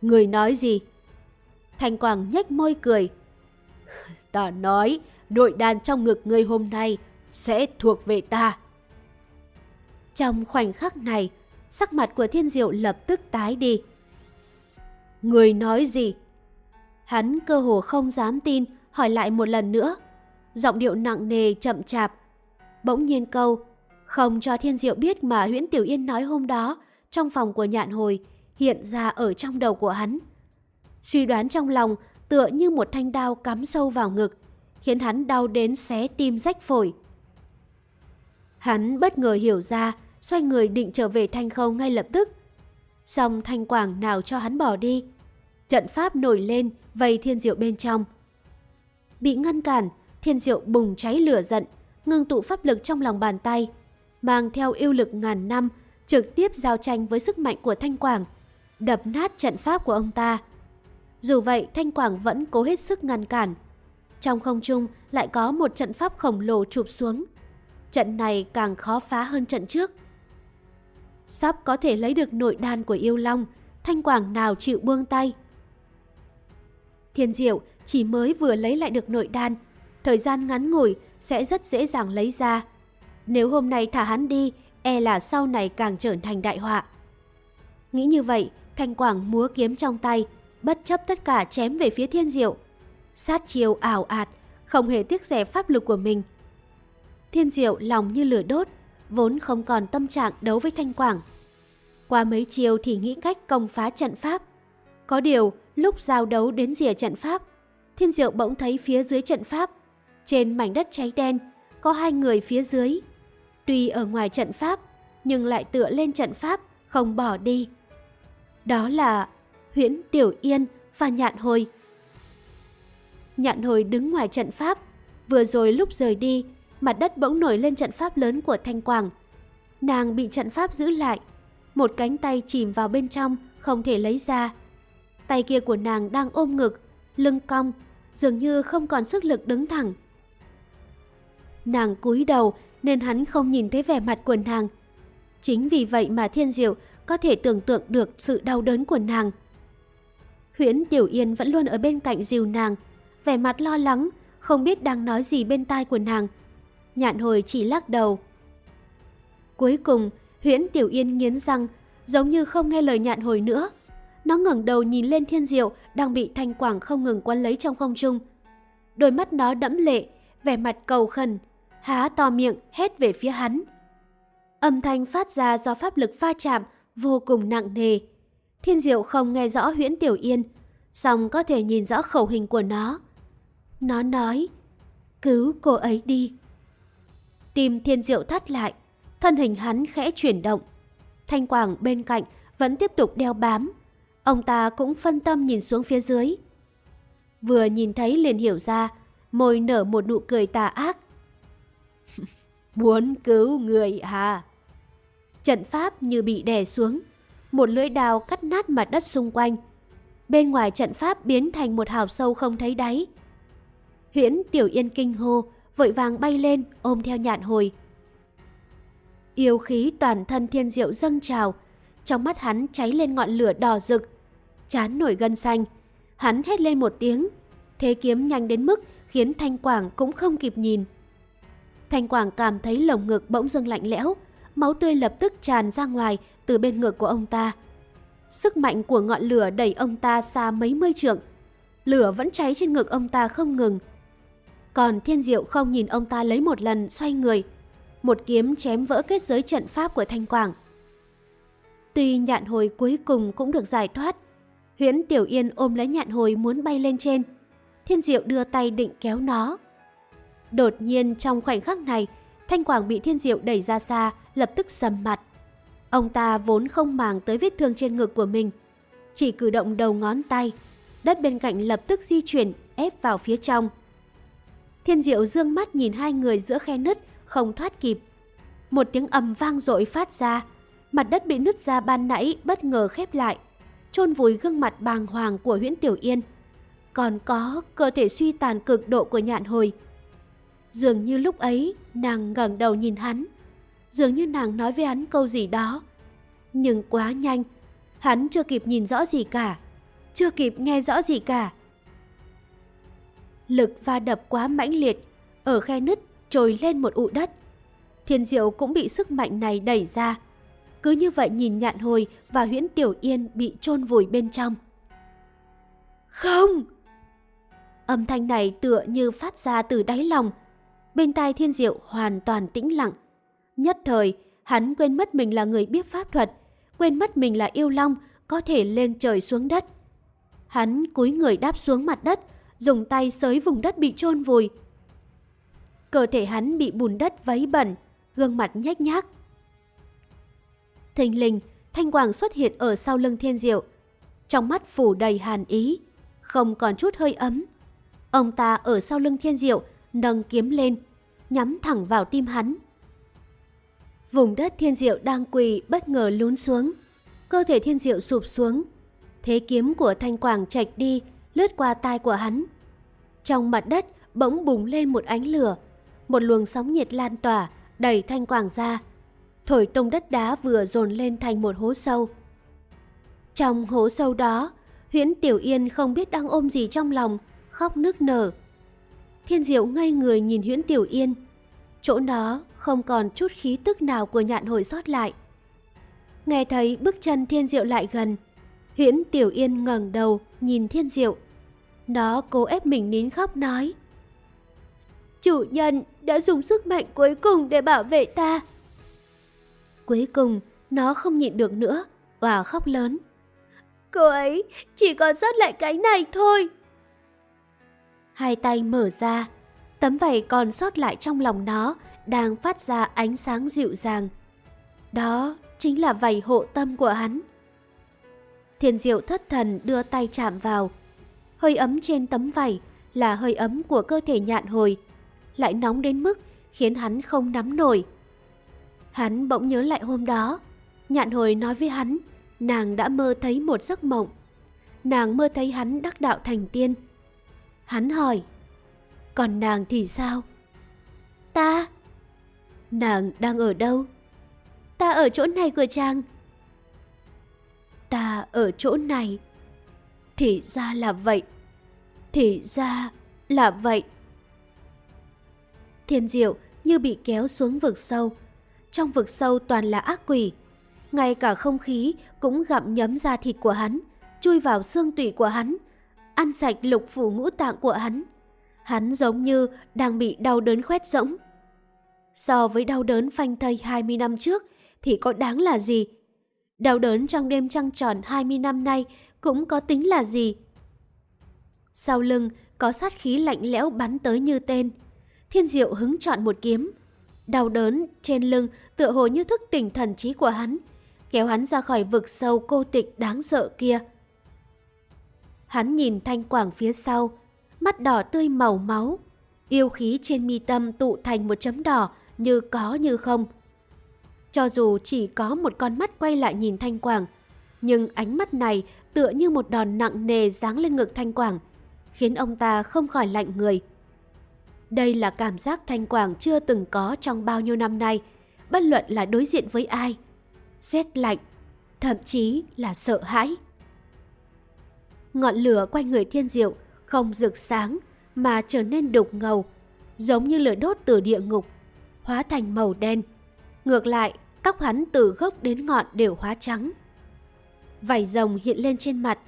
Speaker 1: Người nói gì? Thanh Quảng nhếch môi cười. Ta nói, nội đàn trong ngực ngươi hôm nay sẽ thuộc về ta. Trong khoảnh khắc này, sắc mặt của Thiên Diệu lập tức tái đi. Người nói gì? Hắn cơ hồ không dám tin, hỏi lại một lần nữa. Giọng điệu nặng nề chậm chạp. Bỗng nhiên câu, không cho Thiên Diệu biết mà Huyễn Tiểu Yên nói hôm đó trong phòng của nhạn hồi hiện ra ở trong đầu của hắn. Suy đoán trong lòng tựa như một thanh đao cắm sâu vào ngực, khiến hắn đau đến xé tim rách phổi. Hắn bất ngờ hiểu ra, xoay người định trở về thanh khâu ngay lập tức. Xong thanh quảng nào cho hắn bỏ đi. Trận pháp nổi lên, vây thiên diệu bên trong. Bị ngăn cản, thiên diệu bùng cháy lửa giận, ngưng tụ pháp lực trong lòng bàn tay, mang theo yêu lực ngàn năm, trực tiếp giao tranh với sức mạnh của Thanh Quảng, đập nát trận pháp của ông ta. Dù vậy, Thanh Quảng vẫn cố hết sức ngăn cản. Trong không trung lại có một trận pháp khổng lồ chụp xuống. Trận này càng khó phá hơn trận trước. Sắp có thể lấy được nội đan của yêu long, Thanh Quảng nào chịu buông tay. Thiên Diệu chỉ mới vừa lấy lại được nội đan, thời gian ngắn ngủi sẽ rất dễ dàng lấy ra. Nếu hôm nay thả hắn đi, e là sau này càng trở thành đại họa. Nghĩ như vậy, Thanh Quảng múa kiếm trong tay, bất chấp tất cả chém về phía thiên diệu. Sát chiều ảo ạt, không hề tiếc rẻ pháp lực của mình. Thiên diệu lòng như lửa đốt, vốn không còn tâm trạng đấu với Thanh Quảng. Qua mấy chiều thì nghĩ cách công phá trận pháp. Có điều, lúc giao đấu đến rìa trận pháp, Thiên Diệu bỗng thấy phía dưới trận pháp, trên mảnh đất cháy đen, có hai người phía dưới. Tuy ở ngoài trận pháp, nhưng lại tựa lên trận pháp, không bỏ đi. Đó là Huyễn Tiểu Yên và Nhạn Hồi. Nhạn Hồi đứng ngoài trận pháp, vừa rồi lúc rời đi, mặt đất bỗng nổi lên trận pháp lớn của Thanh Quảng. Nàng bị trận pháp giữ lại, một cánh tay chìm vào bên trong, không thể lấy ra. Tay kia của nàng đang ôm ngực, lưng cong, dường như không còn sức lực đứng thẳng. Nàng cúi đầu nên hắn không nhìn thấy vẻ mặt của nàng. Chính vì vậy mà Thiên Diệu có thể tưởng tượng được sự đau đớn của nàng. Huyễn Tiểu Yên vẫn luôn ở bên cạnh dìu nàng, vẻ mặt lo lắng, không biết đang nói gì bên tai của nàng. Nhạn hồi chỉ lắc đầu. Cuối cùng, Huyễn Tiểu Yên nghiến răng, giống như không nghe lời nhạn hồi nữa. Nó ngẩng đầu nhìn lên thiên diệu đang bị thanh quảng không ngừng quấn lấy trong không trung. Đôi mắt nó đẫm lệ, vẻ mặt cầu khẩn, há to miệng hét về phía hắn. Âm thanh phát ra do pháp lực pha chạm vô cùng nặng nề. Thiên diệu không nghe rõ huyễn tiểu yên, song có thể nhìn rõ khẩu hình của nó. Nó nói, cứu cô ấy đi. Tim thiên diệu thắt lại, thân hình hắn khẽ chuyển động. Thanh quảng bên cạnh vẫn tiếp tục đeo bám. Ông ta cũng phân tâm nhìn xuống phía dưới. Vừa nhìn thấy liền hiểu ra, môi nở một nụ cười tà ác. Muốn cứu người hà? Trận pháp như bị đè xuống, một lưỡi đào cắt nát mặt đất xung quanh. Bên ngoài trận pháp biến thành một hào sâu không thấy đáy. Huyễn Tiểu Yên kinh hô, vội vàng bay lên ôm theo nhạn hồi. Yêu khí toàn thân thiên diệu dâng trào, trong mắt hắn cháy lên ngọn lửa đỏ rực, chán nổi gân xanh. Hắn hét lên một tiếng, thế kiếm nhanh đến mức khiến Thanh Quảng cũng không kịp nhìn. Thanh Quảng cảm thấy lồng ngực bỗng dưng lạnh lẽo, máu tươi lập tức tràn ra ngoài từ bên ngực của ông ta. Sức mạnh của ngọn lửa đẩy ông ta xa mấy mươi trượng. Lửa vẫn cháy trên ngực ông ta không ngừng. Còn Thiên Diệu không nhìn ông ta lấy một lần xoay người. Một kiếm chém vỡ kết giới trận pháp của Thanh Quảng. Tuy nhạn hồi cuối cùng cũng được giải thoát, Huyễn Tiểu Yên ôm lấy nhạn hồi muốn bay lên trên. Thiên Diệu đưa tay định kéo nó. Đột nhiên trong khoảnh khắc này, Thanh Quảng bị Thiên Diệu đẩy ra xa, lập tức sầm mặt. Ông ta vốn không màng tới vết thương trên ngực của mình, chỉ cử động đầu ngón tay. Đất bên cạnh lập tức di chuyển, ép vào phía trong. Thiên Diệu dương mắt nhìn hai người giữa khe nứt, không thoát kịp. Một tiếng ầm vang dội phát ra, mặt đất bị nứt ra ban nãy bất ngờ khép lại, chôn vùi gương mặt bàng hoàng của Huyễn Tiểu Yên. Còn có cơ thể suy tàn cực độ của nhạn hồi. Dường như lúc ấy, nàng ngẩng đầu nhìn hắn. Dường như nàng nói với hắn câu gì đó. Nhưng quá nhanh, hắn chưa kịp nhìn rõ gì cả, chưa kịp nghe rõ gì cả. Lực va đập quá mãnh liệt, ở khe nứt trồi lên một ụ đất. Thiên diệu cũng bị sức mạnh này đẩy ra. Cứ như vậy nhìn nhạn hồi và huyễn tiểu yên bị chôn vùi bên trong. Không! Âm thanh này tựa như phát ra từ đáy lòng. Bên tai thiên diệu hoàn toàn tĩnh lặng. Nhất thời, hắn quên mất mình là người biết pháp thuật, quên mất mình là yêu long, có thể lên trời xuống đất. Hắn cúi người đáp xuống mặt đất, dùng tay sới vùng đất bị chôn vùi. Cơ thể hắn bị bùn đất vấy bẩn, gương mặt nhếch nhác. Thình lình, Thanh Quảng xuất hiện ở sau lưng Thiên Diệu. Trong mắt phủ đầy hàn ý, không còn chút hơi ấm. Ông ta ở sau lưng Thiên Diệu, nâng kiếm lên, nhắm thẳng vào tim hắn. Vùng đất Thiên Diệu đang quỳ bất ngờ lún xuống. Cơ thể Thiên Diệu sụp xuống. Thế kiếm của Thanh Quảng chạch đi, lướt qua tai của hắn. Trong mặt đất bỗng bùng lên một ánh lửa, một luồng sóng nhiệt lan tỏa, đẩy Thanh Quảng ra. Thổi tung đất đá vừa dồn lên thành một hố sâu. Trong hố sâu đó, Huyễn Tiểu Yên không biết đang ôm gì trong lòng, khóc nức nở. Thiên Diệu ngây người nhìn Huyễn Tiểu Yên. Chỗ đó không còn chút khí tức nào của nhạn hồi sót lại. Nghe thấy bước chân Thiên Diệu lại gần, Huyễn Tiểu Yên ngẩng đầu, nhìn Thiên Diệu. Nó cố ép mình nín khóc nói. Chủ nhân đã dùng sức mạnh cuối cùng để bảo vệ ta. Cuối cùng, nó không nhịn được nữa và khóc lớn. Cô ấy chỉ còn sót lại cái này thôi. Hai tay mở ra, tấm vảy còn sót lại trong lòng nó đang phát ra ánh sáng dịu dàng. Đó chính là vảy hộ tâm của hắn. Thiên diệu thất thần đưa tay chạm vào. Hơi ấm trên tấm vảy là hơi ấm của cơ thể nhạn hồi, lại nóng đến mức khiến hắn không nắm nổi. Hắn bỗng nhớ lại hôm đó, nhạn hồi nói với hắn, nàng đã mơ thấy một giấc mộng. Nàng mơ thấy hắn đắc đạo thành tiên. Hắn hỏi, còn nàng thì sao? Ta? Nàng đang ở đâu? Ta ở chỗ này của chàng. Ta ở chỗ này. Thì ra là vậy. Thì ra là vậy. Thiên diệu như bị kéo xuống vực sâu. Trong vực sâu toàn là ác quỷ. Ngay cả không khí cũng gặm nhấm da thịt của hắn, chui vào xương tủy của hắn, ăn sạch lục phủ ngũ tạng của hắn. Hắn giống như đang bị đau đớn khoét rỗng. So với đau đớn phanh thây 20 năm trước thì có đáng là gì? Đau đớn trong đêm trăng tròn 20 năm nay cũng có tính là gì? Sau lưng có sát khí lạnh lẽo bắn tới như tên. Thiên diệu hứng chọn một kiếm. Đau đớn trên lưng tựa hồ như thức tỉnh thần trí của hắn, kéo hắn ra khỏi vực sâu cô tịch đáng sợ kia. Hắn nhìn thanh quảng phía sau, mắt đỏ tươi màu máu, yêu khí trên mi tâm tụ thành một chấm đỏ như có như không. Cho dù chỉ có một con mắt quay lại nhìn Thanh Quảng, nhưng ánh mắt này tựa như một đòn nặng nề giáng lên ngực Thanh Quảng, khiến ông ta không khỏi lạnh người. Đây là cảm giác Thanh Quảng chưa từng có trong bao nhiêu năm nay, bất luận là đối diện với ai. Rét lạnh, thậm chí là sợ hãi. Ngọn lửa quanh người thiên diệu không rực sáng mà trở nên đục ngầu, giống như lửa đốt từ địa ngục, hóa thành màu đen. Ngược lại, tóc hắn từ gốc đến ngọn đều hóa trắng. Vảy rồng hiện lên trên mặt,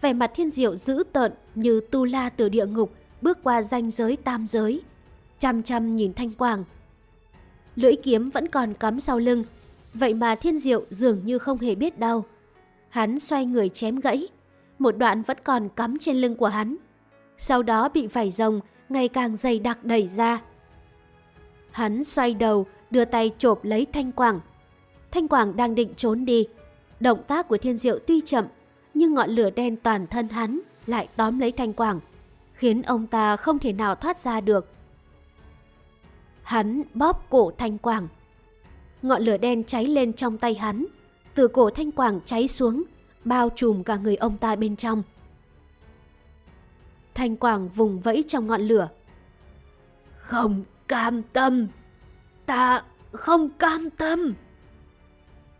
Speaker 1: vẻ mặt thiên diệu dữ tợn như tu la từ địa ngục bước qua ranh giới tam giới, chăm chăm nhìn thanh quảng, Lưỡi kiếm vẫn còn cắm sau lưng, vậy mà thiên diệu dường như không hề biết đau. Hắn xoay người chém gãy, một đoạn vẫn còn cắm trên lưng của hắn. Sau đó bị vải rồng ngày càng dày đặc đẩy ra. Hắn xoay đầu, đưa tay chộp lấy Thanh Quảng. Thanh Quảng đang định trốn đi. Động tác của Thiên Diệu tuy chậm, nhưng ngọn lửa đen toàn thân hắn lại tóm lấy Thanh Quảng, khiến ông ta không thể nào thoát ra được. Hắn bóp cổ Thanh Quảng. Ngọn lửa đen cháy lên trong tay hắn, từ cổ Thanh Quảng cháy xuống, bao trùm cả người ông ta bên trong. Thanh Quảng vùng vẫy trong ngọn lửa. Không cam tâm! Ta không cam tâm!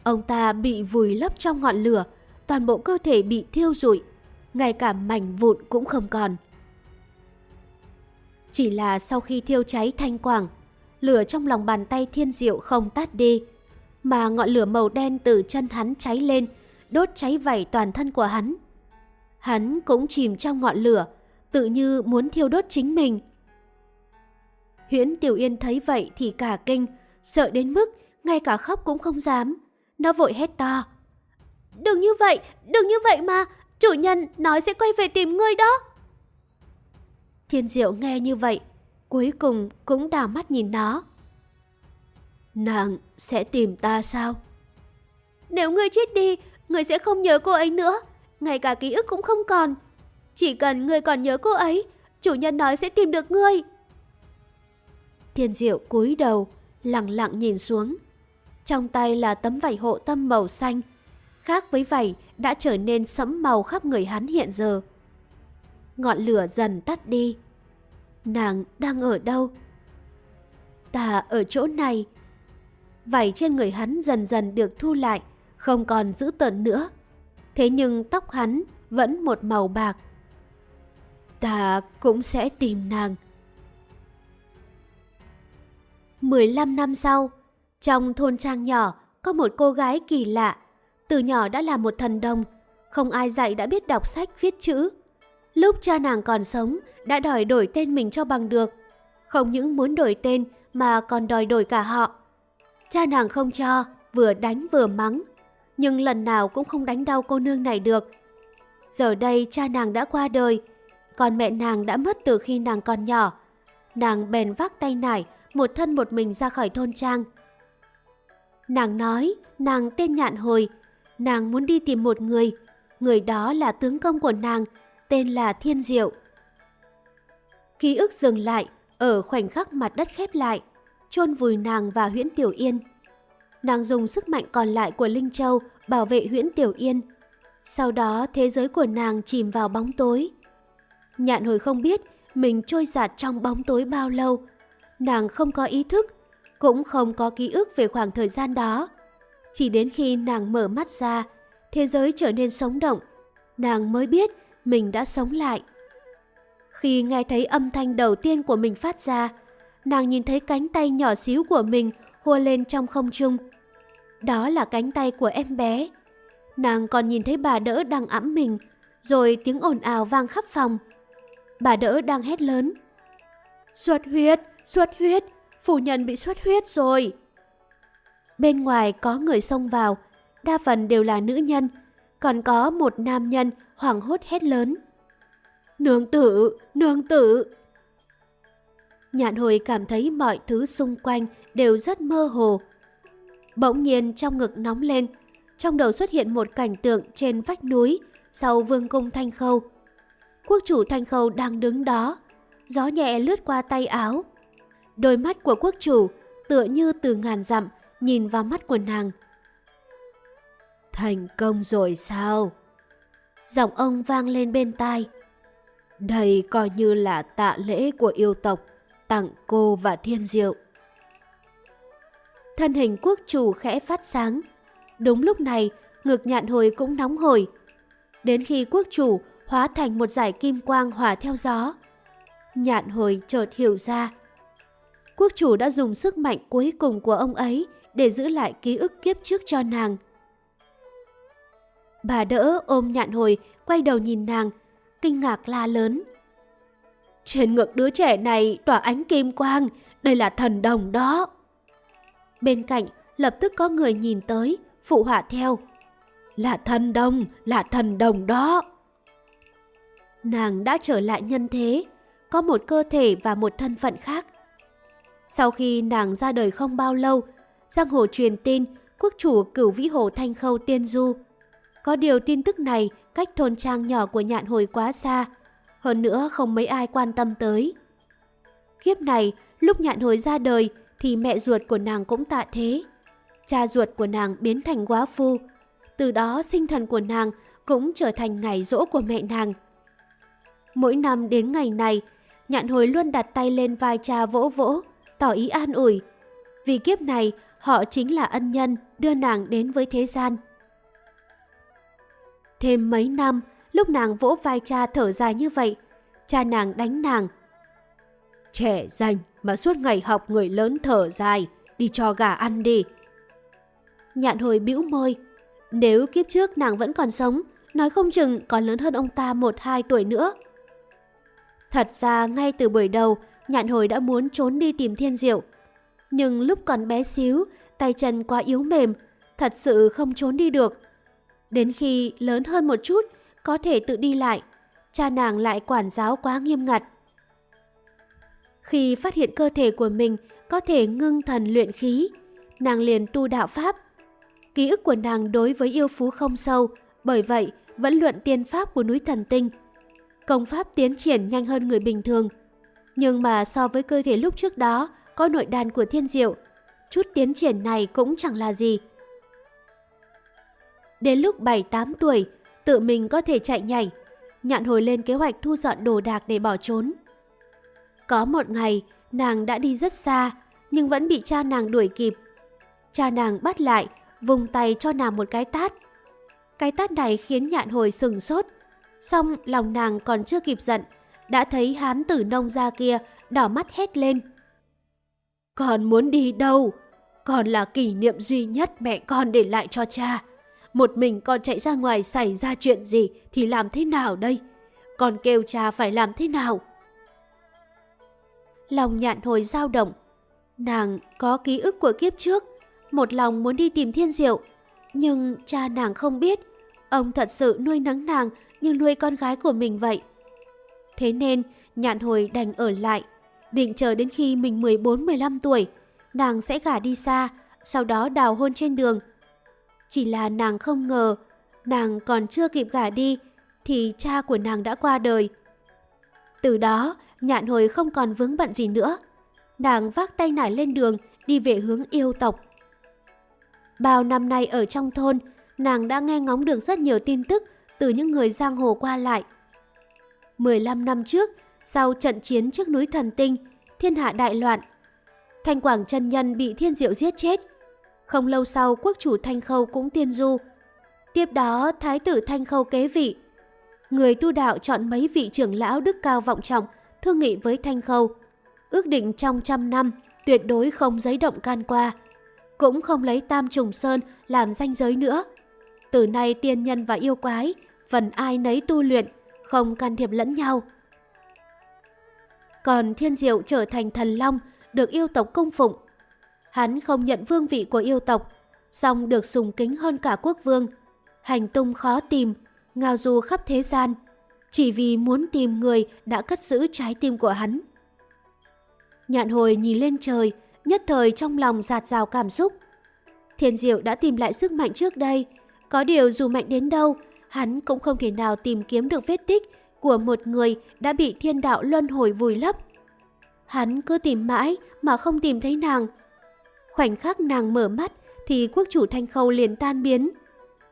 Speaker 1: Ông ta bị vùi lấp trong ngọn lửa, toàn bộ cơ thể bị thiêu rụi, ngay cả mảnh vụn cũng không còn. Chỉ là sau khi thiêu cháy thanh quảng, lửa trong lòng bàn tay thiên diệu không tắt đi, mà ngọn lửa màu đen từ chân hắn cháy lên, đốt cháy vảy toàn thân của hắn. Hắn cũng chìm trong ngọn lửa, tự như muốn thiêu đốt chính mình. Huyễn Tiểu Yên thấy vậy thì cả kinh, sợ đến mức ngay cả khóc cũng không dám. Nó vội hét to. Đừng như vậy, đừng như vậy mà, chủ nhân nói sẽ quay về tìm ngươi đó. Thiên Diệu nghe như vậy, cuối cùng cũng đào mắt nhìn nó. Nàng sẽ tìm ta sao? Nếu ngươi chết đi, ngươi sẽ không nhớ cô ấy nữa, ngay cả ký ức cũng không còn. Chỉ cần ngươi còn nhớ cô ấy, chủ nhân nói sẽ tìm được ngươi. Thiên Diệu cúi đầu, lặng lặng nhìn xuống. Trong tay là tấm vảy hộ tâm màu xanh, khác với vảy đã trở nên sẫm màu khắp người hắn hiện giờ. Ngọn lửa dần tắt đi. Nàng đang ở đâu? Ta ở chỗ này. Vảy trên người hắn dần dần được thu lại, không còn giữ tợn nữa. Thế nhưng tóc hắn vẫn một màu bạc. Ta cũng sẽ tìm nàng. 15 năm sau, trong thôn trang nhỏ có một cô gái kỳ lạ, từ nhỏ đã là một thần đồng. Không ai dạy đã biết đọc sách viết chữ. Lúc cha nàng còn sống đã đòi đổi tên mình cho bằng được. Không những muốn đổi tên mà còn đòi đổi cả họ. Cha nàng không cho, vừa đánh vừa mắng. Nhưng lần nào cũng không đánh đau cô nương này được. Giờ đây cha nàng đã qua đời, còn mẹ nàng đã mất từ khi nàng còn nhỏ. Nàng bèn vác tay nải, một thân một mình ra khỏi thôn trang. Nàng nói, nàng tên Nhạn Hồi, nàng muốn đi tìm một người. Người đó là tướng công của nàng, tên là Thiên Diệu. Ký ức dừng lại, ở khoảnh khắc mặt đất khép lại, chôn vùi nàng và Huyễn Tiểu Yên. Nàng dùng sức mạnh còn lại của Linh Châu bảo vệ Huyễn Tiểu Yên. Sau đó thế giới của nàng chìm vào bóng tối. Nhạn hồi không biết mình trôi giạt trong bóng tối bao lâu. Nàng không có ý thức, cũng không có ký ức về khoảng thời gian đó. Chỉ đến khi nàng mở mắt ra, thế giới trở nên sống động, nàng mới biết mình đã sống lại. Khi nghe thấy âm thanh đầu tiên của mình phát ra, nàng nhìn thấy cánh tay nhỏ xíu của mình hua lên trong không trung. Đó là cánh tay của em bé. Nàng còn nhìn thấy bà đỡ đang ẵm mình, rồi tiếng ồn ào vang khắp phòng. Bà đỡ đang hét lớn. Xuất huyết, xuất huyết, phủ nhân bị xuất huyết rồi. Bên ngoài có người xông vào, đa phần đều là nữ nhân, còn có một nam nhân hoảng hốt hét lớn. Nương tử, nương tử. Nhạn hồi cảm thấy mọi thứ xung quanh đều rất mơ hồ. Bỗng nhiên trong ngực nóng lên, trong đầu xuất hiện một cảnh tượng trên vách núi sau vương cung Thanh Khâu. Quốc chủ Thanh Khâu đang đứng đó, gió nhẹ lướt qua tay áo. Đôi mắt của quốc chủ tựa như từ ngàn dặm nhìn vào mắt của nàng. Thành công rồi sao? Giọng ông vang lên bên tai. Đây coi như là tạ lễ của yêu tộc, tặng cô và thiên diệu. Thân hình quốc chủ khẽ phát sáng. Đúng lúc này, ngực nhạn hồi cũng nóng hổi. Đến khi quốc chủ hóa thành một giải kim quang hòa theo gió. Nhạn hồi chợt hiểu ra. Quốc chủ đã dùng sức mạnh cuối cùng của ông ấy để giữ lại ký ức kiếp trước cho nàng. Bà đỡ ôm nhạn hồi, quay đầu nhìn nàng, kinh ngạc la lớn. Trên ngực đứa trẻ này tỏa ánh kim quang, đây là thần đồng đó. Bên cạnh lập tức có người nhìn tới, phụ họa theo. Là thần đồng, là thần đồng đó. Nàng đã trở lại nhân thế, có một cơ thể và một thân phận khác. Sau khi nàng ra đời không bao lâu, Giang Hồ truyền tin quốc chủ cửu vĩ hồ Thanh Khâu tiên du. Có điều tin tức này cách thôn trang nhỏ của nhạn hồi quá xa, hơn nữa không mấy ai quan tâm tới. Kiếp này, lúc nhạn hồi ra đời thì mẹ ruột của nàng cũng tạ thế. Cha ruột của nàng biến thành quá phu, từ đó sinh thần của nàng cũng trở thành ngày rỗ của mẹ nàng. Mỗi năm đến ngày này, nhạn hồi luôn đặt tay lên vai cha vỗ vỗ, tỏ ý an ủi. Vì kiếp này, họ chính là ân nhân đưa nàng đến với thế gian. Thêm mấy năm, lúc nàng vỗ vai cha thở dài như vậy, cha nàng đánh nàng. Trẻ danh mà suốt ngày học người lớn thở dài, đi cho gà ăn đi. Nhạn hồi bĩu môi, nếu kiếp trước nàng vẫn còn sống, nói không chừng còn lớn hơn ông ta một hai tuổi nữa. Thật ra ngay từ buổi đầu, nhạn hồi đã muốn trốn đi tìm thiên diệu. Nhưng lúc còn bé xíu, tay chân quá yếu mềm, thật sự không trốn đi được. Đến khi lớn hơn một chút, có thể tự đi lại, cha nàng lại quản giáo quá nghiêm ngặt. Khi phát hiện cơ thể của mình có thể ngưng thần luyện khí, nàng liền tu đạo pháp. Ký ức của nàng đối với yêu phú không sâu, bởi vậy vẫn luận tiên pháp của núi thần tinh. Công pháp tiến triển nhanh hơn người bình thường. Nhưng mà so với cơ thể lúc trước đó, có nội đàn của thiên diệu, chút tiến triển này cũng chẳng là gì. Đến lúc 7-8 tuổi, tự mình có thể chạy nhảy, nhạn hồi lên kế hoạch thu dọn đồ đạc để bỏ trốn. Có một ngày, nàng đã đi rất xa, nhưng vẫn bị cha nàng đuổi kịp. Cha nàng bắt lại, vùng tay cho nàng một cái tát. Cái tát này khiến nhạn hồi sừng sốt, xong lòng nàng còn chưa kịp giận, đã thấy hán tử nông ra kia đỏ mắt hét lên. Con muốn đi đâu? Con là kỷ niệm duy nhất mẹ con để lại cho cha một mình con chạy ra ngoài xảy ra chuyện gì thì làm thế nào đây? Con kêu cha phải làm thế nào? Lòng nhạn hồi dao động. Nàng có ký ức của kiếp trước, một lòng muốn đi tìm thiên diệu. Nhưng cha nàng không biết, ông thật sự nuôi nấng nàng như nuôi con gái của mình vậy. Thế nên, nhạn hồi đành ở lại, định chờ đến khi mình 14-15 tuổi, nàng sẽ gả đi xa, sau đó đào hôn trên đường. Chỉ là nàng không ngờ, nàng còn chưa kịp gả đi, thì cha của nàng đã qua đời. Từ đó, nhạn hồi không còn vướng bận gì nữa. Nàng vác tay nải lên đường, đi về hướng yêu tộc. Bao năm nay ở trong thôn, nàng đã nghe ngóng được rất nhiều tin tức từ những người giang hồ qua lại. 15 năm trước, sau trận chiến trước núi Thần Tinh, thiên hạ đại loạn, Thanh Quảng chân Nhân bị thiên diệu giết chết. Không lâu sau, quốc chủ Thanh Khâu cũng tiên du. Tiếp đó, Thái tử Thanh Khâu kế vị. Người tu đạo chọn mấy vị trưởng lão đức cao vọng trọng, thương nghị với Thanh Khâu. Ước định trong trăm năm, tuyệt đối không giấy động can qua. Cũng không lấy Tam Trùng Sơn làm danh giới nữa. Từ nay tiên nhân và yêu quái, phần ai nấy tu luyện, không can thiệp lẫn nhau. Còn Thiên Diệu trở thành thần long, được yêu tộc cung phụng. Hắn không nhận vương vị của yêu tộc, song được sùng kính hơn cả quốc vương. Hành tung khó tìm, ngao du khắp thế gian, chỉ vì muốn tìm người đã cất giữ trái tim của hắn. Nhạn hồi nhìn lên trời, nhất thời trong lòng giạt rào cảm xúc. Thiên diệu đã tìm lại sức mạnh trước đây, có điều dù mạnh đến đâu, hắn cũng không thể nào tìm kiếm được vết tích của một người đã bị thiên đạo luân hồi vùi lấp. Hắn cứ tìm mãi mà không tìm thấy nàng. Khoảnh khắc nàng mở mắt thì quốc chủ Thanh Khâu liền tan biến.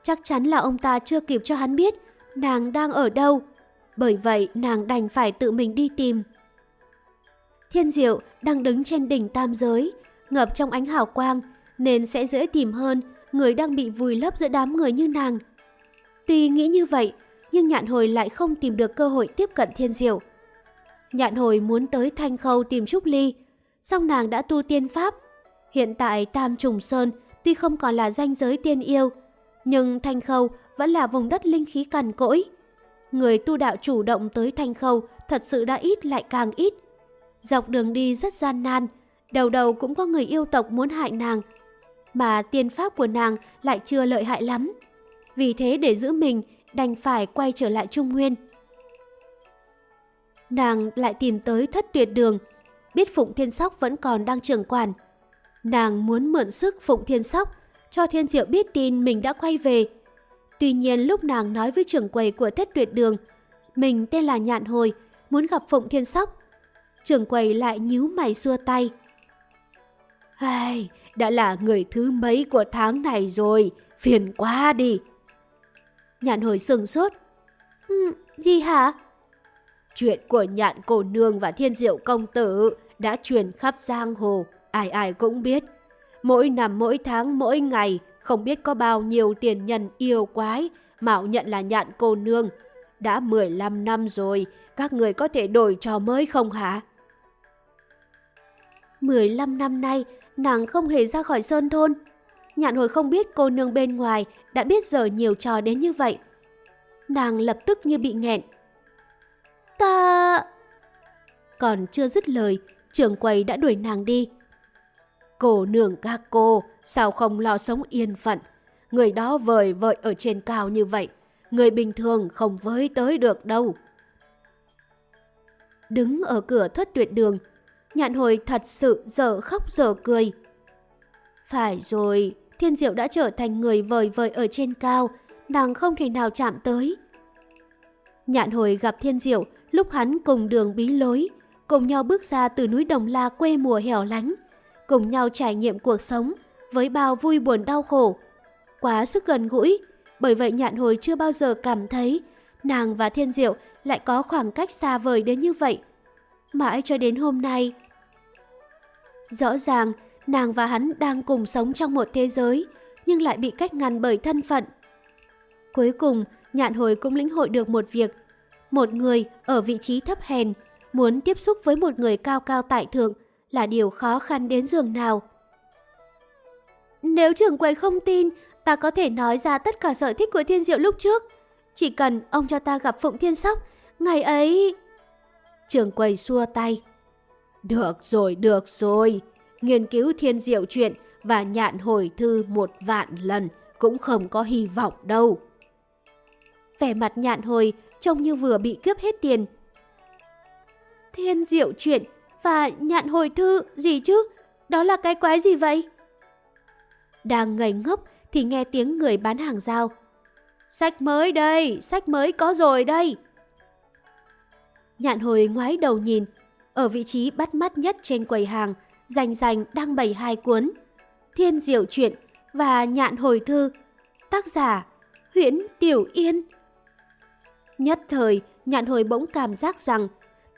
Speaker 1: Chắc chắn là ông ta chưa kịp cho hắn biết nàng đang ở đâu. Bởi vậy nàng đành phải tự mình đi tìm. Thiên diệu đang đứng trên đỉnh tam giới, ngập trong ánh hào quang nên sẽ dễ tìm hơn người đang bị vùi lấp giữa đám người như nàng. Tuy nghĩ như vậy, nhưng nhạn hồi lại không tìm được cơ hội tiếp cận thiên diệu. Nhạn hồi muốn tới Thanh Khâu tìm Trúc Ly, song nàng đã tu tiên pháp. Hiện tại Tam Trùng Sơn tuy không còn là danh giới tiên yêu, nhưng Thanh Khâu vẫn là vùng đất linh khí cằn cỗi. Người tu đạo chủ động tới Thanh Khâu thật sự đã ít lại càng ít. Dọc đường đi rất gian nan, đầu đầu cũng có người yêu tộc muốn hại nàng. Mà tiên pháp của nàng lại chưa lợi hại lắm. Vì thế để giữ mình, đành phải quay trở lại Trung Nguyên nàng lại tìm tới thất tuyệt đường, biết Phụng Thiên Sóc vẫn còn đang trưởng quản. Nàng muốn mượn sức Phụng Thiên Sóc, cho Thiên Diệu biết tin mình đã quay về. Tuy nhiên lúc nàng nói với trưởng quầy của thất tuyệt đường, mình tên là Nhạn Hồi, muốn gặp Phụng Thiên Sóc. Trưởng quầy lại nhíu mày xua tay. Ai, đã là người thứ mấy của tháng này rồi, phiền quá đi. Nhạn hồi sừng sốt. Ừ, gì hả? Chuyện của nhạn cổ nương và thiên diệu công tử đã truyền khắp giang hồ, ai ai cũng biết. Mỗi năm mỗi tháng mỗi ngày không biết có bao nhiêu tiền nhân yêu quái mạo nhận là nhạn cô nương. Đã 15 năm rồi, các người có thể đổi trò mới không hả? 15 năm nay, nàng không hề ra khỏi sơn thôn. Nhạn hồi không biết cô nương bên ngoài đã biết giờ nhiều trò đến như vậy. Nàng lập tức như bị nghẹn, Ta... Còn chưa dứt lời, trưởng quầy đã đuổi nàng đi. Cô nương các cô, sao không lo sống yên phận? Người đó vời vợi ở trên cao như vậy, người bình thường không với tới được đâu. Đứng ở cửa thất tuyệt đường, nhạn hồi thật sự dở khóc dở cười. Phải rồi, thiên diệu đã trở thành người vời vợi ở trên cao, nàng không thể nào chạm tới. Nhạn hồi gặp thiên diệu lúc hắn cùng đường bí lối, cùng nhau bước ra từ núi Đồng La quê mùa hẻo lánh, cùng nhau trải nghiệm cuộc sống với bao vui buồn đau khổ. Quá sức gần gũi, bởi vậy nhạn hồi chưa bao giờ cảm thấy nàng và thiên diệu lại có khoảng cách xa vời đến như vậy. Mãi cho đến hôm nay. Rõ ràng, nàng và hắn đang cùng sống trong một thế giới, nhưng lại bị cách ngăn bởi thân phận. Cuối cùng, nhạn hồi cũng lĩnh hội được một việc một người ở vị trí thấp hèn muốn tiếp xúc với một người cao cao tại thượng là điều khó khăn đến giường nào. Nếu trưởng quầy không tin, ta có thể nói ra tất cả sở thích của thiên diệu lúc trước. Chỉ cần ông cho ta gặp Phụng Thiên Sóc, ngày ấy... Trường quầy xua tay. Được rồi, được rồi. Nghiên cứu thiên diệu chuyện và nhạn hồi thư một vạn lần cũng không có hy vọng đâu. Vẻ mặt nhạn hồi trông như vừa bị cướp hết tiền. Thiên diệu chuyện và nhạn hồi thư gì chứ? Đó là cái quái gì vậy? Đang ngây ngốc thì nghe tiếng người bán hàng giao Sách mới đây, sách mới có rồi đây. Nhạn hồi ngoái đầu nhìn, ở vị trí bắt mắt nhất trên quầy hàng, rành rành đang bày hai cuốn. Thiên Diệu Truyện và Nhạn Hồi Thư, tác giả Huyễn Tiểu Yên. Nhất thời, Nhạn Hồi bỗng cảm giác rằng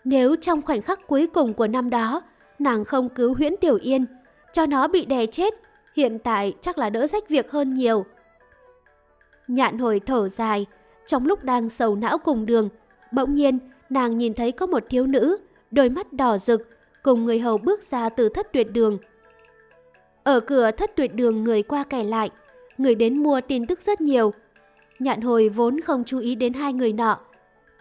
Speaker 1: nếu trong khoảnh khắc cuối cùng của năm đó, nàng không cứu Huyễn Tiểu Yên, cho nó bị đè chết, hiện tại chắc là đỡ rách việc hơn nhiều. Nhạn Hồi thở dài, trong lúc đang sầu não cùng đường, bỗng nhiên nàng nhìn thấy có một thiếu nữ, đôi mắt đỏ rực, cùng người hầu bước ra từ thất tuyệt đường. Ở cửa thất tuyệt đường người qua kẻ lại, người đến mua tin tức rất nhiều. Nhạn hồi vốn không chú ý đến hai người nọ.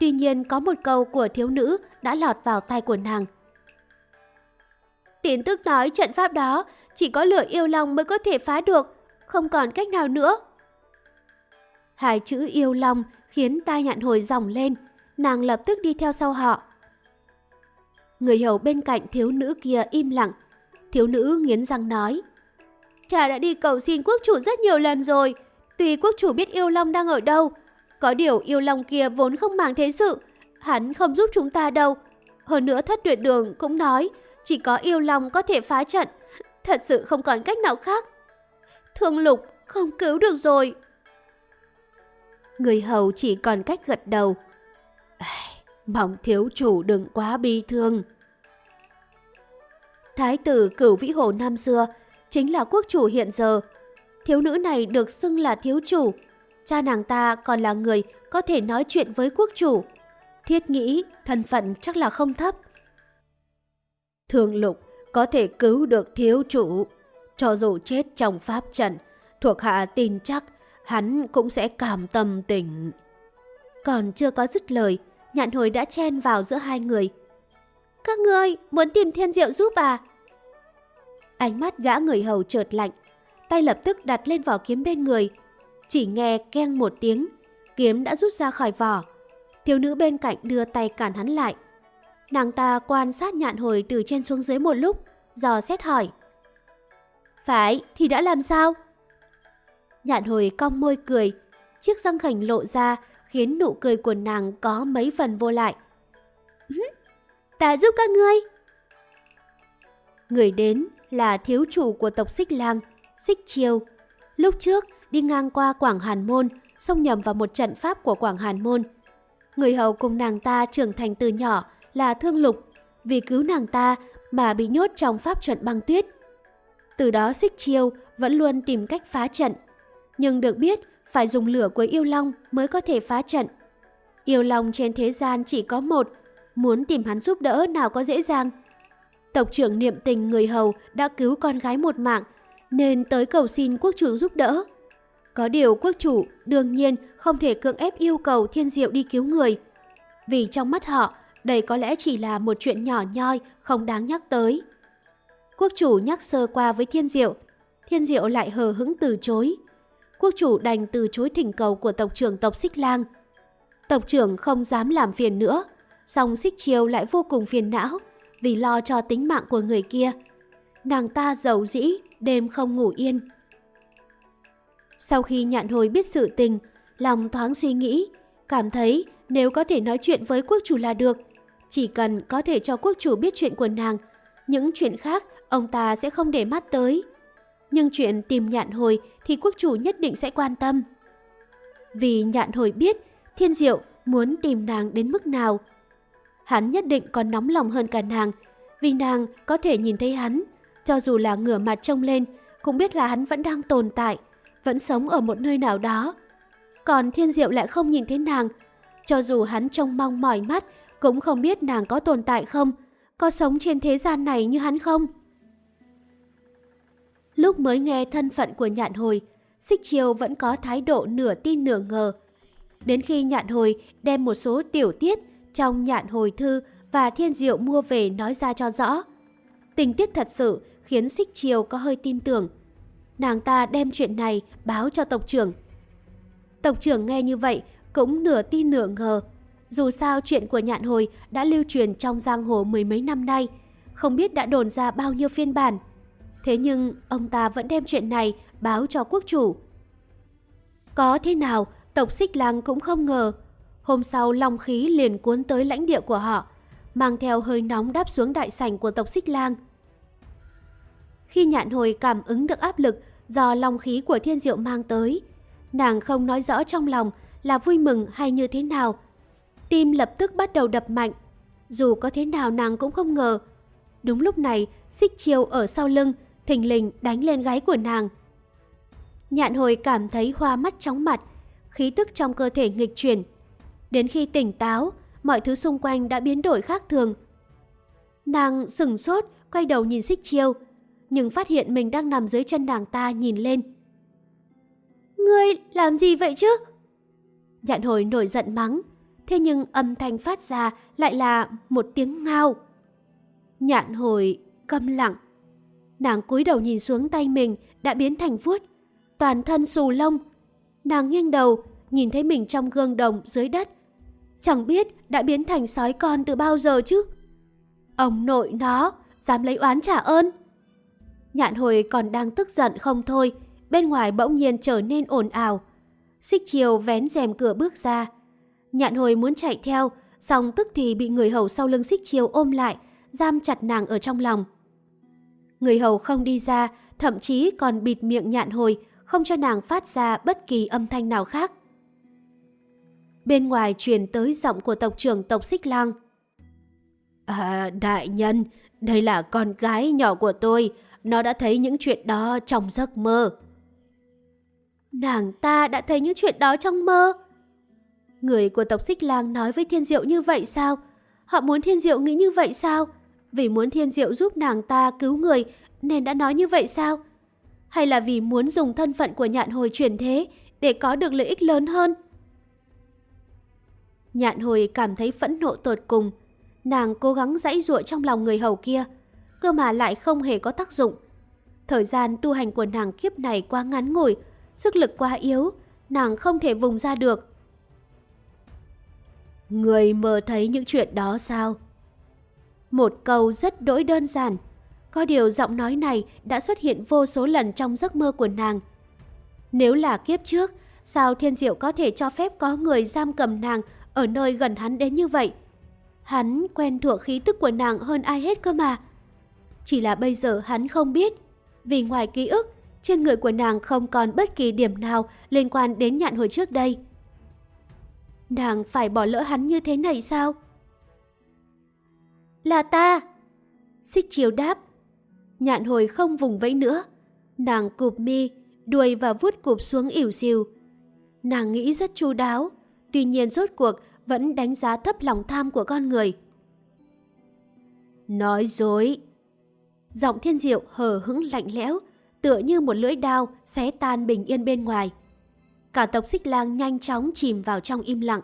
Speaker 1: Tuy nhiên có một câu của thiếu nữ đã lọt vào tai của nàng. Tiến tức nói trận pháp đó chỉ có lửa yêu long mới có thể phá được, không còn cách nào nữa. Hai chữ yêu long khiến tai nhạn hồi dòng lên, nàng lập tức đi theo sau họ. Người hầu bên cạnh thiếu nữ kia im lặng. Thiếu nữ nghiến răng nói. Cha đã đi cầu xin quốc chủ rất nhiều lần rồi. Tuy quốc chủ biết yêu long đang ở đâu, có điều yêu long kia vốn không màng thế sự. Hắn không giúp chúng ta đâu. Hơn nữa thất tuyệt đường cũng nói, chỉ có yêu long có thể phá trận. Thật sự không còn cách nào khác. Thương lục, không cứu được rồi. Người hầu chỉ còn cách gật đầu. Mong thiếu chủ đừng quá bi thương. Thái tử cửu vĩ hồ năm xưa chính là quốc chủ hiện giờ. Thiếu nữ này được xưng là thiếu chủ. Cha nàng ta còn là người có thể nói chuyện với quốc chủ. Thiết nghĩ thân phận chắc là không thấp. Thường lục có thể cứu được thiếu chủ. Cho dù chết trong pháp trận, thuộc hạ tin chắc hắn cũng sẽ cảm tâm tình. Còn chưa có dứt lời, nhạn hồi đã chen vào giữa hai người. Các ngươi muốn tìm thiên diệu giúp à? Ánh mắt gã người hầu chợt lạnh, tay lập tức đặt lên vỏ kiếm bên người. Chỉ nghe keng một tiếng, kiếm đã rút ra khỏi vỏ. Thiếu nữ bên cạnh đưa tay cản hắn lại. Nàng ta quan sát nhạn hồi từ trên xuống dưới một lúc, dò xét hỏi. Phải, thì đã làm sao? Nhạn hồi cong môi cười, chiếc răng khảnh lộ ra khiến nụ cười của nàng có mấy phần vô lại. Ta giúp các ngươi. Người đến là thiếu chủ của tộc Xích Lang, Xích Chiêu. Lúc trước đi ngang qua Quảng Hàn Môn, xông nhầm vào một trận pháp của Quảng Hàn Môn. Người hầu cùng nàng ta trưởng thành từ nhỏ là Thương Lục, vì cứu nàng ta mà bị nhốt trong pháp trận băng tuyết. Từ đó Xích Chiêu vẫn luôn tìm cách phá trận, nhưng được biết phải dùng lửa của yêu long mới có thể phá trận. Yêu long trên thế gian chỉ có một, muốn tìm hắn giúp đỡ nào có dễ dàng. Tộc trưởng niệm tình người hầu đã cứu con gái một mạng, nên tới cầu xin quốc chủ giúp đỡ. Có điều quốc chủ đương nhiên không thể cưỡng ép yêu cầu thiên diệu đi cứu người. Vì trong mắt họ, đây có lẽ chỉ là một chuyện nhỏ nhoi, không đáng nhắc tới. Quốc chủ nhắc sơ qua với thiên diệu, thiên diệu lại hờ hững từ chối. Quốc chủ đành từ chối thỉnh cầu của tộc trưởng tộc Xích Lang. Tộc trưởng không dám làm phiền nữa, song Xích Chiêu lại vô cùng phiền não vì lo cho tính mạng của người kia. Nàng ta giàu dĩ, đêm không ngủ yên. Sau khi nhạn hồi biết sự tình, lòng thoáng suy nghĩ, cảm thấy nếu có thể nói chuyện với quốc chủ là được. Chỉ cần có thể cho quốc chủ biết chuyện của nàng, những chuyện khác ông ta sẽ không để mắt tới. Nhưng chuyện tìm nhạn hồi thì quốc chủ nhất định sẽ quan tâm. Vì nhạn hồi biết thiên diệu muốn tìm nàng đến mức nào, hắn nhất định còn nóng lòng hơn cả nàng, vì nàng có thể nhìn thấy hắn, cho dù là ngửa mặt trông lên, cũng biết là hắn vẫn đang tồn tại, vẫn sống ở một nơi nào đó. Còn thiên diệu lại không nhìn thấy nàng, cho dù hắn trông mong mỏi mắt, cũng không biết nàng có tồn tại không, có sống trên thế gian này như hắn không. Lúc mới nghe thân phận của nhạn hồi, Xích Chiêu vẫn có thái độ nửa tin nửa ngờ. Đến khi nhạn hồi đem một số tiểu tiết trong nhạn hồi thư và thiên diệu mua về nói ra cho rõ. Tình tiết thật sự khiến Xích Chiêu có hơi tin tưởng. Nàng ta đem chuyện này báo cho tộc trưởng. Tộc trưởng nghe như vậy cũng nửa tin nửa ngờ. Dù sao chuyện của nhạn hồi đã lưu truyền trong giang hồ mười mấy năm nay, không biết đã đồn ra bao nhiêu phiên bản. Thế nhưng ông ta vẫn đem chuyện này báo cho quốc chủ. Có thế nào, tộc xích lang cũng không ngờ. Hôm sau long khí liền cuốn tới lãnh địa của họ, mang theo hơi nóng đáp xuống đại sảnh của tộc xích lang. Khi nhạn hồi cảm ứng được áp lực do long khí của thiên diệu mang tới, nàng không nói rõ trong lòng là vui mừng hay như thế nào. Tim lập tức bắt đầu đập mạnh, dù có thế nào nàng cũng không ngờ. Đúng lúc này, xích chiêu ở sau lưng, thình lình đánh lên gáy của nàng. Nhạn hồi cảm thấy hoa mắt chóng mặt, khí tức trong cơ thể nghịch chuyển. Đến khi tỉnh táo, mọi thứ xung quanh đã biến đổi khác thường. Nàng sừng sốt, quay đầu nhìn xích chiêu, nhưng phát hiện mình đang nằm dưới chân nàng ta nhìn lên. Ngươi làm gì vậy chứ? Nhạn hồi nổi giận mắng, thế nhưng âm thanh phát ra lại là một tiếng ngao. Nhạn hồi câm lặng. Nàng cúi đầu nhìn xuống tay mình đã biến thành vuốt, toàn thân xù lông. Nàng nghiêng đầu, nhìn thấy mình trong gương đồng dưới đất. Chẳng biết đã biến thành sói con từ bao giờ chứ. Ông nội nó, dám lấy oán trả ơn. Nhạn hồi còn đang tức giận không thôi, bên ngoài bỗng nhiên trở nên ồn ào. Xích chiều vén rèm cửa bước ra. Nhạn hồi muốn chạy theo, xong tức thì bị người hầu sau lưng xích chiều ôm lại, giam chặt nàng ở trong lòng. Người hầu không đi ra, thậm chí còn bịt miệng nhạn hồi, không cho nàng phát ra bất kỳ âm thanh nào khác. Bên ngoài truyền tới giọng của tộc trưởng tộc Xích Lang. À, đại nhân, đây là con gái nhỏ của tôi, nó đã thấy những chuyện đó trong giấc mơ. Nàng ta đã thấy những chuyện đó trong mơ. Người của tộc Xích Lang nói với Thiên Diệu như vậy sao? Họ muốn Thiên Diệu nghĩ như vậy sao? Vì muốn Thiên Diệu giúp nàng ta cứu người nên đã nói như vậy sao? Hay là vì muốn dùng thân phận của nhạn hồi chuyển thế để có được lợi ích lớn hơn? Nhạn hồi cảm thấy phẫn nộ tột cùng. Nàng cố gắng dãy ruộng trong lòng người hầu kia, cơ mà lại không hề có tác dụng. Thời gian tu hành của nàng kiếp này quá ngắn ngủi, sức lực quá yếu, nàng không thể vùng ra được. Người mơ thấy những chuyện đó sao? Một câu rất đỗi đơn giản, có điều giọng nói này đã xuất hiện vô số lần trong giấc mơ của nàng. Nếu là kiếp trước, sao Thiên Diệu có thể cho phép có người giam cầm nàng ở nơi gần hắn đến như vậy? Hắn quen thuộc khí tức của nàng hơn ai hết cơ mà. Chỉ là bây giờ hắn không biết, vì ngoài ký ức, trên người của nàng không còn bất kỳ điểm nào liên quan đến nhạn hồi trước đây. Nàng phải bỏ lỡ hắn như thế này sao? Là ta! Xích chiều đáp. Nhạn hồi không vùng vẫy nữa. Nàng cụp mi, đuôi và vuốt cụp xuống ỉu xìu. Nàng nghĩ rất chu đáo, tuy nhiên rốt cuộc vẫn đánh giá thấp lòng tham của con người. Nói dối! Giọng thiên diệu hờ hững lạnh lẽo, tựa như một lưỡi đao xé tan bình yên bên ngoài. Cả tộc xích lang nhanh chóng chìm vào trong im lặng.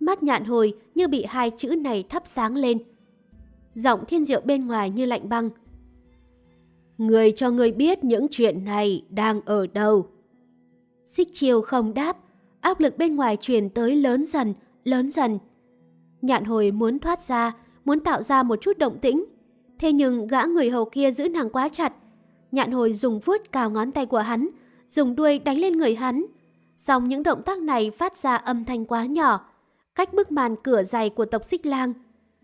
Speaker 1: Mắt nhạn hồi như bị hai chữ này thắp sáng lên. Giọng thiên diệu bên ngoài như lạnh băng. Người cho người biết những chuyện này đang ở đâu. Xích chiêu không đáp, áp lực bên ngoài truyền tới lớn dần, lớn dần. Nhạn hồi muốn thoát ra, muốn tạo ra một chút động tĩnh. Thế nhưng gã người hầu kia giữ nàng quá chặt. Nhạn hồi dùng vuốt cào ngón tay của hắn, dùng đuôi đánh lên người hắn. Xong những động tác này phát ra âm thanh quá nhỏ, cách bức màn cửa dày của tộc xích lang.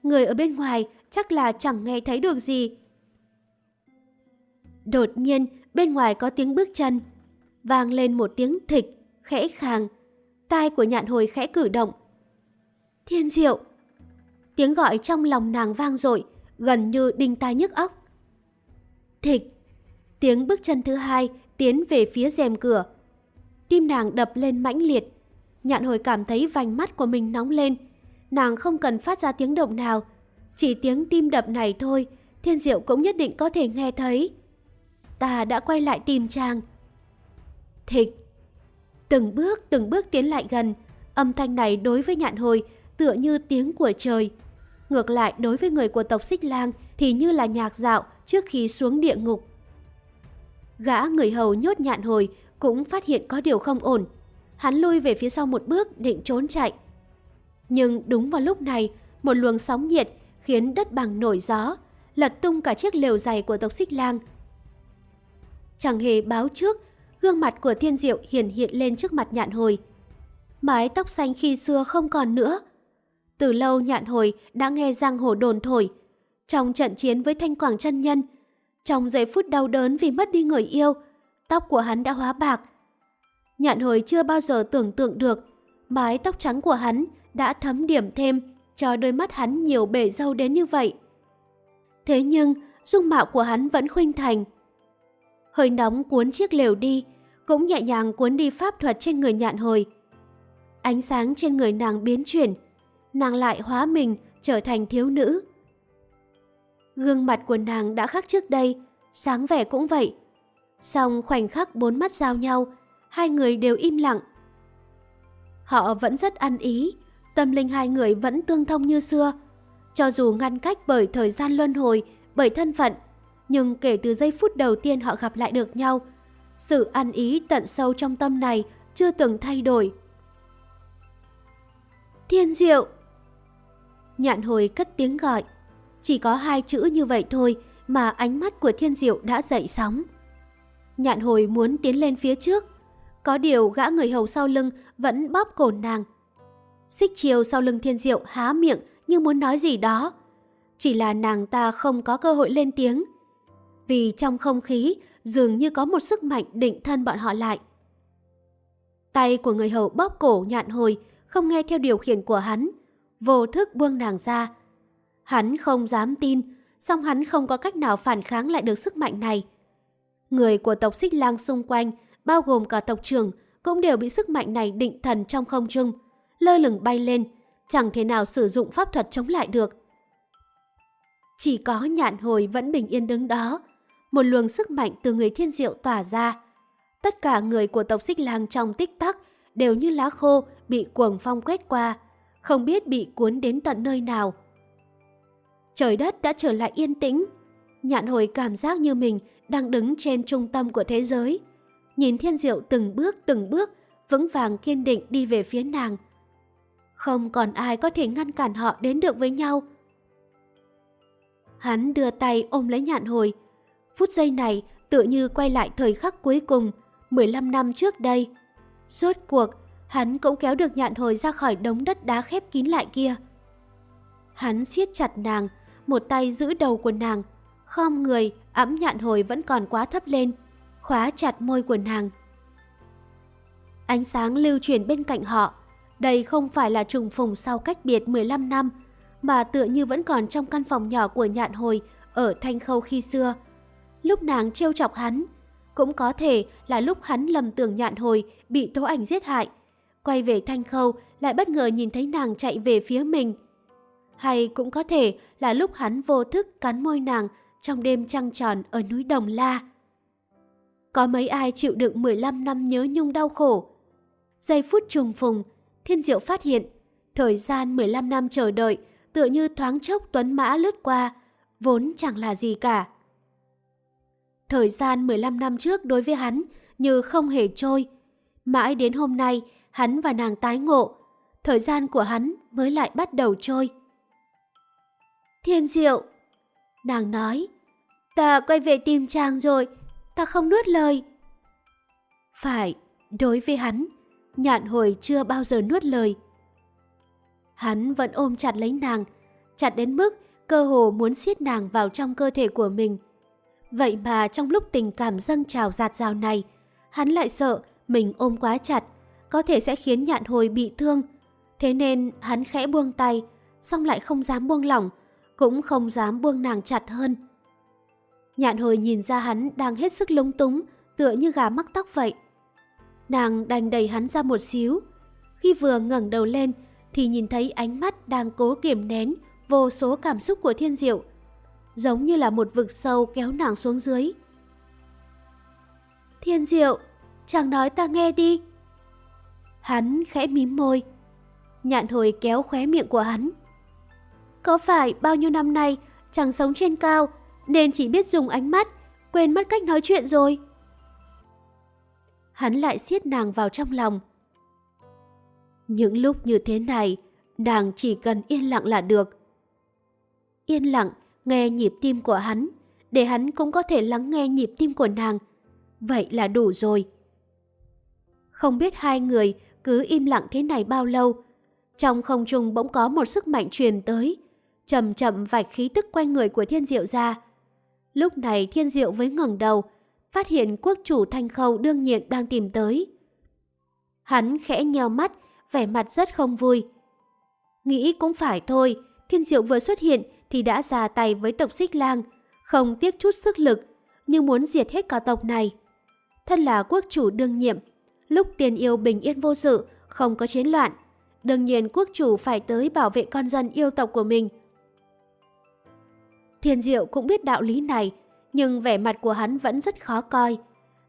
Speaker 1: Người ở bên ngoài chắc là chẳng nghe thấy được gì. Đột nhiên, bên ngoài có tiếng bước chân. Vang lên một tiếng thịch, khẽ khàng. Tai của nhạn hồi khẽ cử động. Thiên diệu! Tiếng gọi trong lòng nàng vang dội gần như đinh tai nhức óc. Thịch! Tiếng bước chân thứ hai tiến về phía rèm cửa. Tim nàng đập lên mãnh liệt. Nhạn hồi cảm thấy vành mắt của mình nóng lên. Nàng không cần phát ra tiếng động nào. Chỉ tiếng tim đập này thôi, thiên diệu cũng nhất định có thể nghe thấy. ta đã quay lại tìm chàng. Thịch! Từng bước, từng bước tiến lại gần, âm thanh này đối với nhạn hồi tựa như tiếng của trời. Ngược lại đối với người của tộc Xích Lang thì như là nhạc dạo trước khi xuống địa ngục. Gã người hầu nhốt nhạn hồi cũng phát hiện có điều không ổn. Hắn lui về phía sau một bước định trốn chạy. Nhưng đúng vào lúc này, một luồng sóng nhiệt khiến đất bằng nổi gió, lật tung cả chiếc lều dày của tộc Xích Lang. Chẳng hề báo trước, gương mặt của Thiên Diệu hiển hiện lên trước mặt nhạn hồi. Mái tóc xanh khi xưa không còn nữa. Từ lâu nhạn hồi đã nghe giang hồ đồn thổi. Trong trận chiến với Thanh Quảng chân Nhân, trong giây phút đau đớn vì mất đi người yêu, tóc của hắn đã hóa bạc. Nhạn hồi chưa bao giờ tưởng tượng được, mái tóc trắng của hắn đã thấm điểm thêm cho đôi mắt hắn nhiều bể dâu đến như vậy. Thế nhưng, dung mạo của hắn vẫn khuynh thành. Hơi nóng cuốn chiếc lều đi, cũng nhẹ nhàng cuốn đi pháp thuật trên người nhạn hồi. Ánh sáng trên người nàng biến chuyển, nàng lại hóa mình trở thành thiếu nữ. Gương mặt của nàng đã khác trước đây, sáng vẻ cũng vậy. Xong khoảnh khắc bốn mắt giao nhau, hai người đều im lặng. Họ vẫn rất ăn ý, tâm linh hai người vẫn tương thông như xưa. Cho dù ngăn cách bởi thời gian luân hồi, bởi thân phận, nhưng kể từ giây phút đầu tiên họ gặp lại được nhau, sự ăn ý tận sâu trong tâm này chưa từng thay đổi. Thiên diệu! Nhạn hồi cất tiếng gọi. Chỉ có hai chữ như vậy thôi mà ánh mắt của thiên diệu đã dậy sóng. Nhạn hồi muốn tiến lên phía trước. Có điều gã người hầu sau lưng vẫn bóp cổ nàng. Xích chiều sau lưng thiên diệu há miệng như muốn nói gì đó. Chỉ là nàng ta không có cơ hội lên tiếng. Vì trong không khí dường như có một sức mạnh định thân bọn họ lại. Tay của người hầu bóp cổ nhạn hồi, không nghe theo điều khiển của hắn, vô thức buông nàng ra. Hắn không dám tin, song hắn không có cách nào phản kháng lại được sức mạnh này. Người của tộc xích lang xung quanh, bao gồm cả tộc trưởng, cũng đều bị sức mạnh này định thần trong không trung, lơ lửng bay lên, chẳng thể nào sử dụng pháp thuật chống lại được. Chỉ có nhạn hồi vẫn bình yên đứng đó, một luồng sức mạnh từ người thiên diệu tỏa ra. Tất cả người của tộc xích lang trong tích tắc đều như lá khô bị cuồng phong quét qua, không biết bị cuốn đến tận nơi nào. Trời đất đã trở lại yên tĩnh, nhạn hồi cảm giác như mình đang đứng trên trung tâm của thế giới. Nhìn thiên diệu từng bước từng bước, vững vàng kiên định đi về phía nàng. Không còn ai có thể ngăn cản họ đến được với nhau. Hắn đưa tay ôm lấy nhạn hồi, Phút giây này tự như quay lại thời khắc cuối cùng, 15 năm trước đây. Rốt cuộc, hắn cũng kéo được nhạn hồi ra khỏi đống đất đá khép kín lại kia. Hắn siết chặt nàng, một tay giữ đầu của nàng, khom người, ẵm nhạn hồi vẫn còn quá thấp lên, khóa chặt môi của nàng. Ánh sáng lưu chuyển bên cạnh họ, đây không phải là trùng phùng sau cách biệt 15 năm, mà tựa như vẫn còn trong căn phòng nhỏ của nhạn hồi ở Thanh Khâu khi xưa lúc nàng trêu chọc hắn. Cũng có thể là lúc hắn lầm tưởng nhạn hồi bị tố ảnh giết hại. Quay về thanh khâu lại bất ngờ nhìn thấy nàng chạy về phía mình. Hay cũng có thể là lúc hắn vô thức cắn môi nàng trong đêm trăng tròn ở núi Đồng La. Có mấy ai chịu đựng 15 năm nhớ nhung đau khổ. Giây phút trùng phùng, Thiên Diệu phát hiện, thời gian 15 năm chờ đợi tựa như thoáng chốc tuấn mã lướt qua, vốn chẳng là gì cả. Thời gian 15 năm trước đối với hắn như không hề trôi. Mãi đến hôm nay, hắn và nàng tái ngộ. Thời gian của hắn mới lại bắt đầu trôi. Thiên diệu! Nàng nói, ta quay về tìm chàng rồi, ta không nuốt lời. Phải, đối với hắn, nhạn hồi chưa bao giờ nuốt lời. Hắn vẫn ôm chặt lấy nàng, chặt đến mức cơ hồ muốn siết nàng vào trong cơ thể của mình. Vậy mà trong lúc tình cảm dâng trào giạt rào này, hắn lại sợ mình ôm quá chặt, có thể sẽ khiến nhạn hồi bị thương. Thế nên hắn khẽ buông tay, xong lại không dám buông lỏng, cũng không dám buông nàng chặt hơn. Nhạn hồi nhìn ra hắn đang hết sức lúng túng, tựa như gà mắc tóc vậy. Nàng đành đẩy hắn ra một xíu. Khi vừa ngẩng đầu lên thì nhìn thấy ánh mắt đang cố kiềm nén vô số cảm xúc của thiên diệu giống như là một vực sâu kéo nàng xuống dưới. Thiên diệu, chàng nói ta nghe đi. Hắn khẽ mím môi. Nhạn hồi kéo khóe miệng của hắn. Có phải bao nhiêu năm nay chẳng sống trên cao nên chỉ biết dùng ánh mắt, quên mất cách nói chuyện rồi? Hắn lại siết nàng vào trong lòng. Những lúc như thế này, nàng chỉ cần yên lặng là được. Yên lặng, nghe nhịp tim của hắn, để hắn cũng có thể lắng nghe nhịp tim của nàng. Vậy là đủ rồi. Không biết hai người cứ im lặng thế này bao lâu. Trong không trung bỗng có một sức mạnh truyền tới, chậm chậm vạch khí tức quanh người của thiên diệu ra. Lúc này thiên diệu với ngẩng đầu, phát hiện quốc chủ thanh khâu đương nhiên đang tìm tới. Hắn khẽ nheo mắt, vẻ mặt rất không vui. Nghĩ cũng phải thôi, thiên diệu vừa xuất hiện thì đã ra tay với tộc xích lang, không tiếc chút sức lực, nhưng muốn diệt hết cả tộc này. Thân là quốc chủ đương nhiệm, lúc tiền yêu bình yên vô sự, không có chiến loạn, đương nhiên quốc chủ phải tới bảo vệ con dân yêu tộc của mình. Thiên Diệu cũng biết đạo lý này, nhưng vẻ mặt của hắn vẫn rất khó coi.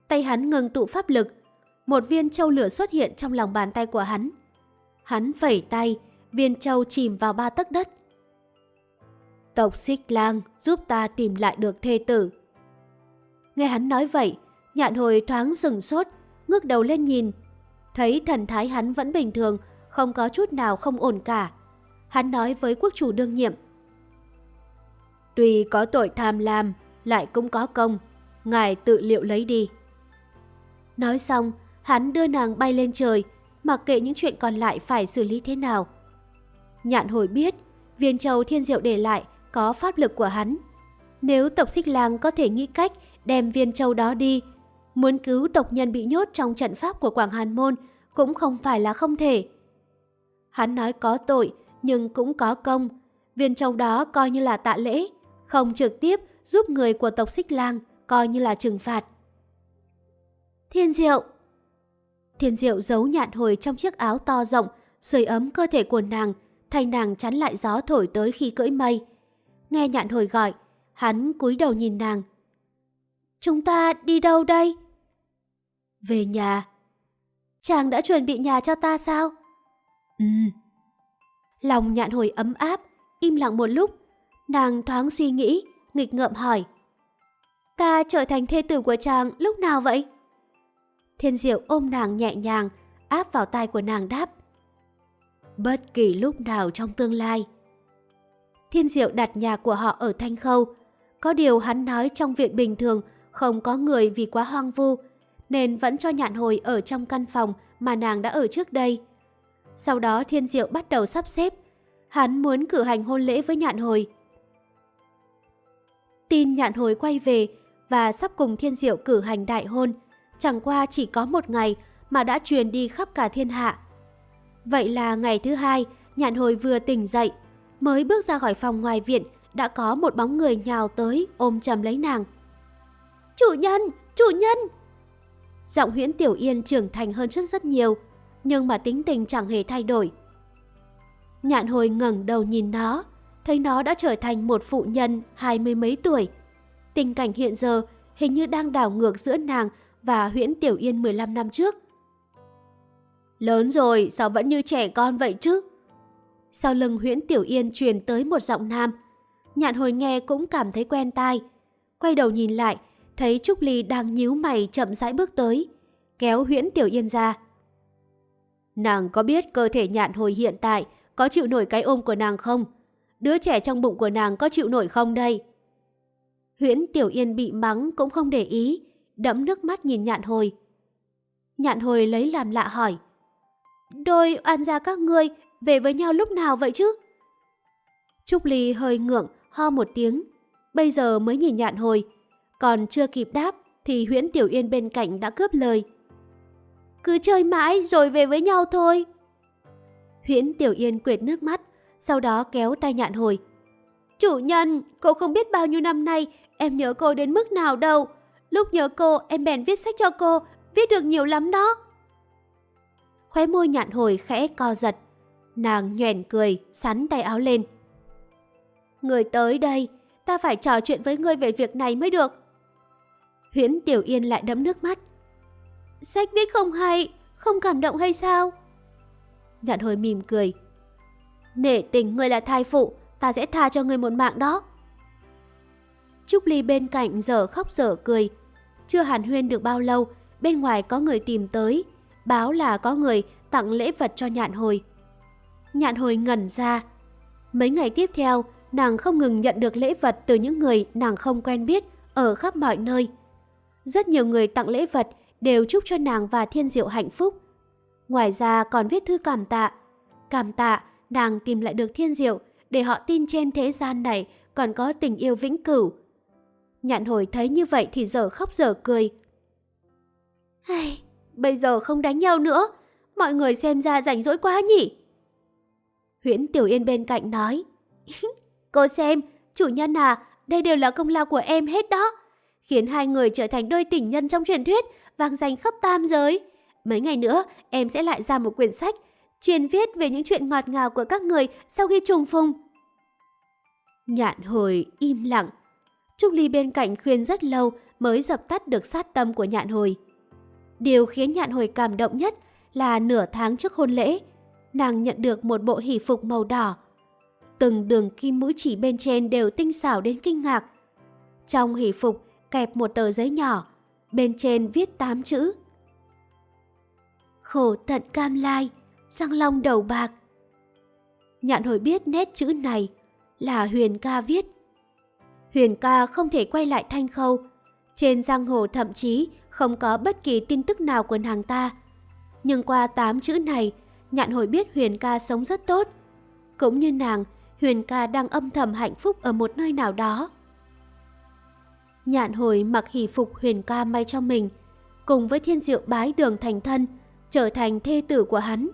Speaker 1: Tay hắn ngừng tụ pháp lực, một viên châu lửa xuất hiện trong lòng bàn tay của hắn. Hắn vẩy tay, viên châu chìm vào ba tấc đất. Tộc xích lang giúp ta tìm lại được thê tử. Nghe hắn nói vậy, nhạn hồi thoáng sừng sốt, ngước đầu lên nhìn. Thấy thần thái hắn vẫn bình thường, không có chút nào không ổn cả. Hắn nói với quốc chủ đương nhiệm. Tuy có tội tham lam, lại cũng có công, ngài tự liệu lấy đi. Nói xong, hắn đưa nàng bay lên trời, mặc kệ những chuyện còn lại phải xử lý thế nào. Nhạn hồi biết, viên châu thiên diệu để lại có pháp lực của hắn. Nếu tộc xích lang có thể nghĩ cách đem viên châu đó đi, muốn cứu tộc nhân bị nhốt trong trận pháp của Quảng Hàn Môn cũng không phải là không thể. Hắn nói có tội, nhưng cũng có công. Viên châu đó coi như là tạ lễ, không trực tiếp giúp người của tộc xích lang, coi như là trừng phạt. Thiên diệu Thiên diệu giấu nhạn hồi trong chiếc áo to rộng, sưởi ấm cơ thể của nàng, thay nàng chắn lại gió thổi tới khi cưỡi mây. Nghe nhạn hồi gọi, hắn cúi đầu nhìn nàng. Chúng ta đi đâu đây? Về nhà. Chàng đã chuẩn bị nhà cho ta sao? Ừ. Lòng nhạn hồi ấm áp, im lặng một lúc. Nàng thoáng suy nghĩ, nghịch ngợm hỏi. Ta trở thành thê tử của chàng lúc nào vậy? Thiên diệu ôm nàng nhẹ nhàng, áp vào tai của nàng đáp. Bất kỳ lúc nào trong tương lai. Thiên diệu đặt nhà của họ ở Thanh Khâu. Có điều hắn nói trong viện bình thường không có người vì quá hoang vu, nên vẫn cho nhạn hồi ở trong căn phòng mà nàng đã ở trước đây. Sau đó Thiên Diệu bắt đầu sắp xếp. Hắn muốn cử hành hôn lễ với nhạn hồi. Tin nhạn hồi quay về và sắp cùng Thiên Diệu cử hành đại hôn. Chẳng qua chỉ có một ngày mà đã truyền đi khắp cả thiên hạ. Vậy là ngày thứ hai, nhạn hồi vừa tỉnh dậy, mới bước ra khỏi phòng ngoài viện đã có một bóng người nhào tới ôm chầm lấy nàng. Chủ nhân! Chủ nhân! Giọng huyễn Tiểu Yên trưởng thành hơn trước rất nhiều, nhưng mà tính tình chẳng hề thay đổi. Nhạn hồi ngẩng đầu nhìn nó, thấy nó đã trở thành một phụ nhân hai mươi mấy tuổi. Tình cảnh hiện giờ hình như đang đảo ngược giữa nàng và huyễn Tiểu Yên 15 năm trước. Lớn rồi, sao vẫn như trẻ con vậy chứ? Sau lưng huyễn Tiểu Yên truyền tới một giọng nam. Nhạn hồi nghe cũng cảm thấy quen tai. Quay đầu nhìn lại, thấy Trúc Ly đang nhíu mày chậm rãi bước tới, kéo huyễn Tiểu Yên ra. Nàng có biết cơ thể nhạn hồi hiện tại có chịu nổi cái ôm của nàng không? Đứa trẻ trong bụng của nàng có chịu nổi không đây? Huyễn Tiểu Yên bị mắng cũng không để ý, đẫm nước mắt nhìn nhạn hồi. Nhạn hồi lấy làm lạ hỏi. Đôi oan gia các ngươi về với nhau lúc nào vậy chứ? Trúc Ly hơi ngượng, ho một tiếng. Bây giờ mới nhìn nhạn hồi, còn chưa kịp đáp thì Huyễn Tiểu Yên bên cạnh đã cướp lời. Cứ chơi mãi rồi về với nhau thôi. Huyễn Tiểu Yên quệt nước mắt, sau đó kéo tay nhạn hồi. Chủ nhân, cô không biết bao nhiêu năm nay em nhớ cô đến mức nào đâu. Lúc nhớ cô em bèn viết sách cho cô, viết được nhiều lắm đó. Khóe môi nhạn hồi khẽ co giật. Nàng nhoẻn cười, sắn tay áo lên. Người tới đây, ta phải trò chuyện với ngươi về việc này mới được. Huyễn Tiểu Yên lại đẫm nước mắt. sách viết không hay, không cảm động hay sao? Nhạn hồi mỉm cười. Nể tình người là thai phụ, ta sẽ tha cho người một mạng đó. Trúc Ly bên cạnh giờ khóc giờ cười. Chưa hàn huyên được bao lâu, bên ngoài có người tìm tới, báo là có người tặng lễ vật cho nhạn hồi. Nhạn hồi ngẩn ra. Mấy ngày tiếp theo, nàng không ngừng nhận được lễ vật từ những người nàng không quen biết ở khắp mọi nơi. Rất nhiều người tặng lễ vật đều chúc cho nàng và thiên diệu hạnh phúc. Ngoài ra còn viết thư cảm tạ. Cảm tạ, nàng tìm lại được thiên diệu để họ tin trên thế gian này còn có tình yêu vĩnh cửu. Nhạn hồi thấy như vậy thì giờ khóc giờ cười. Hay, bây giờ không đánh nhau nữa, mọi người xem ra rảnh rỗi quá nhỉ. Huyễn Tiểu Yên bên cạnh nói. Cô xem, chủ nhân à, đây đều là công lao của em hết đó. Khiến hai người trở thành đôi tình nhân trong truyền thuyết, vang danh khắp tam giới. Mấy ngày nữa, em sẽ lại ra một quyển sách, chuyên viết về những chuyện ngọt ngào của các người sau khi trùng phùng. Nhạn hồi im lặng. Trúc Ly bên cạnh khuyên rất lâu mới dập tắt được sát tâm của nhạn hồi. Điều khiến nhạn hồi cảm động nhất là nửa tháng trước hôn lễ, nàng nhận được một bộ hỷ phục màu đỏ. Từng đường kim mũi chỉ bên trên đều tinh xảo đến kinh ngạc. Trong hỷ phục kẹp một tờ giấy nhỏ, bên trên viết tám chữ. Khổ tận cam lai, răng long đầu bạc. Nhạn hồi biết nét chữ này là Huyền ca viết. Huyền ca không thể quay lại thanh khâu. Trên giang hồ thậm chí không có bất kỳ tin tức nào của nàng ta. Nhưng qua tám chữ này, nhạn hồi biết Huyền ca sống rất tốt. Cũng như nàng, Huyền ca đang âm thầm hạnh phúc ở một nơi nào đó. Nhạn hồi mặc hỷ phục Huyền ca may cho mình, cùng với thiên diệu bái đường thành thân, trở thành thê tử của hắn.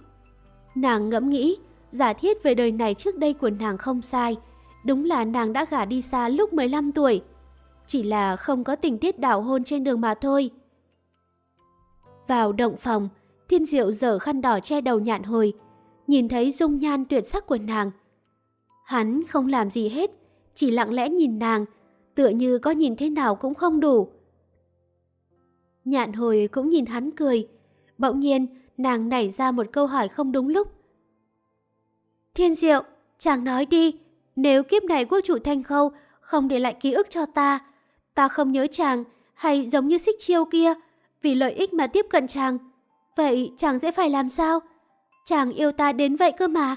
Speaker 1: Nàng ngẫm nghĩ, giả thiết về đời này trước đây của nàng không sai, đúng là nàng đã gả đi xa lúc 15 tuổi. Chỉ là không có tình tiết đảo hôn trên đường mà thôi. Vào động phòng, Thiên Diệu dở khăn đỏ che đầu nhạn hồi, nhìn thấy dung nhan tuyệt sắc của nàng. Hắn không làm gì hết, chỉ lặng lẽ nhìn nàng, tựa như có nhìn thế nào cũng không đủ. Nhạn hồi cũng nhìn hắn cười, bỗng nhiên nàng nảy ra một câu hỏi không đúng lúc. Thiên Diệu, chàng nói đi, nếu kiếp này quốc chủ Thanh Khâu không để lại ký ức cho ta, ta không nhớ chàng hay giống như xích chiêu kia, vì lợi ích mà tiếp cận chàng, Vậy chàng sẽ phải làm sao? Chàng yêu ta đến vậy cơ mà.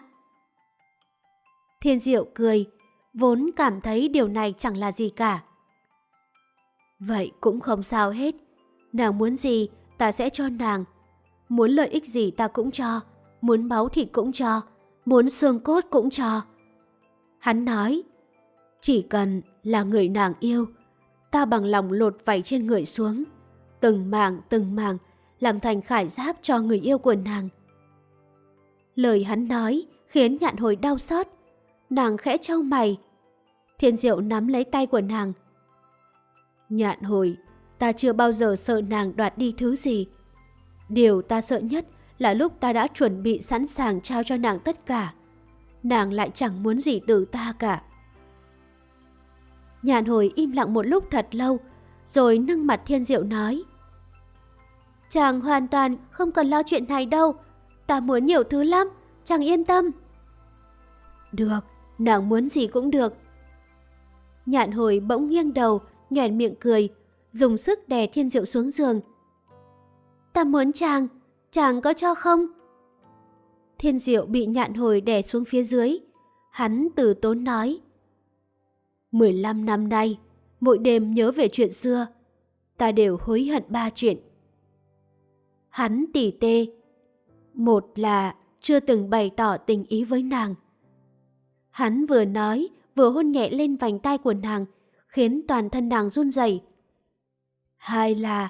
Speaker 1: Thiên Diệu cười, vốn cảm thấy điều này chẳng là gì cả. Vậy cũng không sao hết. Nàng muốn gì, ta sẽ cho nàng. Muốn lợi ích gì ta cũng cho, muốn máu thịt cũng cho, muốn xương cốt cũng cho. Hắn nói, chỉ cần là người nàng yêu, ta bằng lòng lột vảy trên người xuống, từng màng từng màng làm thành khải giáp cho người yêu của nàng. Lời hắn nói khiến nhạn hồi đau xót. Nàng khẽ trao mày. Thiên diệu nắm lấy tay của nàng. Nhạn hồi, ta chưa bao giờ sợ nàng đoạt đi thứ gì. Điều ta sợ nhất là lúc ta đã chuẩn bị sẵn sàng trao cho nàng tất cả. Nàng lại chẳng muốn gì từ ta cả. Nhạn hồi im lặng một lúc thật lâu, rồi nâng mặt thiên diệu nói. Chàng hoàn toàn không cần lo chuyện này đâu. Ta muốn nhiều thứ lắm, chàng yên tâm. Được, nàng muốn gì cũng được. Nhạn hồi bỗng nghiêng đầu, nhoẻn miệng cười, dùng sức đè thiên diệu xuống giường. Ta muốn chàng, chàng có cho không? Thiên diệu bị nhạn hồi đè xuống phía dưới. Hắn từ tốn nói. 15 năm nay, mỗi đêm nhớ về chuyện xưa, ta đều hối hận ba chuyện. Hắn tỉ tê. Một là chưa từng bày tỏ tình ý với nàng. Hắn vừa nói, vừa hôn nhẹ lên vành tai của nàng, khiến toàn thân nàng run rẩy. Hai là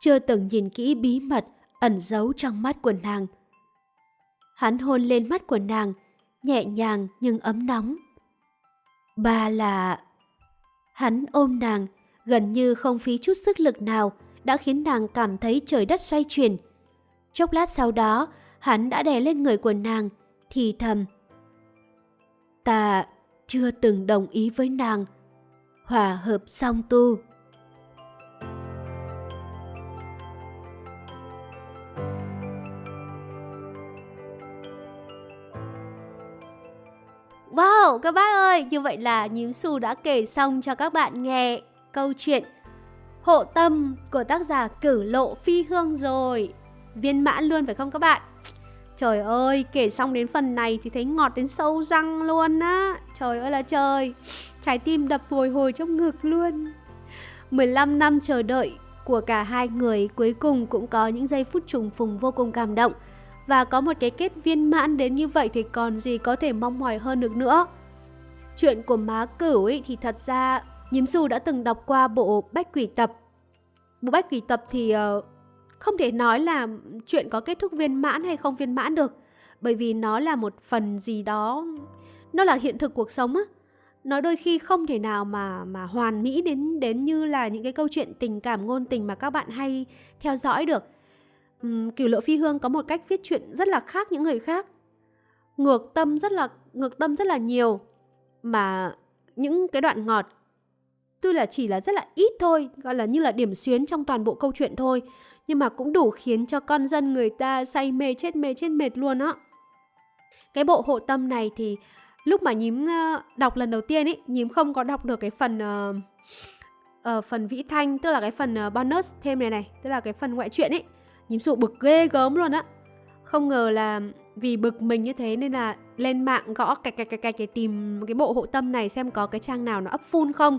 Speaker 1: chưa từng nhìn kỹ bí mật ẩn giấu trong mắt của nàng. Hắn hôn lên mắt của nàng, nhẹ nhàng nhưng ấm nóng. Ba là... Hắn ôm nàng, gần như không phí chút sức lực nào, đã khiến nàng cảm thấy trời đất xoay chuyển. Chốc lát sau đó, hắn đã đè lên người của nàng, thì thầm. Ta chưa từng đồng ý với nàng. Hòa hợp song tu. Wow, các bác ơi, như vậy là Nhím Xu đã kể xong cho các bạn nghe câu chuyện Hộ Tâm của tác giả Cử Lộ Phi Hương rồi. Viên mãn luôn phải không các bạn? Trời ơi, kể xong đến phần này thì thấy ngọt đến sâu răng luôn á. Trời ơi là trời, trái tim đập hồi hồi trong ngực luôn. 15 năm chờ đợi của cả hai người cuối cùng cũng có những giây phút trùng phùng vô cùng cảm động. Và có một cái kết viên mãn đến như vậy thì còn gì có thể mong mỏi hơn được nữa. Chuyện của má cửu ấy thì thật ra Nhím Du đã từng đọc qua bộ Bách Quỷ Tập. Bộ Bách Quỷ Tập thì uh, không thể nói là chuyện có kết thúc viên mãn hay không viên mãn được. Bởi vì nó là một phần gì đó, nó là hiện thực cuộc sống á. Nó đôi khi không thể nào mà mà hoàn mỹ đến đến như là những cái câu chuyện tình cảm ngôn tình mà các bạn hay theo dõi được. Uhm, Cửu Lộ Phi Hương có một cách viết chuyện rất là khác những người khác. Ngược tâm rất là ngược tâm rất là nhiều mà những cái đoạn ngọt tuy là chỉ là rất là ít thôi, gọi là như là điểm xuyến trong toàn bộ câu chuyện thôi, nhưng mà cũng đủ khiến cho con dân người ta say mê chết mê chết mệt luôn á. Cái bộ hộ tâm này thì lúc mà nhím đọc lần đầu tiên ấy, nhím không có đọc được cái phần uh, uh, phần vĩ thanh, tức là cái phần uh, bonus thêm này này, tức là cái phần ngoại truyện ấy. Nhím sụ bực ghê gớm luôn á. Không ngờ là vì bực mình như thế nên là lên mạng gõ cạch cạch cạch cạch để tìm cái bộ hộ tâm này xem có cái trang nào nó up full không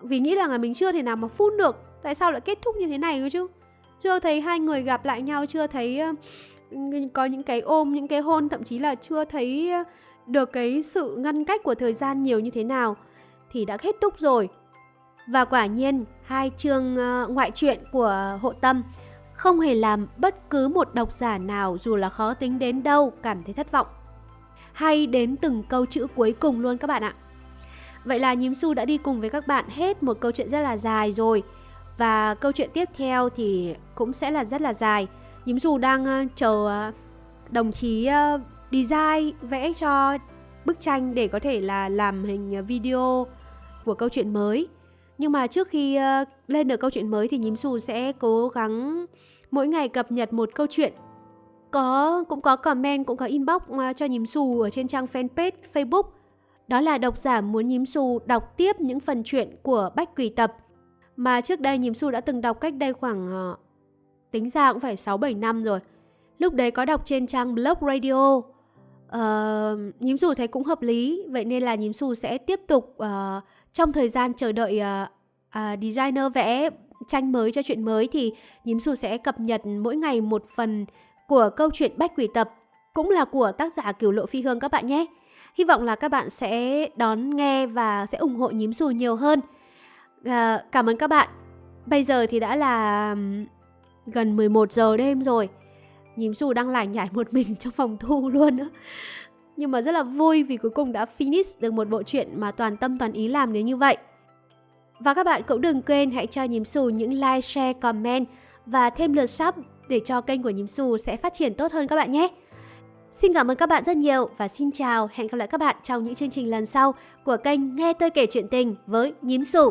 Speaker 1: vì nghĩ rằng là mình chưa thể nào mà full được tại sao lại kết thúc như thế này cơ chứ chưa thấy hai người gặp lại nhau chưa thấy có những cái ôm những cái hôn thậm chí là chưa thấy được cái sự ngăn cách của thời gian nhiều như thế nào thì đã kết thúc rồi và quả nhiên, hai chương ờ, ngoại truyện của hộ tâm không hề làm bất cứ một độc giả nào dù là khó tính đến đâu cảm thấy thất vọng hay đến từng câu chữ cuối cùng luôn các bạn ạ Vậy là Nhím Su đã đi cùng với các bạn hết một câu chuyện rất là dài rồi. Và câu chuyện tiếp theo thì cũng sẽ là rất là dài. Nhím Su đang ờ, chờ ờ, đồng chí design vẽ cho bức tranh để có thể là làm hình video của câu chuyện mới. Nhưng mà trước khi uh, lên được câu chuyện mới thì Nhím xù sẽ cố gắng mỗi ngày cập nhật một câu chuyện có cũng có comment cũng có inbox uh, cho Nhím xù ở trên trang fanpage Facebook đó là độc giả muốn Nhím xù đọc tiếp những phần truyện của Bách Quỷ Tập mà trước đây Nhím xù đã từng đọc cách đây khoảng uh, tính ra cũng phải 6-7 năm rồi. Lúc đấy có đọc trên trang blog radio. Uh, nhím xù thấy cũng hợp lý, vậy nên là Nhím xù sẽ tiếp tục uh, trong thời gian chờ đợi uh, uh, designer vẽ tranh mới cho chuyện mới thì Nhím xù sẽ cập nhật mỗi ngày một phần của câu chuyện Bách Quỷ Tập cũng là của tác giả Cửu Lộ Phi Hương các bạn nhé. Hy vọng là các bạn sẽ đón nghe và sẽ ủng hộ nhím xù nhiều hơn. À, cảm ơn các bạn. Bây giờ thì đã là gần 11 giờ đêm rồi. Nhím dù đang lải nhải một mình trong phòng thu luôn á. Nhưng mà rất là vui vì cuối cùng đã finish được một bộ truyện mà toàn tâm toàn ý làm đến như vậy. Và các bạn cũng đừng quên hãy cho Nhím Xù những like, share, comment và thêm lượt sub để cho kênh của Nhím Xù sẽ phát triển tốt hơn các bạn nhé. Xin cảm ơn các bạn rất nhiều và xin chào, hẹn gặp lại các bạn trong những chương trình lần sau của kênh Nghe tôi kể chuyện tình với Nhím Sủ.